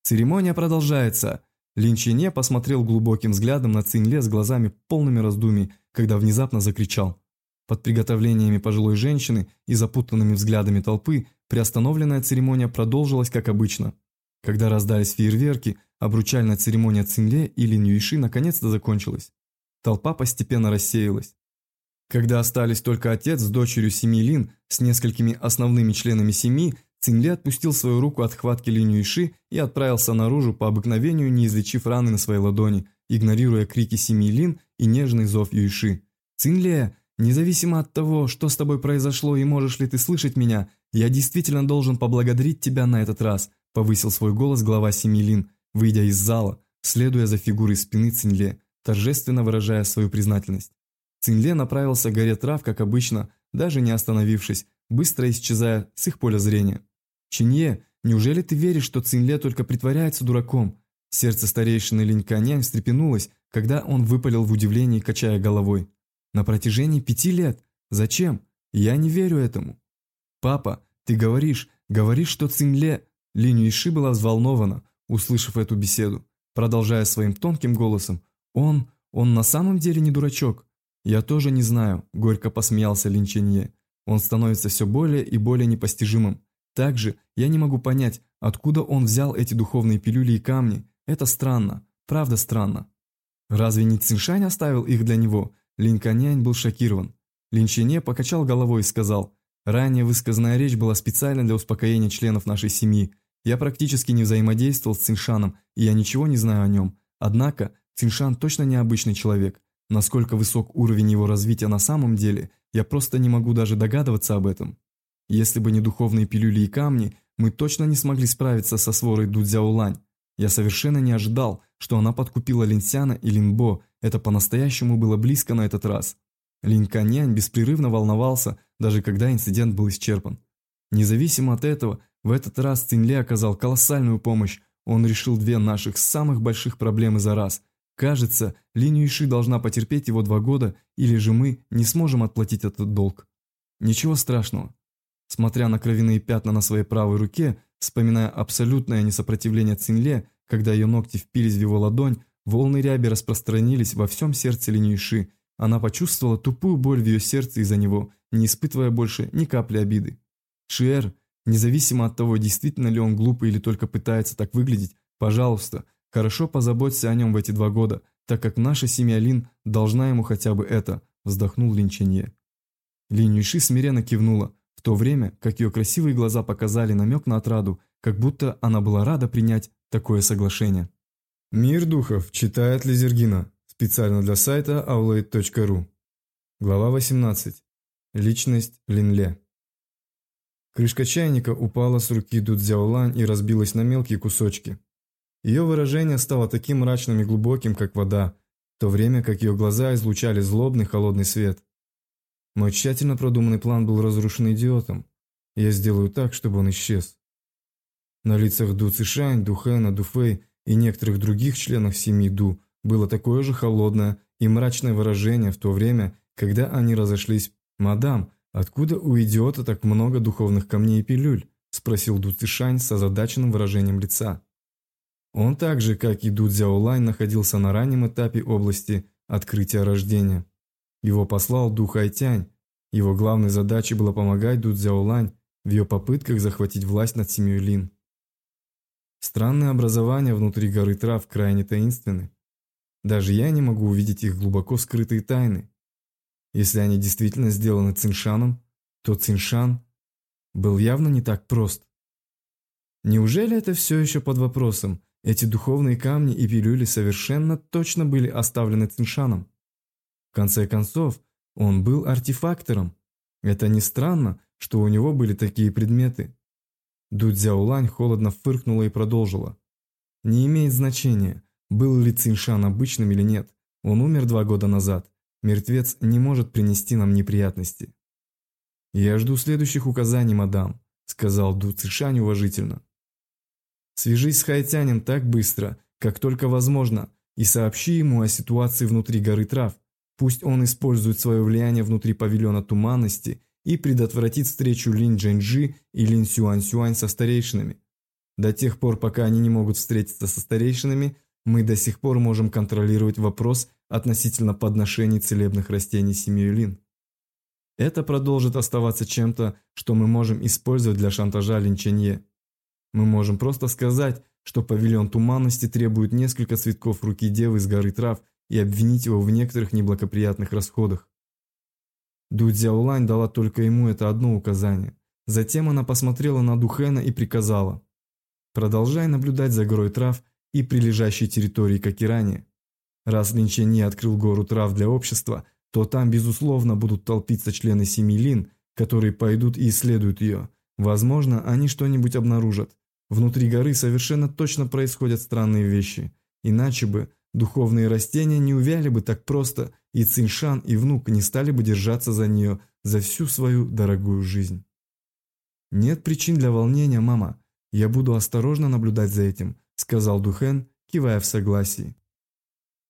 Церемония продолжается. Лин Чине посмотрел глубоким взглядом на Цинле с глазами полными раздумий, когда внезапно закричал. Под приготовлениями пожилой женщины и запутанными взглядами толпы приостановленная церемония продолжилась как обычно. Когда раздались фейерверки, обручальная церемония Цинле и Лин Юиши наконец-то закончилась. Толпа постепенно рассеялась. Когда остались только отец с дочерью семьи Лин с несколькими основными членами семьи, Цинли отпустил свою руку от хватки Линь Юйши и отправился наружу по обыкновению, не излечив раны на своей ладони, игнорируя крики семьи Лин и нежный зов Юйши. «Цинле, независимо от того, что с тобой произошло и можешь ли ты слышать меня, я действительно должен поблагодарить тебя на этот раз», повысил свой голос глава семьи Лин, выйдя из зала, следуя за фигурой спины Цинле, торжественно выражая свою признательность. Цинле направился к горе трав, как обычно, даже не остановившись, быстро исчезая с их поля зрения. «Чинье, неужели ты веришь, что Цинле только притворяется дураком?» Сердце старейшины Линьканянь встрепенулось, когда он выпалил в удивлении, качая головой. «На протяжении пяти лет? Зачем? Я не верю этому». «Папа, ты говоришь, говоришь, что Цинле...» Линь Юйши была взволнована, услышав эту беседу, продолжая своим тонким голосом. «Он... он на самом деле не дурачок. «Я тоже не знаю», – горько посмеялся Линченье. «Он становится все более и более непостижимым. Также я не могу понять, откуда он взял эти духовные пилюли и камни. Это странно, правда странно». «Разве не Циншань оставил их для него?» Линканянь был шокирован. Линчене покачал головой и сказал, «Ранее высказанная речь была специально для успокоения членов нашей семьи. Я практически не взаимодействовал с Циншаном, и я ничего не знаю о нем. Однако Циншан точно необычный человек. Насколько высок уровень его развития на самом деле, я просто не могу даже догадываться об этом. Если бы не духовные пилюли и камни, мы точно не смогли справиться со сворой Дудзяолань. Я совершенно не ожидал, что она подкупила Линсяна и Линбо, это по-настоящему было близко на этот раз. Лин Каньянь беспрерывно волновался, даже когда инцидент был исчерпан. Независимо от этого, в этот раз Цинле оказал колоссальную помощь, он решил две наших самых больших проблемы за раз – Кажется, линию Иши должна потерпеть его два года, или же мы не сможем отплатить этот долг. Ничего страшного. Смотря на кровяные пятна на своей правой руке, вспоминая абсолютное несопротивление Цинле, когда ее ногти впились в его ладонь, волны ряби распространились во всем сердце линию Иши. Она почувствовала тупую боль в ее сердце из-за него, не испытывая больше ни капли обиды. Шиэр, независимо от того, действительно ли он глупый или только пытается так выглядеть, пожалуйста, Хорошо позаботься о нем в эти два года, так как наша семья Лин должна ему хотя бы это», – вздохнул Лин Ченье. Лин Юши смиренно кивнула, то время как ее красивые глаза показали намек на отраду, как будто она была рада принять такое соглашение. Мир духов читает Лизергина специально для сайта aulade.ru. Глава 18. Личность Линле. Крышка чайника упала с руки Дудзяолань и разбилась на мелкие кусочки. Ее выражение стало таким мрачным и глубоким, как вода, в то время как ее глаза излучали злобный холодный свет. Мой тщательно продуманный план был разрушен идиотом. Я сделаю так, чтобы он исчез. На лицах Ду Цишань, Ду Хэна, Ду Фэй и некоторых других членов семьи Ду было такое же холодное и мрачное выражение в то время, когда они разошлись. «Мадам, откуда у идиота так много духовных камней и пилюль?» – спросил Ду Цишань с озадаченным выражением лица. Он так же, как и Ду Цзяолань, находился на раннем этапе области открытия рождения. Его послал дух Айтянь. Его главной задачей было помогать Ду Цзяолань в ее попытках захватить власть над семьей Лин. Странные образования внутри горы трав крайне таинственны. Даже я не могу увидеть их глубоко скрытые тайны. Если они действительно сделаны Циншаном, то Циншан был явно не так прост. Неужели это все еще под вопросом? Эти духовные камни и пилюли совершенно точно были оставлены Циншаном. В конце концов, он был артефактором. Это не странно, что у него были такие предметы. Дудзяулань холодно фыркнула и продолжила. Не имеет значения, был ли Циншан обычным или нет. Он умер два года назад. Мертвец не может принести нам неприятности. «Я жду следующих указаний, мадам», – сказал Ду Цишань уважительно. «Свяжись с Хайтянем так быстро, как только возможно, и сообщи ему о ситуации внутри горы трав. Пусть он использует свое влияние внутри павильона туманности и предотвратит встречу Лин Джэньджи и Лин Сюань Сюань со старейшинами. До тех пор, пока они не могут встретиться со старейшинами, мы до сих пор можем контролировать вопрос относительно подношений целебных растений семьей Лин. Это продолжит оставаться чем-то, что мы можем использовать для шантажа Линченье. Мы можем просто сказать, что павильон туманности требует несколько цветков руки девы с горы трав и обвинить его в некоторых неблагоприятных расходах. Ду Цзяолань дала только ему это одно указание. Затем она посмотрела на Духена и приказала «Продолжай наблюдать за горой трав и прилежащей территорией, как и ранее. Раз Линченье открыл гору трав для общества – то там, безусловно, будут толпиться члены семьи Лин, которые пойдут и исследуют ее. Возможно, они что-нибудь обнаружат. Внутри горы совершенно точно происходят странные вещи. Иначе бы духовные растения не увяли бы так просто, и Циншан и внук не стали бы держаться за нее за всю свою дорогую жизнь. «Нет причин для волнения, мама. Я буду осторожно наблюдать за этим», – сказал Духен, кивая в согласии.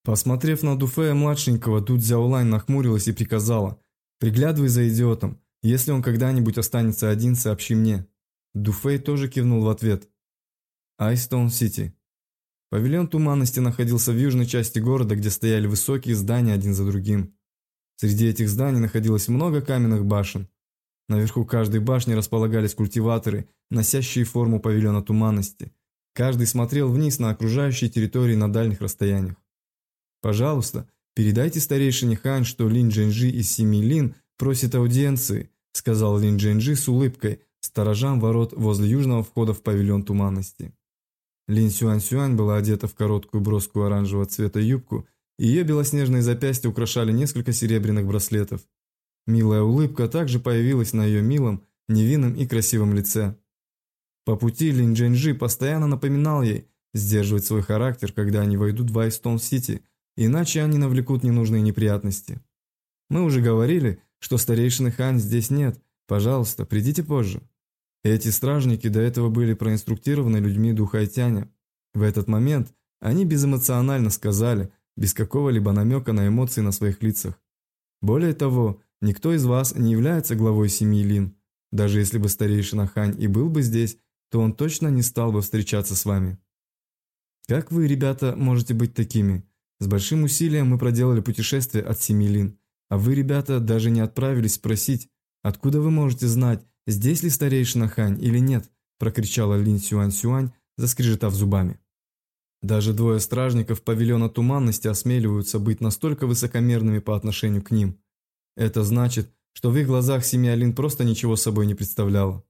Посмотрев на Дуфея-младшенького, тут Зяолань нахмурилась и приказала. «Приглядывай за идиотом. Если он когда-нибудь останется один, сообщи мне». Дуфей тоже кивнул в ответ. Айстоун-Сити. Павильон туманности находился в южной части города, где стояли высокие здания один за другим. Среди этих зданий находилось много каменных башен. Наверху каждой башни располагались культиваторы, носящие форму павильона туманности. Каждый смотрел вниз на окружающие территории на дальних расстояниях. «Пожалуйста, передайте старейшине Хан, что Лин Джэньжи из семьи Лин просит аудиенции», сказал Лин Джэньжи с улыбкой, сторожам ворот возле южного входа в павильон туманности. Лин Сюань Сюань была одета в короткую броскую оранжевого цвета юбку, и ее белоснежные запястья украшали несколько серебряных браслетов. Милая улыбка также появилась на ее милом, невинном и красивом лице. По пути Лин Джэньжи постоянно напоминал ей сдерживать свой характер, когда они войдут в Айстон-Сити – иначе они навлекут ненужные неприятности. Мы уже говорили, что старейшины Хан здесь нет, пожалуйста, придите позже. Эти стражники до этого были проинструктированы людьми Духайтяня. В этот момент они безэмоционально сказали, без какого-либо намека на эмоции на своих лицах. Более того, никто из вас не является главой семьи Лин. Даже если бы старейшина Хань и был бы здесь, то он точно не стал бы встречаться с вами. Как вы, ребята, можете быть такими? С большим усилием мы проделали путешествие от Семилин, а вы, ребята, даже не отправились спросить, откуда вы можете знать, здесь ли старейшина Хань или нет, прокричала Лин Сюань Сюань, заскрежетав зубами. Даже двое стражников павильона туманности осмеливаются быть настолько высокомерными по отношению к ним. Это значит, что в их глазах семья Лин просто ничего собой не представляла.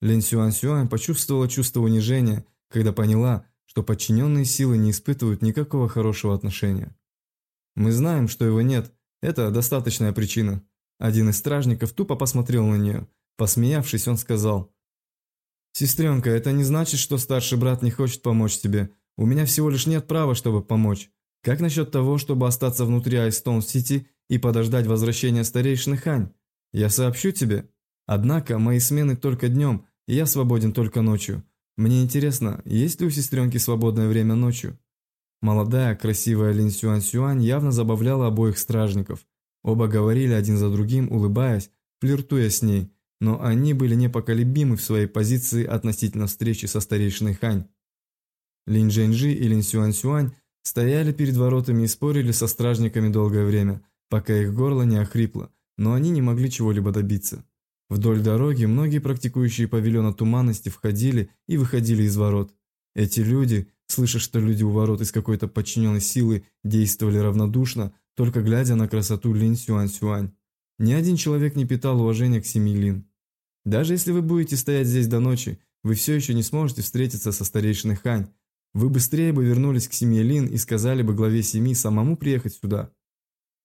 Лин Сюань Сюань почувствовала чувство унижения, когда поняла, что подчиненные силы не испытывают никакого хорошего отношения. Мы знаем, что его нет, это достаточная причина. Один из стражников тупо посмотрел на нее. Посмеявшись, он сказал, «Сестренка, это не значит, что старший брат не хочет помочь тебе. У меня всего лишь нет права, чтобы помочь. Как насчет того, чтобы остаться внутри Айстон-Сити и подождать возвращения старейшины Хань? Я сообщу тебе. Однако мои смены только днем, и я свободен только ночью. Мне интересно, есть ли у сестренки свободное время ночью? Молодая, красивая Лин Сюань Сюань явно забавляла обоих стражников. Оба говорили один за другим, улыбаясь, флиртуя с ней, но они были непоколебимы в своей позиции относительно встречи со старейшиной Хань. Лин Джэньжи и Лин Сюань Сюань Стояли перед воротами и спорили со стражниками долгое время, пока их горло не охрипло, но они не могли чего-либо добиться. Вдоль дороги многие практикующие павильона туманности входили и выходили из ворот. Эти люди, слыша, что люди у ворот из какой-то подчиненной силы действовали равнодушно, только глядя на красоту Лин Сюань Сюань. Ни один человек не питал уважения к семье Лин. Даже если вы будете стоять здесь до ночи, вы все еще не сможете встретиться со старейшиной Хань, вы быстрее бы вернулись к семье Лин и сказали бы главе семьи самому приехать сюда.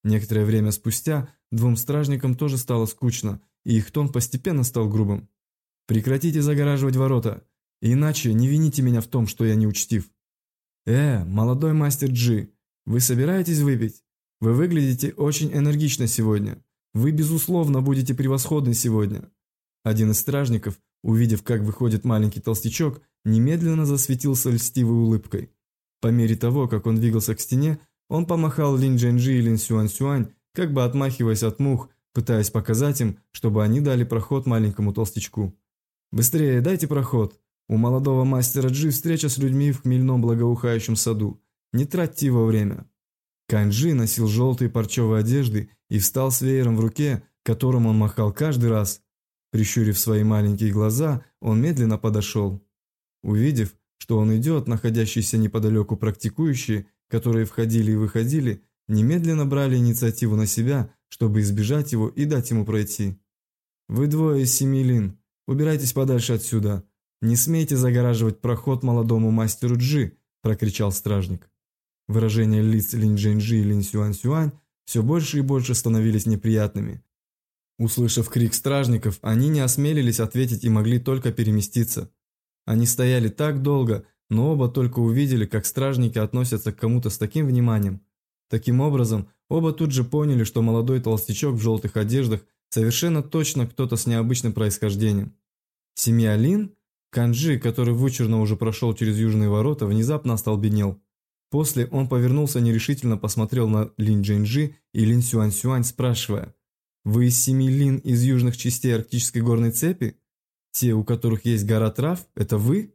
Некоторое время спустя двум стражникам тоже стало скучно, и их тон постепенно стал грубым. «Прекратите загораживать ворота, иначе не вините меня в том, что я не учтив». «Э, молодой мастер Джи, вы собираетесь выпить? Вы выглядите очень энергично сегодня. Вы, безусловно, будете превосходны сегодня». Один из стражников, увидев, как выходит маленький толстячок, немедленно засветился льстивой улыбкой. По мере того, как он двигался к стене, он помахал Лин Джэньжи и Лин Сюань Сюань, как бы отмахиваясь от мух, пытаясь показать им, чтобы они дали проход маленькому толстячку. «Быстрее, дайте проход. У молодого мастера Джи встреча с людьми в хмельном благоухающем саду. Не тратьте его время». Канджи носил желтые парчевые одежды и встал с веером в руке, которым он махал каждый раз. Прищурив свои маленькие глаза, он медленно подошел. Увидев, что он идет, находящиеся неподалеку практикующие, которые входили и выходили, немедленно брали инициативу на себя, чтобы избежать его и дать ему пройти. «Вы двое из семи лин, убирайтесь подальше отсюда. Не смейте загораживать проход молодому мастеру Джи», – прокричал стражник. Выражения лиц Лин Джэньжи и Лин Сюань Сюань все больше и больше становились неприятными. Услышав крик стражников, они не осмелились ответить и могли только переместиться. Они стояли так долго, но оба только увидели, как стражники относятся к кому-то с таким вниманием. Таким образом, оба тут же поняли, что молодой толстячок в желтых одеждах совершенно точно кто-то с необычным происхождением. Семья Лин, Канджи, который вычурно уже прошел через южные ворота, внезапно остолбенел. После он повернулся нерешительно посмотрел на Лин Джинджи и Лин Сюань Сюань, спрашивая, «Вы из семьи Лин из южных частей арктической горной цепи?» Те, у которых есть гора трав, это вы?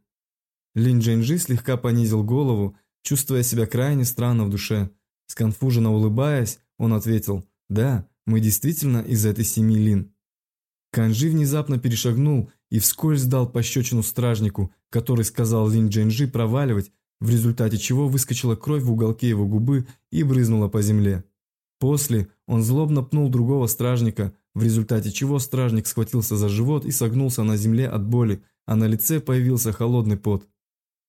Лин Джэньжи слегка понизил голову, чувствуя себя крайне странно в душе. Сконфуженно улыбаясь, он ответил, «Да, мы действительно из этой семьи Лин». Канжи внезапно перешагнул и вскользь дал пощечину стражнику, который сказал Лин Джэньжи проваливать, в результате чего выскочила кровь в уголке его губы и брызнула по земле. После он злобно пнул другого стражника, в результате чего стражник схватился за живот и согнулся на земле от боли, а на лице появился холодный пот.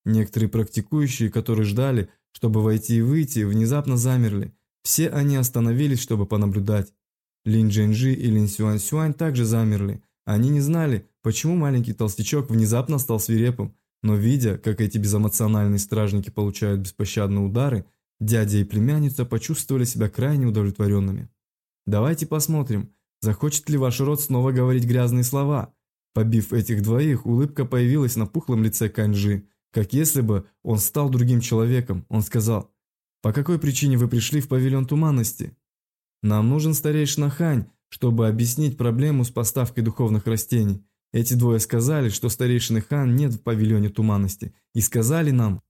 Некоторые практикующие, которые ждали, чтобы войти и выйти, внезапно замерли. Все они остановились, чтобы понаблюдать. Лин Джэньжи и Лин Сюань Сюань также замерли. Они не знали, почему маленький толстячок внезапно стал свирепым, но видя, как эти безэмоциональные стражники получают беспощадные удары, дядя и племянница почувствовали себя крайне удовлетворенными. «Давайте посмотрим, Захочет ли ваш род снова говорить грязные слова? Побив этих двоих, улыбка появилась на пухлом лице Канджи, как если бы он стал другим человеком. Он сказал, «По какой причине вы пришли в павильон туманности?» «Нам нужен старейшина Хань, чтобы объяснить проблему с поставкой духовных растений. Эти двое сказали, что старейшины Хан нет в павильоне туманности, и сказали нам...»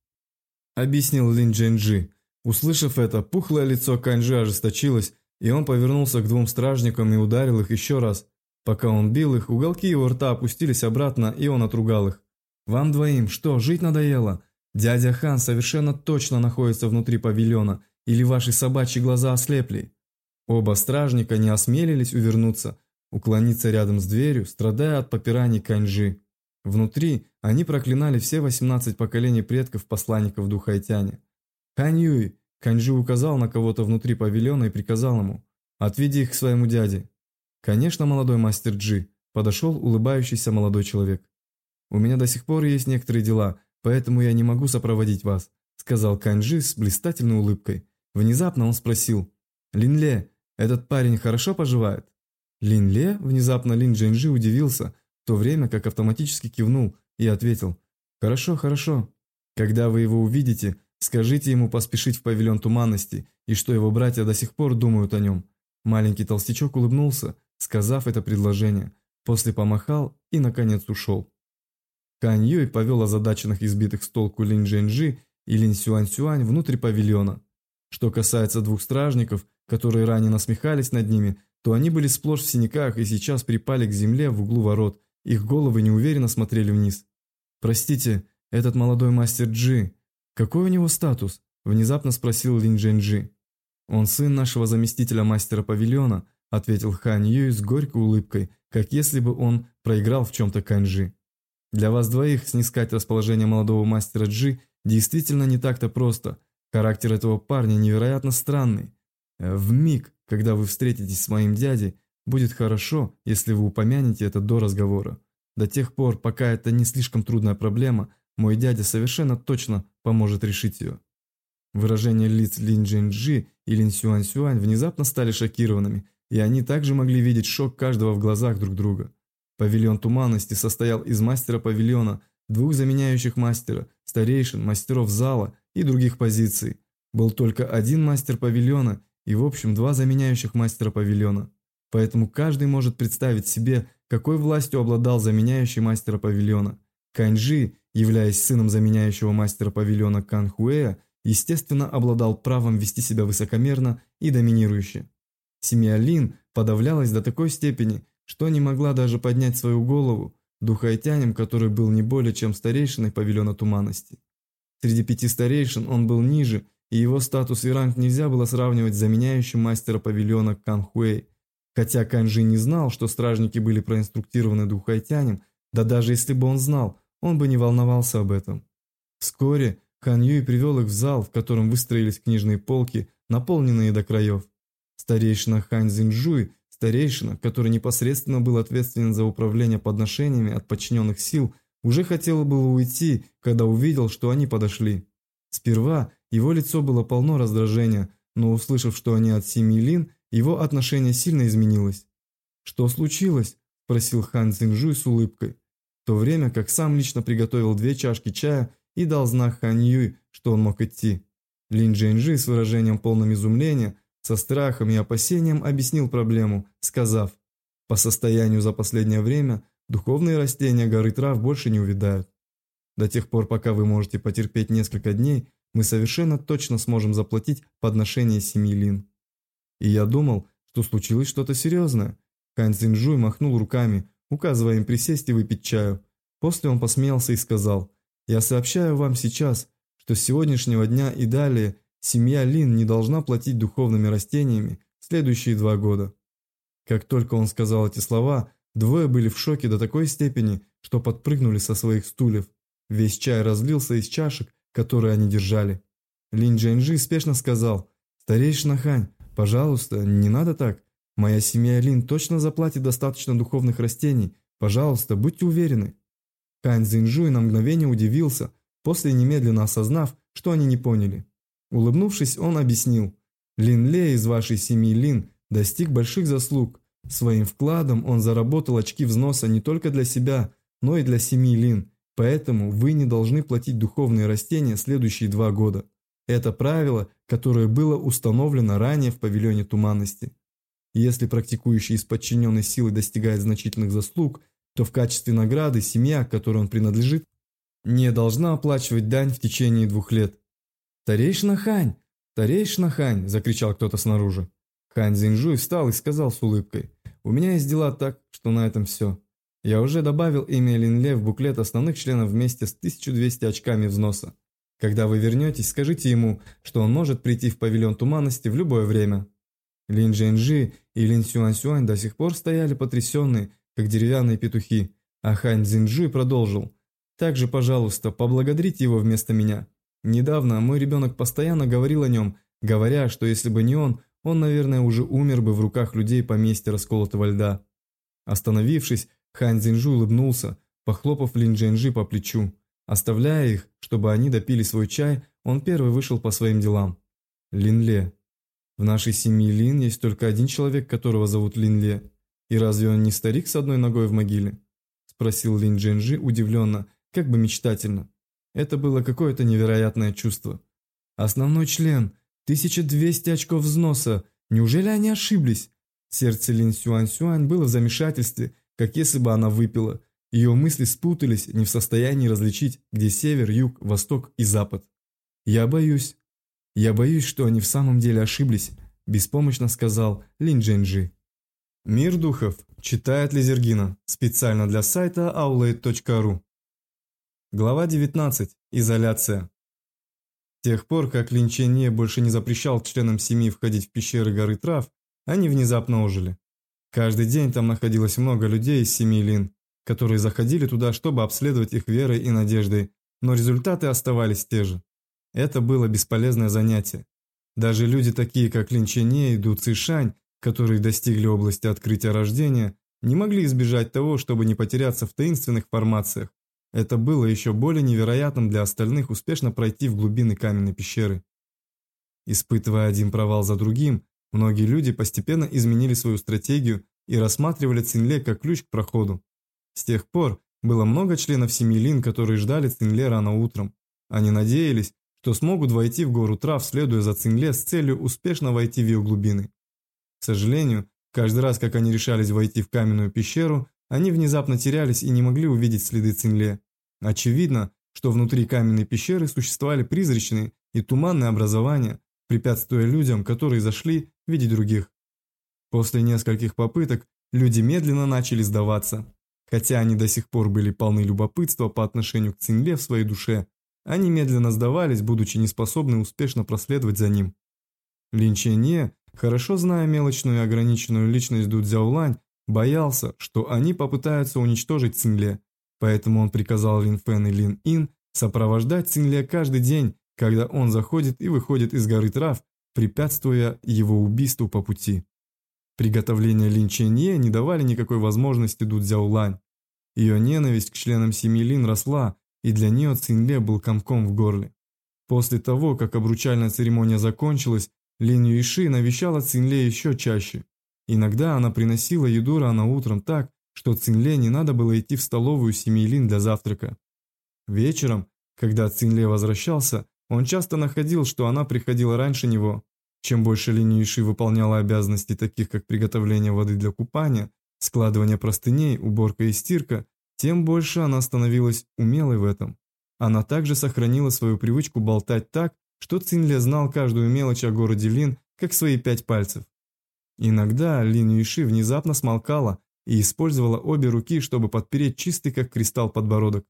Объяснил Лин Джэнджи. Услышав это, пухлое лицо Канджи ожесточилось, и он повернулся к двум стражникам и ударил их еще раз. Пока он бил их, уголки его рта опустились обратно, и он отругал их. «Вам двоим что, жить надоело? Дядя Хан совершенно точно находится внутри павильона, или ваши собачьи глаза ослепли?» Оба стражника не осмелились увернуться, уклониться рядом с дверью, страдая от попираний Каньжи. Внутри они проклинали все 18 поколений предков посланников Духайтяне. «Хань Юй, Канджи указал на кого-то внутри павильона и приказал ему «Отведи их к своему дяде». «Конечно, молодой мастер Джи», – подошел улыбающийся молодой человек. «У меня до сих пор есть некоторые дела, поэтому я не могу сопроводить вас», – сказал Канджи с блистательной улыбкой. Внезапно он спросил «Линле, этот парень хорошо поживает?» Линле, внезапно Лин Джэньжи удивился, в то время как автоматически кивнул и ответил «Хорошо, хорошо. Когда вы его увидите, Скажите ему поспешить в павильон туманности, и что его братья до сих пор думают о нем. Маленький толстячок улыбнулся, сказав это предложение, после помахал и, наконец, ушел. Кань Юй повел озадаченных избитых с толку Лин Джэньжи и Лин Сюань Сюань внутрь павильона. Что касается двух стражников, которые ранее насмехались над ними, то они были сплошь в синяках и сейчас припали к земле в углу ворот, их головы неуверенно смотрели вниз. «Простите, этот молодой мастер Джи, какой у него статус?» – внезапно спросил Лин Джэньджи. «Он сын нашего заместителя мастера павильона», – ответил Хань Юй с горькой улыбкой, как если бы он проиграл в чем-то Каньжи. «Для вас двоих снискать расположение молодого мастера Джи действительно не так-то просто. Характер этого парня невероятно странный. В миг, когда вы встретитесь с моим дядей, будет хорошо, если вы упомянете это до разговора. До тех пор, пока это не слишком трудная проблема, мой дядя совершенно точно поможет решить ее». Выражения лиц Лин Джинджи и Лин Сюань Сюань внезапно стали шокированными, и они также могли видеть шок каждого в глазах друг друга. Павильон туманности состоял из мастера павильона, двух заменяющих мастера, старейшин, мастеров зала и других позиций. Был только один мастер павильона и, в общем, два заменяющих мастера павильона. Поэтому каждый может представить себе, какой властью обладал заменяющий мастера павильона. Каньжи, являясь сыном заменяющего мастера павильона Канхуэя, естественно, обладал правом вести себя высокомерно и доминирующе. Семья Лин подавлялась до такой степени, что не могла даже поднять свою голову, духойтянем, который был не более чем старейшиной павильона туманности. Среди пяти старейшин он был ниже, и его статус и ранг нельзя было сравнивать с заменяющим мастера павильона Канхуэй. Хотя Канжи не знал, что стражники были проинструктированы духойтянем, да даже если бы он знал, он бы не волновался об этом. Вскоре Хан Юй привел их в зал, в котором выстроились книжные полки, наполненные до краев. Старейшина Хань Цзиньжуй, старейшина, который непосредственно был ответственен за управление подношениями от подчиненных сил, уже хотел было уйти, когда увидел, что они подошли. Сперва его лицо было полно раздражения, но услышав, что они от семьи Лин, его отношение сильно изменилось. «Что случилось?» – спросил Хан Цзиньжуй с улыбкой, в то время как сам лично приготовил две чашки чая и дал знак Хан Юй, что он мог идти. Лин Джэньжи с выражением полным изумления – со страхом и опасением объяснил проблему, сказав, «По состоянию за последнее время духовные растения горы трав больше не увядают. До тех пор, пока вы можете потерпеть несколько дней, мы совершенно точно сможем заплатить подношение семьи Лин». И я думал, что случилось что-то серьезное. Хан Цзиньжуй махнул руками, указывая им присесть и выпить чаю. После он посмеялся и сказал, «Я сообщаю вам сейчас, что с сегодняшнего дня и далее – Семья Лин не должна платить духовными растениями следующие два года. Как только он сказал эти слова, двое были в шоке до такой степени, что подпрыгнули со своих стульев. Весь чай разлился из чашек, которые они держали. Лин Джэньжи спешно сказал, «Старейшина Хань, пожалуйста, не надо так. Моя семья Лин точно заплатит достаточно духовных растений. Пожалуйста, будьте уверены». Хань Цзиньжуй на мгновение удивился, после немедленно осознав, что они не поняли. Улыбнувшись, он объяснил. Лин Ле из вашей семьи Лин достиг больших заслуг. Своим вкладом он заработал очки взноса не только для себя, но и для семьи Лин. Поэтому вы не должны платить духовные растения следующие два года. Это правило, которое было установлено ранее в павильоне туманности. Если практикующий из подчиненной силы достигает значительных заслуг, то в качестве награды семья, которой он принадлежит, не должна оплачивать дань в течение двух лет. «Старейшина Хань! Старейшина Хань!» – закричал кто-то снаружи. Хань Зинжуй встал и сказал с улыбкой. «У меня есть дела так, что на этом все. Я уже добавил имя Линле в буклет основных членов вместе с 1200 очками взноса. Когда вы вернетесь, скажите ему, что он может прийти в павильон туманности в любое время». Лин Джэньжи и Лин Сюань Сюань до сих пор стояли потрясенные, как деревянные петухи, а Хань Цзиньжуй продолжил. «Также, пожалуйста, поблагодарите его вместо меня. Недавно мой ребенок постоянно говорил о нем, говоря, что если бы не он, он, наверное, уже умер бы в руках людей поместья расколотого льда. Остановившись, Хан Цзиньжу улыбнулся, похлопав Лин Джэньжи по плечу. Оставляя их, чтобы они допили свой чай, он первый вышел по своим делам. Лин Ле. В нашей семье Лин есть только один человек, которого зовут Лин Ле. И разве он не старик с одной ногой в могиле? Спросил Лин Джэньжи удивленно, как бы мечтательно. Это было какое-то невероятное чувство. Основной член, 1200 очков взноса, неужели они ошиблись? Сердце Лин Сюань Сюань было в замешательстве, как если бы она выпила. Ее мысли спутались, не в состоянии различить, где север, юг, восток и запад. «Я боюсь. Я боюсь, что они в самом деле ошиблись», – беспомощно сказал Лин Джэньджи. «Мир духов» читает Лизергина специально для сайта aulade.ru. Глава 19. Изоляция. С тех пор, как Лин Ченье больше не запрещал членам семьи входить в пещеры горы трав, они внезапно ожили. Каждый день там находилось много людей из семьи Лин, которые заходили туда, чтобы обследовать их верой и надеждой, но результаты оставались те же. Это было бесполезное занятие. Даже люди такие, как Лин Ченье и Ду Цишань, которые достигли области открытия рождения, не могли избежать того, чтобы не потеряться в таинственных формациях. Это было еще более невероятным для остальных успешно пройти в глубины каменной пещеры. Испытывая один провал за другим, многие люди постепенно изменили свою стратегию и рассматривали Цинле как ключ к проходу. С тех пор было много членов семьи Лин, которые ждали Цинле рано утром. Они надеялись, что смогут войти в гору трав, следуя за Цинле с целью успешно войти в ее глубины. К сожалению, каждый раз, как они решались войти в каменную пещеру, они внезапно терялись и не могли увидеть следы Цинле. Очевидно, что внутри каменной пещеры существовали призрачные и туманные образования, препятствуя людям, которые зашли, видеть других. После нескольких попыток люди медленно начали сдаваться. Хотя они до сих пор были полны любопытства по отношению к Цинле в своей душе, они медленно сдавались, будучи неспособны успешно проследовать за ним. Лин Ченье, хорошо зная мелочную и ограниченную личность Ду Цзяолань, боялся, что они попытаются уничтожить Цинле, поэтому он приказал Лин Фэн и Лин Ин сопровождать Цинле каждый день, когда он заходит и выходит из горы трав, препятствуя его убийству по пути. Приготовления Лин не давали никакой возможности Ду Цзяолань. Ее ненависть к членам семьи Лин росла, и для нее Цинле был комком в горле. После того, как обручальная церемония закончилась, Лин Юиши навещала Цинле еще чаще. Иногда она приносила еду рано утром так, что Цинле не надо было идти в столовую семьи Лин для завтрака. Вечером, когда Цинле возвращался, он часто находил, что она приходила раньше него. Чем больше Лин Юиши выполняла обязанности таких, как приготовление воды для купания, складывание простыней, уборка и стирка, тем больше она становилась умелой в этом. Она также сохранила свою привычку болтать так, что Цинле знал каждую мелочь о городе Лин, как свои пять пальцев. Иногда Лин Юиши внезапно смолкала и использовала обе руки, чтобы подпереть чистый как кристалл подбородок.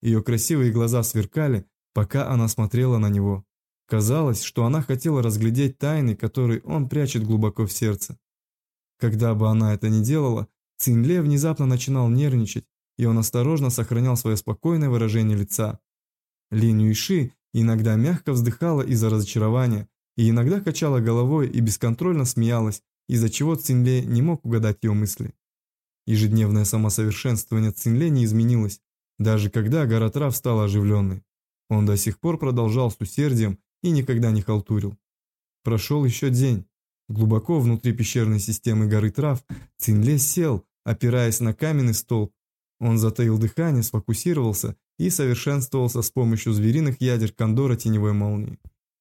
Ее красивые глаза сверкали, пока она смотрела на него. Казалось, что она хотела разглядеть тайны, которые он прячет глубоко в сердце. Когда бы она это ни делала, Цинле внезапно начинал нервничать, и он осторожно сохранял свое спокойное выражение лица. Лин Юйши иногда мягко вздыхала из-за разочарования и иногда качала головой и бесконтрольно смеялась, из-за чего Цинле не мог угадать ее мысли. Ежедневное самосовершенствование Цинле не изменилось, даже когда гора трав стала оживленной. Он до сих пор продолжал с усердием и никогда не халтурил. Прошел еще день. Глубоко внутри пещерной системы горы трав Цинле сел, опираясь на каменный столб, он затаил дыхание, сфокусировался и совершенствовался с помощью звериных ядер кондора теневой молнии.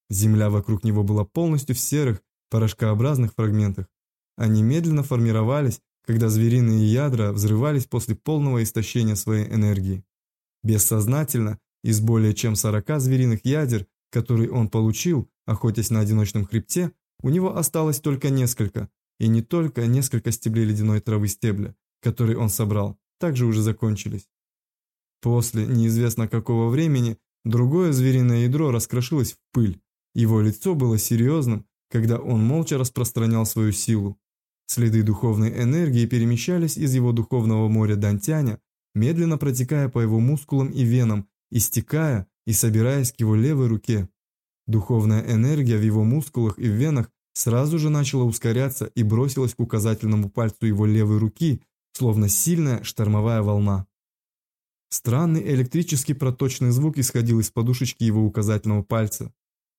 Земля вокруг него была полностью в серых, порошкообразных фрагментах. Они медленно формировались, когда звериные ядра взрывались после полного истощения своей энергии. Бессознательно, из более чем 40 звериных ядер, которые он получил, охотясь на одиночном хребте, у него осталось только несколько, и не только несколько стеблей ледяной травы стебля, которые он собрал, также уже закончились. После неизвестно какого времени другое звериное ядро раскрошилось в пыль. Его лицо было серьезным, когда он молча распространял свою силу. Следы духовной энергии перемещались из его духовного моря Дантяня, медленно протекая по его мускулам и венам, истекая и собираясь к его левой руке. Духовная энергия в его мускулах и в венах сразу же начала ускоряться и бросилась к указательному пальцу его левой руки, словно сильная штормовая волна. Странный электрический проточный звук исходил из подушечки его указательного пальца.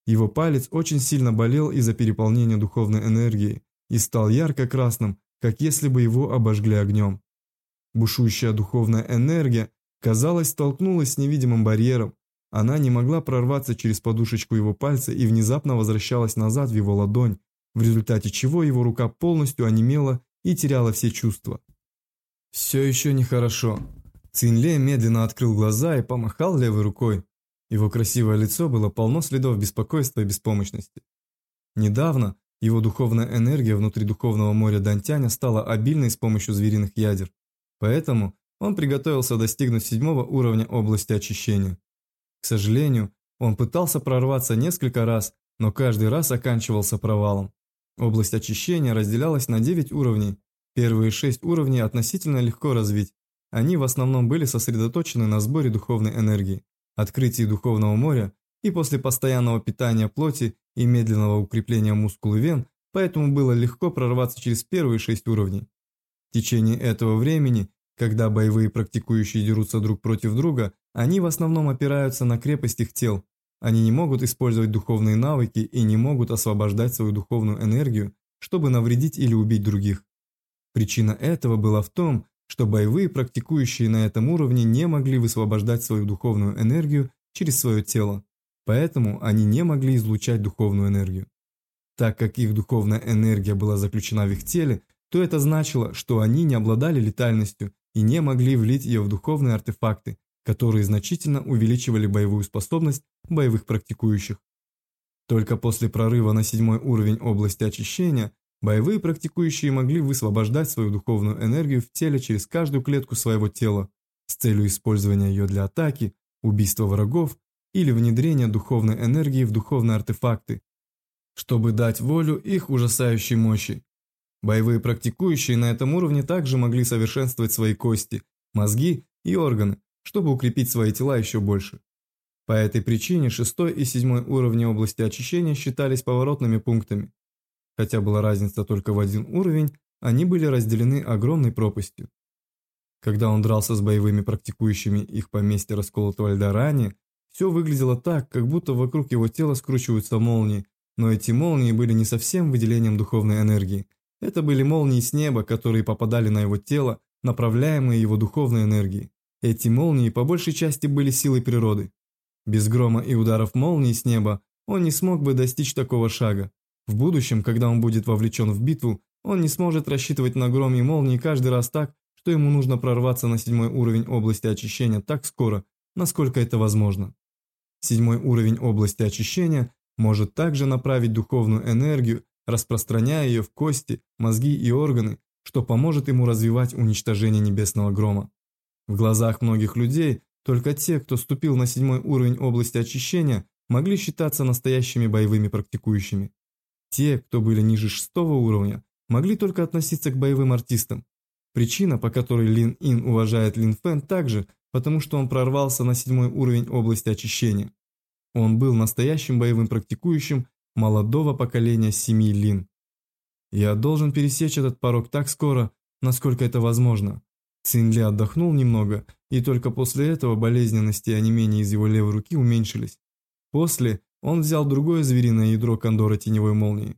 Его палец очень сильно болел из-за переполнения духовной энергии и стал ярко-красным, как если бы его обожгли огнем. Бушующая духовная энергия, казалось, столкнулась с невидимым барьером. Она не могла прорваться через подушечку его пальца и внезапно возвращалась назад в его ладонь, в результате чего его рука полностью онемела и теряла все чувства. Все еще нехорошо. Цинле медленно открыл глаза и помахал левой рукой. Его красивое лицо было полно следов беспокойства и беспомощности. Недавно его духовная энергия внутри духовного моря Дантяня стала обильной с помощью звериных ядер, поэтому он приготовился достигнуть седьмого уровня области очищения. К сожалению, он пытался прорваться несколько раз, но каждый раз оканчивался провалом. Область очищения разделялась на 9 уровней. Первые 6 уровней относительно легко развить. Они в основном были сосредоточены на сборе духовной энергии, открытии духовного моря и после постоянного питания плоти и медленного укрепления мускул и вен, поэтому было легко прорваться через первые 6 уровней. В течение этого времени, когда боевые практикующие дерутся друг против друга, они в основном опираются на крепость их тел, они не могут использовать духовные навыки и не могут освобождать свою духовную энергию, чтобы навредить или убить других. Причина этого была в том, что боевые, практикующие на этом уровне, не могли высвобождать свою духовную энергию через свое тело, поэтому они не могли излучать духовную энергию. Так как их духовная энергия была заключена в их теле, то это значило, что они не обладали летальностью и не могли влить ее в духовные артефакты, которые значительно увеличивали боевую способность боевых практикующих. Только после прорыва на седьмой уровень области очищения боевые практикующие могли высвобождать свою духовную энергию в теле через каждую клетку своего тела с целью использования ее для атаки, убийства врагов или внедрения духовной энергии в духовные артефакты, чтобы дать волю их ужасающей мощи. Боевые практикующие на этом уровне также могли совершенствовать свои кости, мозги и органы, чтобы укрепить свои тела еще больше. По этой причине шестой и седьмой уровни области очищения считались поворотными пунктами. Хотя была разница только в один уровень, они были разделены огромной пропастью. Когда он дрался с боевыми практикующими их поместья расколотого льда ранее, все выглядело так, как будто вокруг его тела скручиваются молнии, но эти молнии были не совсем выделением духовной энергии. Это были молнии с неба, которые попадали на его тело, направляемые его духовной энергией. Эти молнии по большей части были силой природы. Без грома и ударов молнии с неба он не смог бы достичь такого шага. В будущем, когда он будет вовлечен в битву, он не сможет рассчитывать на гром и молнии каждый раз так, что ему нужно прорваться на седьмой уровень области очищения так скоро, насколько это возможно. Седьмой уровень области очищения может также направить духовную энергию, распространяя ее в кости, мозги и органы, что поможет ему развивать уничтожение небесного грома. В глазах многих людей только те, кто ступил на седьмой уровень области очищения, могли считаться настоящими боевыми практикующими. Те, кто были ниже шестого уровня, могли только относиться к боевым артистам. Причина, по которой Лин Ин уважает Лин Фэн также, потому что он прорвался на седьмой уровень области очищения. Он был настоящим боевым практикующим молодого поколения семьи Лин. Я должен пересечь этот порог так скоро, насколько это возможно. Цинли отдохнул немного, и только после этого болезненности и онемение из его левой руки уменьшились. После он взял другое звериное ядро кондора теневой молнии.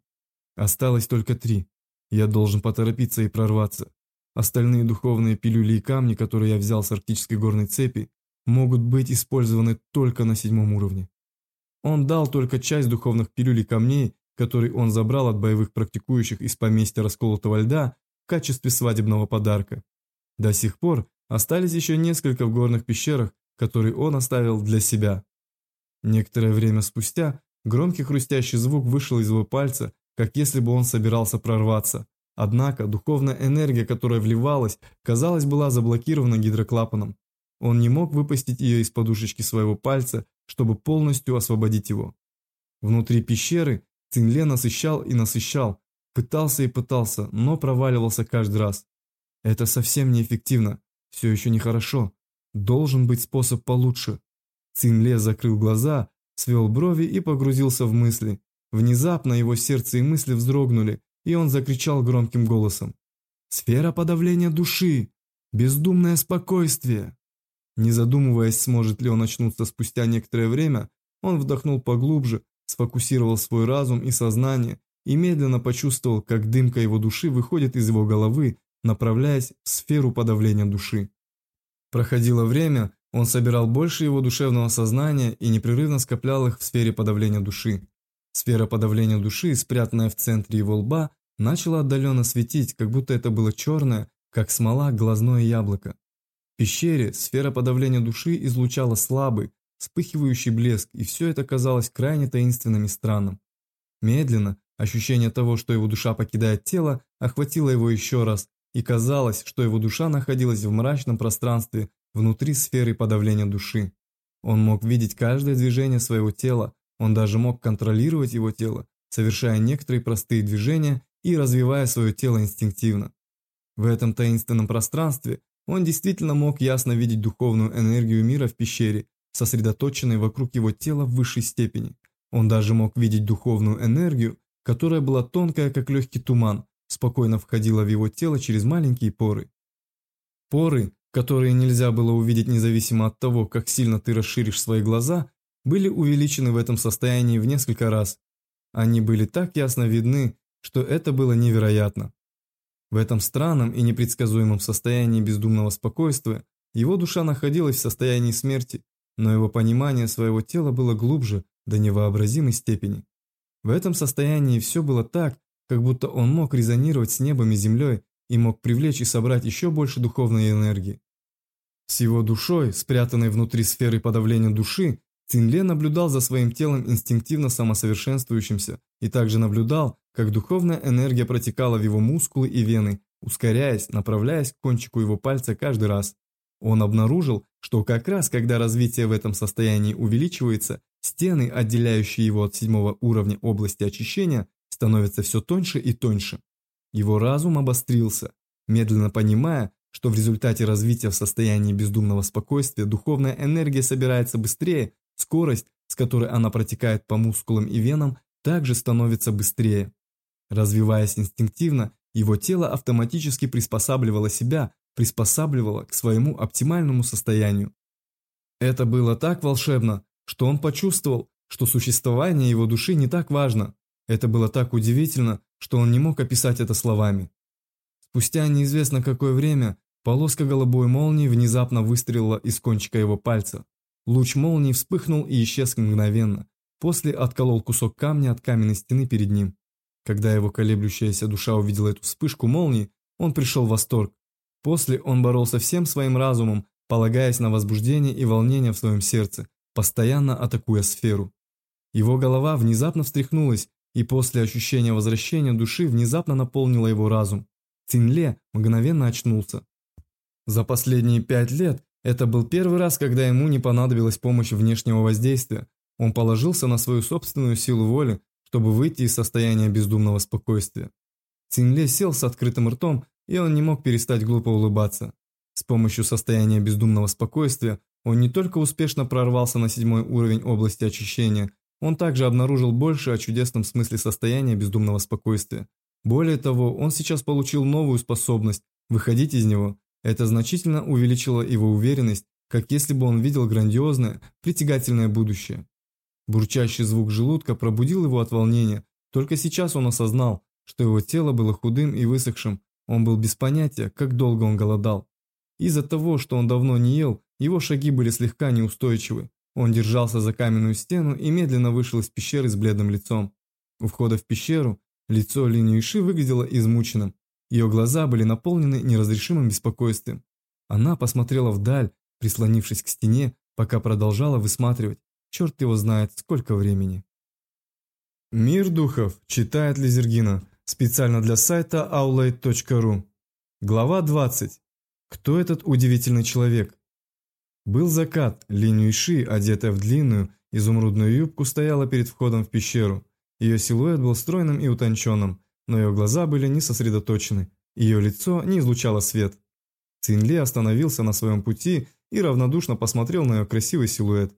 Осталось только три. Я должен поторопиться и прорваться. Остальные духовные пилюли и камни, которые я взял с арктической горной цепи, могут быть использованы только на седьмом уровне. Он дал только часть духовных пилюлей камней, которые он забрал от боевых практикующих из поместья расколотого льда в качестве свадебного подарка. До сих пор остались еще несколько в горных пещерах, которые он оставил для себя. Некоторое время спустя громкий хрустящий звук вышел из его пальца, как если бы он собирался прорваться. Однако духовная энергия, которая вливалась, казалось, была заблокирована гидроклапаном. Он не мог выпустить ее из подушечки своего пальца, чтобы полностью освободить его. Внутри пещеры Цинле насыщал и насыщал, пытался и пытался, но проваливался каждый раз. Это совсем неэффективно, все еще нехорошо. Должен быть способ получше. Цинле закрыл глаза, свел брови и погрузился в мысли. Внезапно его сердце и мысли вздрогнули, и он закричал громким голосом. «Сфера подавления души! Бездумное спокойствие!» Не задумываясь, сможет ли он очнуться спустя некоторое время, он вдохнул поглубже, сфокусировал свой разум и сознание и медленно почувствовал, как дымка его души выходит из его головы направляясь в сферу подавления души. Проходило время, он собирал больше его душевного сознания и непрерывно скоплял их в сфере подавления души. Сфера подавления души, спрятанная в центре его лба, начала отдаленно светить, как будто это было черное, как смола, глазное яблоко. Пещере сфера подавления души излучала слабый, вспыхивающий блеск, и все это казалось крайне таинственным и странным. Медленно, ощущение того, что его душа покидает тело, охватило его еще раз, и казалось, что его душа находилась в мрачном пространстве внутри сферы подавления души. Он мог видеть каждое движение своего тела, он даже мог контролировать его тело, совершая некоторые простые движения и развивая свое тело инстинктивно. В этом таинственном пространстве он действительно мог ясно видеть духовную энергию мира в пещере, сосредоточенной вокруг его тела в высшей степени. Он даже мог видеть духовную энергию, которая была тонкая, как легкий туман, спокойно входила в его тело через маленькие поры. Поры, которые нельзя было увидеть независимо от того, как сильно ты расширишь свои глаза, были увеличены в этом состоянии в несколько раз. Они были так ясно видны, что это было невероятно. В этом странном и непредсказуемом состоянии бездумного спокойствия его душа находилась в состоянии смерти, но его понимание своего тела было глубже до невообразимой степени. В этом состоянии все было так, как будто он мог резонировать с небом и землей и мог привлечь и собрать еще больше духовной энергии. С его душой, спрятанной внутри сферы подавления души, Цинле наблюдал за своим телом инстинктивно самосовершенствующимся и также наблюдал, как духовная энергия протекала в его мускулы и вены, ускоряясь, направляясь к кончику его пальца каждый раз. Он обнаружил, что как раз когда развитие в этом состоянии увеличивается, стены, отделяющие его от седьмого уровня области очищения, становятся все тоньше и тоньше. Его разум обострился, медленно понимая, что в результате развития в состоянии бездумного спокойствия духовная энергия собирается быстрее Скорость, с которой она протекает по мускулам и венам, также становится быстрее. Развиваясь инстинктивно, его тело автоматически приспосабливало себя, приспосабливало к своему оптимальному состоянию. Это было так волшебно, что он почувствовал, что существование его души не так важно. Это было так удивительно, что он не мог описать это словами. Спустя неизвестно какое время полоска голубой молнии внезапно выстрелила из кончика его пальца. Луч молнии вспыхнул и исчез мгновенно. После отколол кусок камня от каменной стены перед ним. Когда его колеблющаяся душа увидела эту вспышку молнии, он пришел в восторг. После он боролся всем своим разумом, полагаясь на возбуждение и волнение в своем сердце, постоянно атакуя сферу. Его голова внезапно встряхнулась, и после ощущения возвращения души внезапно наполнила его разум. Цинле мгновенно очнулся. За последние пять лет это был первый раз, когда ему не понадобилась помощь внешнего воздействия. Он положился на свою собственную силу воли, чтобы выйти из состояния бездумного спокойствия. Цинле сел с открытым ртом, и он не мог перестать глупо улыбаться. С помощью состояния бездумного спокойствия он не только успешно прорвался на седьмой уровень области очищения, он также обнаружил больше о чудесном смысле состояния бездумного спокойствия. Более того, он сейчас получил новую способность выходить из него, это значительно увеличило его уверенность, как если бы он видел грандиозное, притягательное будущее. Бурчащий звук желудка пробудил его от волнения. Только сейчас он осознал, что его тело было худым и высохшим, он был без понятия, как долго он голодал. Из-за того, что он давно не ел, его шаги были слегка неустойчивы. Он держался за каменную стену и медленно вышел из пещеры с бледным лицом. У входа в пещеру лицо Линь Юйши выглядело измученным. Ее глаза были наполнены неразрешимым беспокойством. Она посмотрела вдаль, прислонившись к стене, пока продолжала высматривать. Черт его знает, сколько времени. Мир духов читает Лизергина специально для сайта aulade.ru. Глава 20. Кто этот удивительный человек? Был закат, Линь Иши, одетая в длинную, изумрудную юбку, стояла перед входом в пещеру. Ее силуэт был стройным и утонченным, но ее глаза были не сосредоточены, ее лицо не излучало свет. Цинли остановился на своем пути и равнодушно посмотрел на ее красивый силуэт.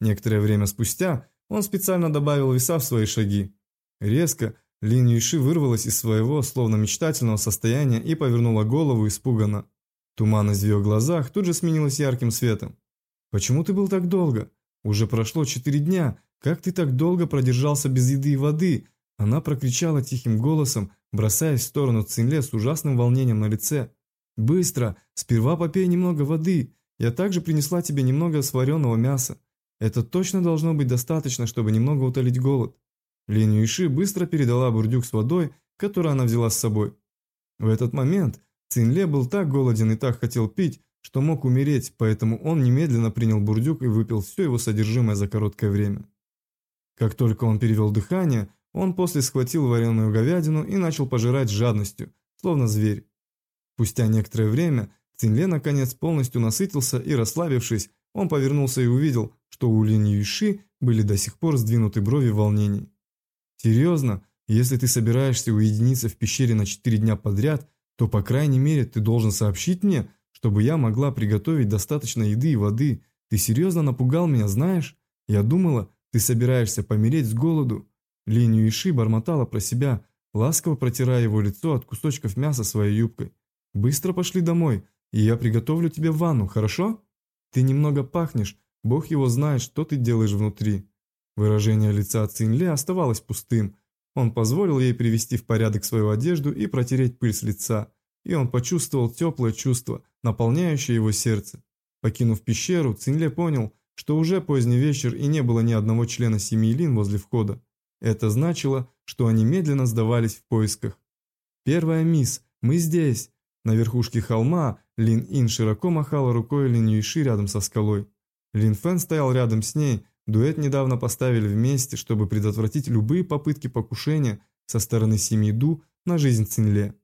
Некоторое время спустя он специально добавил веса в свои шаги. Резко Лин Юйши вырвалась из своего, словно мечтательного состояния и повернула голову испуганно. Туманность в ее глазах тут же сменилась ярким светом. «Почему ты был так долго? Уже прошло четыре дня. Как ты так долго продержался без еды и воды? Она прокричала тихим голосом, бросаясь в сторону Цинле с ужасным волнением на лице. «Быстро! Сперва попей немного воды. Я также принесла тебе немного сваренного мяса. Это точно должно быть достаточно, чтобы немного утолить голод». Линь Юйши быстро передала бурдюк с водой, которую она взяла с собой. В этот момент Цинле был так голоден и так хотел пить, что мог умереть, поэтому он немедленно принял бурдюк и выпил все его содержимое за короткое время. Как только он перевел дыхание, он после схватил вареную говядину и начал пожирать с жадностью, словно зверь. Спустя некоторое время Цинле наконец полностью насытился и, расслабившись, он повернулся и увидел, что у Линь Юйши были до сих пор сдвинуты брови в волнении. «Серьезно, если ты собираешься уединиться в пещере на четыре дня подряд, то, по крайней мере, ты должен сообщить мне, чтобы я могла приготовить достаточно еды и воды. Ты серьезно напугал меня, знаешь? Я думала, ты собираешься помереть с голоду». Линь Юйши бормотала про себя, ласково протирая его лицо от кусочков мяса своей юбкой. «Быстро пошли домой, и я приготовлю тебе ванну, хорошо? Ты немного пахнешь, Бог его знает, что ты делаешь внутри». Выражение лица Цинле оставалось пустым. Он позволил ей привести в порядок свою одежду и протереть пыль с лица, и он почувствовал теплое чувство, наполняющее его сердце. Покинув пещеру, Цинле понял, что уже поздний вечер и не было ни одного члена семьи Лин возле входа. Это значило, что они медленно сдавались в поисках. «Первая мисс, мы здесь!» На верхушке холма Лин Ин широко махала рукой Лин Юйши рядом со скалой. Лин Фэн стоял рядом с ней, дуэт недавно поставили вместе, чтобы предотвратить любые попытки покушения со стороны семьи Ду на жизнь Цинле.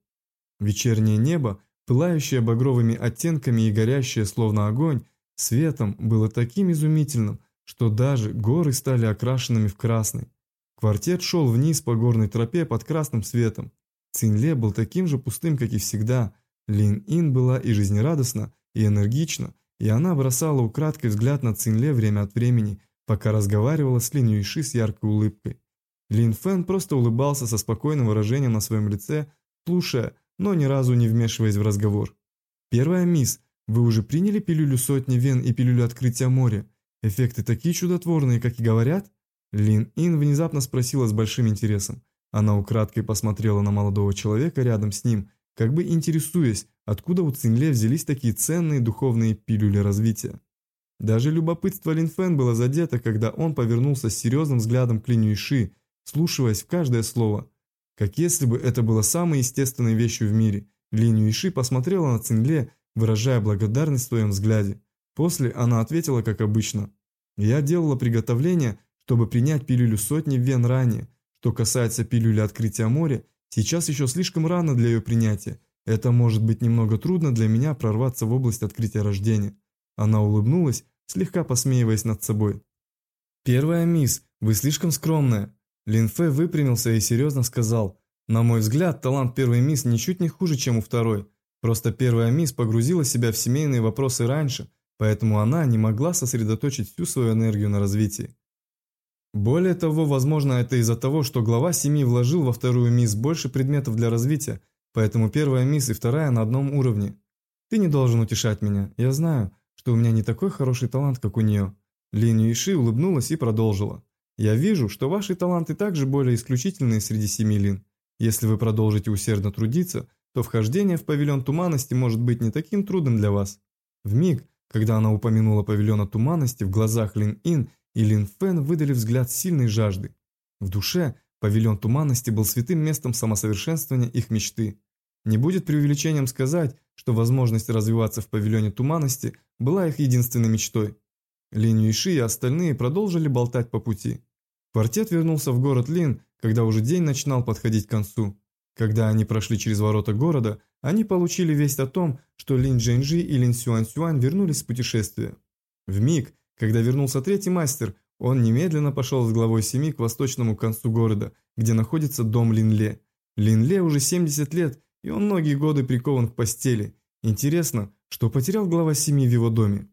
Вечернее небо, пылающее багровыми оттенками и горящее словно огонь, светом было таким изумительным, что даже горы стали окрашенными в красный. Квартет шел вниз по горной тропе под красным светом. Цинле был таким же пустым, как и всегда, Лин Ин была и жизнерадостна, и энергична, и она бросала украдкой взгляд на Цинле время от времени, пока разговаривала с Лин Юйши с яркой улыбкой. Лин Фэн просто улыбался со спокойным выражением на своем лице, слушая, но ни разу не вмешиваясь в разговор. «Первая мисс, вы уже приняли пилюлю сотни вен и пилюлю открытия моря? Эффекты такие чудотворные, как и говорят?» Лин Ин внезапно спросила с большим интересом. Она украдкой посмотрела на молодого человека рядом с ним – как бы интересуясь, откуда у Цинле взялись такие ценные духовные пилюли развития. Даже любопытство Лин Фэн было задето, когда он повернулся с серьезным взглядом к Линь Юйши, слушаясь в каждое слово. Как если бы это было самой естественной вещью в мире. Линь Юйши посмотрела на Цинле, выражая благодарность в своем взгляде. После она ответила, как обычно. «Я делала приготовление, чтобы принять пилюлю сотни вен ранее. Что касается пилюли открытия моря, Сейчас еще слишком рано для ее принятия. Это может быть немного трудно для меня прорваться в область открытия рождения. Она улыбнулась, слегка посмеиваясь над собой. «Первая мисс, вы слишком скромная». Лин Фэ выпрямился и серьезно сказал, «На мой взгляд, талант первой мисс ничуть не хуже, чем у второй. Просто первая мисс погрузила себя в семейные вопросы раньше, поэтому она не могла сосредоточить всю свою энергию на развитии. Более того, возможно, это из-за того, что глава семьи вложил во вторую мисс больше предметов для развития, поэтому первая мисс и вторая на одном уровне. Ты не должен утешать меня. Я знаю, что у меня не такой хороший талант, как у нее. Лин Юиши улыбнулась и продолжила. Я вижу, что ваши таланты также более исключительные среди семи лин. Если вы продолжите усердно трудиться, то вхождение в павильон туманности может быть не таким трудным для вас. В миг, когда она упомянула павильона туманности, в глазах Лин Ин и Лин Фэн выдали взгляд сильной жажды. В душе павильон туманности был святым местом самосовершенствования их мечты. Не будет преувеличением сказать, что возможность развиваться в павильоне туманности была их единственной мечтой. Лин Юйши и остальные продолжили болтать по пути. Квартет вернулся в город Лин, когда уже день начинал подходить к концу. Когда они прошли через ворота города, они получили весть о том, что Лин Джэньжи и Лин Сюань Сюань вернулись с путешествия. В миг, когда вернулся третий мастер, он немедленно пошел с главой семьи к восточному концу города, где находится дом Линле. Линле уже 70 лет, и он многие годы прикован к постели. Интересно, что потерял глава семьи в его доме?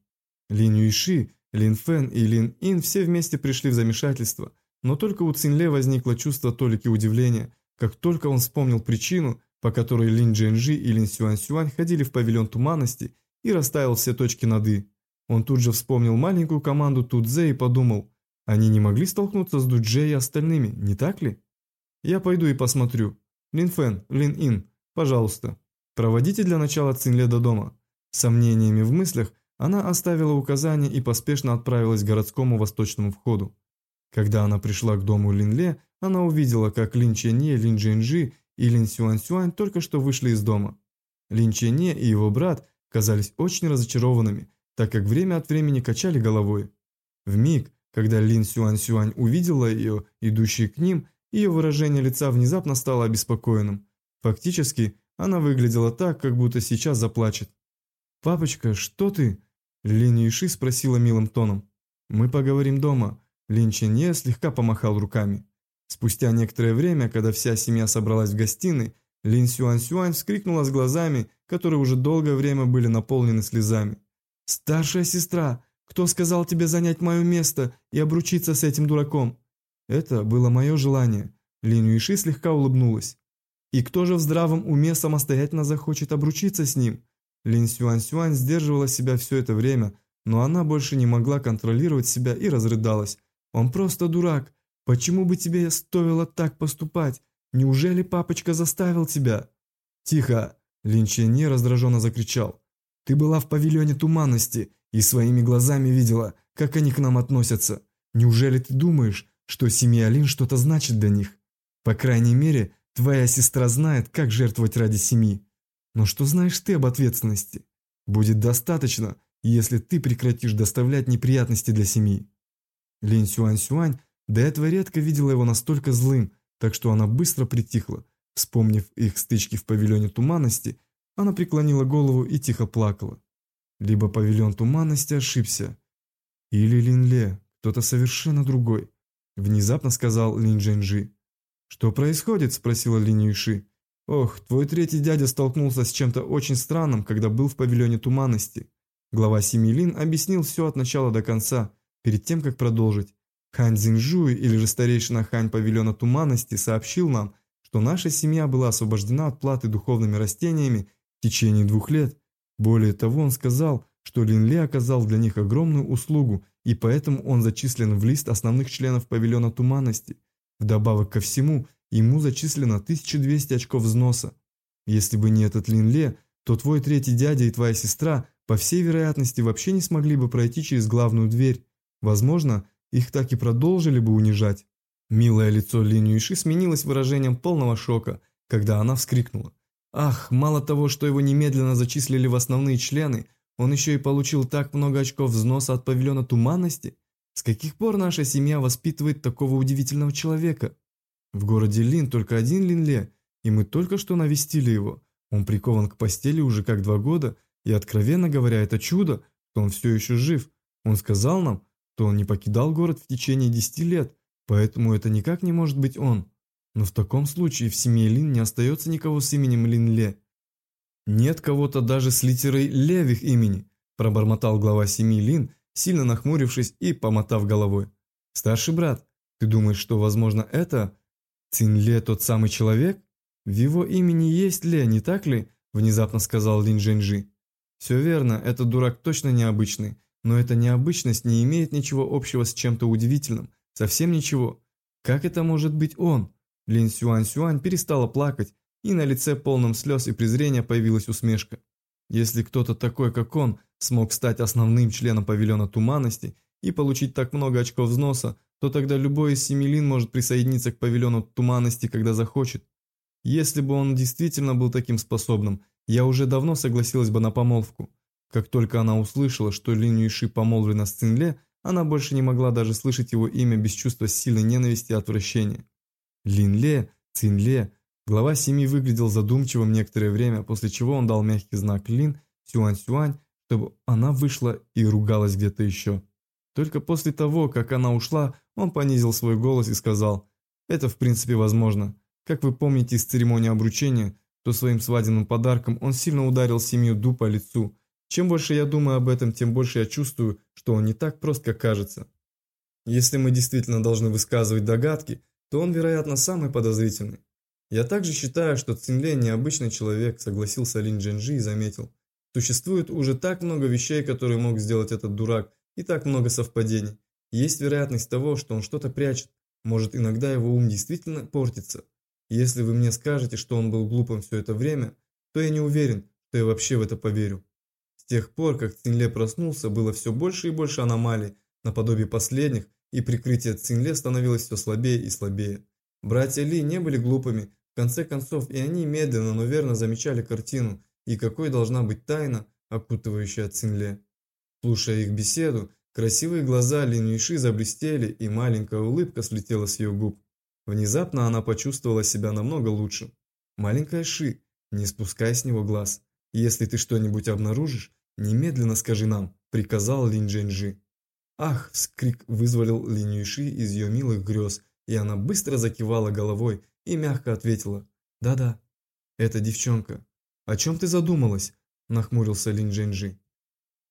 Лин Юйши, Лин Фэн и Лин Ин все вместе пришли в замешательство, но только у Цинле возникло чувство толики удивления, как только он вспомнил причину, по которой Лин Джэнжи и Лин Сюань Сюань ходили в павильон туманности и расставил все точки над «и». Он тут же вспомнил маленькую команду Тудзе и подумал, они не могли столкнуться с Дудже и остальными, не так ли? Я пойду и посмотрю. Лин Фэн, Лин Ин, пожалуйста, проводите для начала Цинле до дома. Сомнениями в мыслях она оставила указание и поспешно отправилась к городскому восточному входу. Когда она пришла к дому Линле, она увидела, как Лин Ченье, Лин Джинжи и Лин Сюань Сюань только что вышли из дома. Лин Ченье и его брат казались очень разочарованными, так как время от времени качали головой. В миг, когда Лин Сюань Сюань увидела ее, идущей к ним, ее выражение лица внезапно стало обеспокоенным. Фактически, она выглядела так, как будто сейчас заплачет. «Папочка, что ты?» Лин Юши спросила милым тоном. «Мы поговорим дома». Лин Ченье слегка помахал руками. Спустя некоторое время, когда вся семья собралась в гостиной, Лин Сюань Сюань вскрикнула с глазами, которые уже долгое время были наполнены слезами. «Старшая сестра, кто сказал тебе занять мое место и обручиться с этим дураком?» Это было мое желание. Лин Юиши слегка улыбнулась. «И кто же в здравом уме самостоятельно захочет обручиться с ним?» Лин Сюань Сюань сдерживала себя все это время, но она больше не могла контролировать себя и разрыдалась. «Он просто дурак. Почему бы тебе стоило так поступать? Неужели папочка заставил тебя?» «Тихо!» Лин Ченни раздраженно закричал. «Ты была в павильоне туманности и своими глазами видела, как они к нам относятся. Неужели ты думаешь, что семья Лин что-то значит для них? По крайней мере, твоя сестра знает, как жертвовать ради семьи. Но что знаешь ты об ответственности? Будет достаточно, если ты прекратишь доставлять неприятности для семьи». Лин Сюань Сюань до этого редко видела его настолько злым, так что она быстро притихла. Вспомнив их стычки в павильоне туманности, она преклонила голову и тихо плакала. Либо павильон туманности ошибся, или Линле, кто-то совершенно другой, внезапно сказал Лин Джэньжи. «Что происходит?» – спросила Лин Юйши. «Ох, твой третий дядя столкнулся с чем-то очень странным, когда был в павильоне туманности». Глава семьи Лин объяснил все от начала до конца, перед тем, как продолжить. Хань Цзиньжуй, или же старейшина Хань павильона туманности, сообщил нам, что наша семья была освобождена от платы духовными растениями в течение двух лет. Более того, он сказал, что Лин Ли оказал для них огромную услугу, и поэтому он зачислен в лист основных членов павильона туманности. Вдобавок ко всему, ему зачислено 1200 очков взноса. Если бы не этот Лин Ли, то твой третий дядя и твоя сестра, по всей вероятности, вообще не смогли бы пройти через главную дверь. Возможно, их так и продолжили бы унижать. Милое лицо Лин Юйши сменилось выражением полного шока, когда она вскрикнула. Ах, мало того, что его немедленно зачислили в основные члены, он еще и получил так много очков взноса от павильона туманности? С каких пор наша семья воспитывает такого удивительного человека? В городе Лин только один Линле, и мы только что навестили его. Он прикован к постели уже как два года, и, откровенно говоря, это чудо, что он все еще жив. Он сказал нам, то он не покидал город в течение 10 лет, поэтому это никак не может быть он. Но в таком случае в семье Лин не остается никого с именем Лин Ле. Нет кого-то даже с литерой Ле в их имени, пробормотал глава семьи Лин, сильно нахмурившись и помотав головой. Старший брат, ты думаешь, что, возможно, это Цин Ле тот самый человек? В его имени есть Ле, не так ли? Внезапно сказал Лин Джэньжи. Все верно, этот дурак точно необычный. Но эта необычность не имеет ничего общего с чем-то удивительным. Совсем ничего. Как это может быть он? Лин Сюань Сюань перестала плакать, и на лице полном слез и презрения появилась усмешка. Если кто-то такой, как он, смог стать основным членом павильона туманности и получить так много очков взноса, то тогда любой из семи лин может присоединиться к павильону туманности, когда захочет. Если бы он действительно был таким способным, я уже давно согласилась бы на помолвку. Как только она услышала, что Лин Юйши помолвлена с Цинле, она больше не могла даже слышать его имя без чувства сильной ненависти и отвращения. Лин Ле, Цин Ле, глава семьи выглядел задумчивым некоторое время, после чего он дал мягкий знак Лин, Сюань Сюань, чтобы она вышла и ругалась где-то еще. Только после того, как она ушла, он понизил свой голос и сказал, «Это в принципе возможно. Как вы помните из церемонии обручения, то своим свадебным подарком он сильно ударил семью Ду по лицу, чем больше я думаю об этом, тем больше я чувствую, что он не так прост, как кажется. Если мы действительно должны высказывать догадки, то он, вероятно, самый подозрительный. Я также считаю, что Цинле необычный человек, согласился Лин Джинжи и заметил. Существует уже так много вещей, которые мог сделать этот дурак, и так много совпадений. Есть вероятность того, что он что-то прячет. Может, иногда его ум действительно портится. Если вы мне скажете, что он был глупым все это время, то я не уверен, что я вообще в это поверю. С тех пор, как Цинле проснулся, было все больше и больше аномалий, наподобие последних, и прикрытие Цинле становилось все слабее и слабее. Братья Ли не были глупыми, в конце концов и они медленно, но верно замечали картину, и какой должна быть тайна, окутывающая Цинле. Слушая их беседу, красивые глаза Лин Юйши заблестели, и маленькая улыбка слетела с ее губ. Внезапно она почувствовала себя намного лучше. «Маленькая Ши, не спускай с него глаз. Если ты что-нибудь обнаружишь, немедленно скажи нам», – приказал Лин Джэньжи. «Ах!» – вскрик вызволил Лин Юйши из ее милых грез, и она быстро закивала головой и мягко ответила «Да-да, это девчонка». «О чем ты задумалась?» – нахмурился Лин Джэньжи.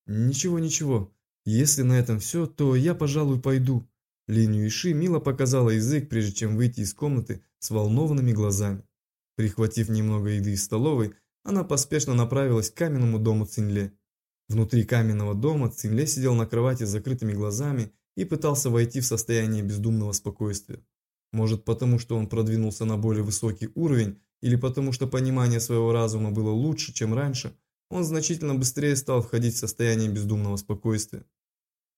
«Ничего, ничего. Если на этом все, то я, пожалуй, пойду». Лин Юйши мило показала язык, прежде чем выйти из комнаты с волнованными глазами. Прихватив немного еды из столовой, она поспешно направилась к каменному дому Цинле. Внутри каменного дома Цинле сидел на кровати с закрытыми глазами и пытался войти в состояние бездумного спокойствия. Может потому, что он продвинулся на более высокий уровень, или потому что понимание своего разума было лучше, чем раньше, он значительно быстрее стал входить в состояние бездумного спокойствия.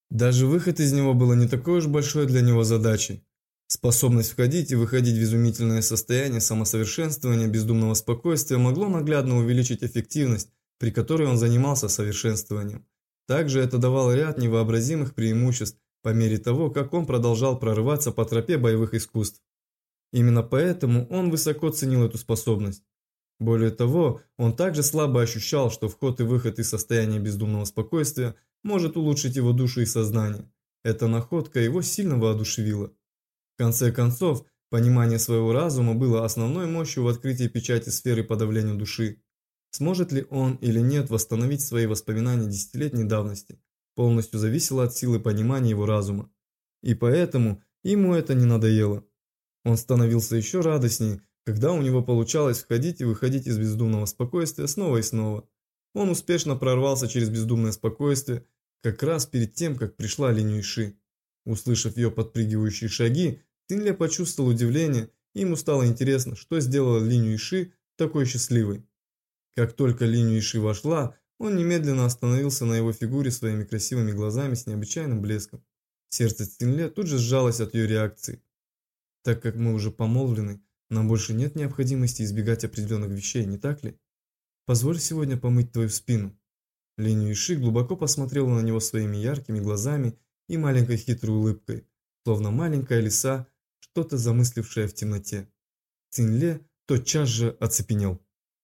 Даже выход из него было не такой уж большой для него задачей. Способность входить и выходить в изумительное состояние самосовершенствования бездумного спокойствия могло наглядно увеличить эффективность, при которой он занимался совершенствованием. Также это давало ряд невообразимых преимуществ по мере того, как он продолжал прорываться по тропе боевых искусств. Именно поэтому он высоко ценил эту способность. Более того, он также слабо ощущал, что вход и выход из состояния бездумного спокойствия может улучшить его душу и сознание. Эта находка его сильно воодушевила конце концов, понимание своего разума было основной мощью в открытии печати сферы подавления души. Сможет ли он или нет восстановить свои воспоминания десятилетней давности, полностью зависело от силы понимания его разума. И поэтому ему это не надоело. Он становился еще радостнее, когда у него получалось входить и выходить из бездумного спокойствия снова и снова. Он успешно прорвался через бездумное спокойствие, как раз перед тем, как пришла Линь Ши. Услышав ее подпрыгивающие шаги, Тинля почувствовал удивление, и ему стало интересно, что сделала Линю Иши такой счастливой. Как только Линю Иши вошла, он немедленно остановился на его фигуре своими красивыми глазами с необычайным блеском. Сердце Цинле тут же сжалось от ее реакции. Так как мы уже помолвлены, нам больше нет необходимости избегать определенных вещей, не так ли? Позволь сегодня помыть твою спину. Линю Иши глубоко посмотрела на него своими яркими глазами и маленькой хитрой улыбкой, словно маленькая лиса, что-то замыслившее в темноте. Цинле тотчас же оцепенел.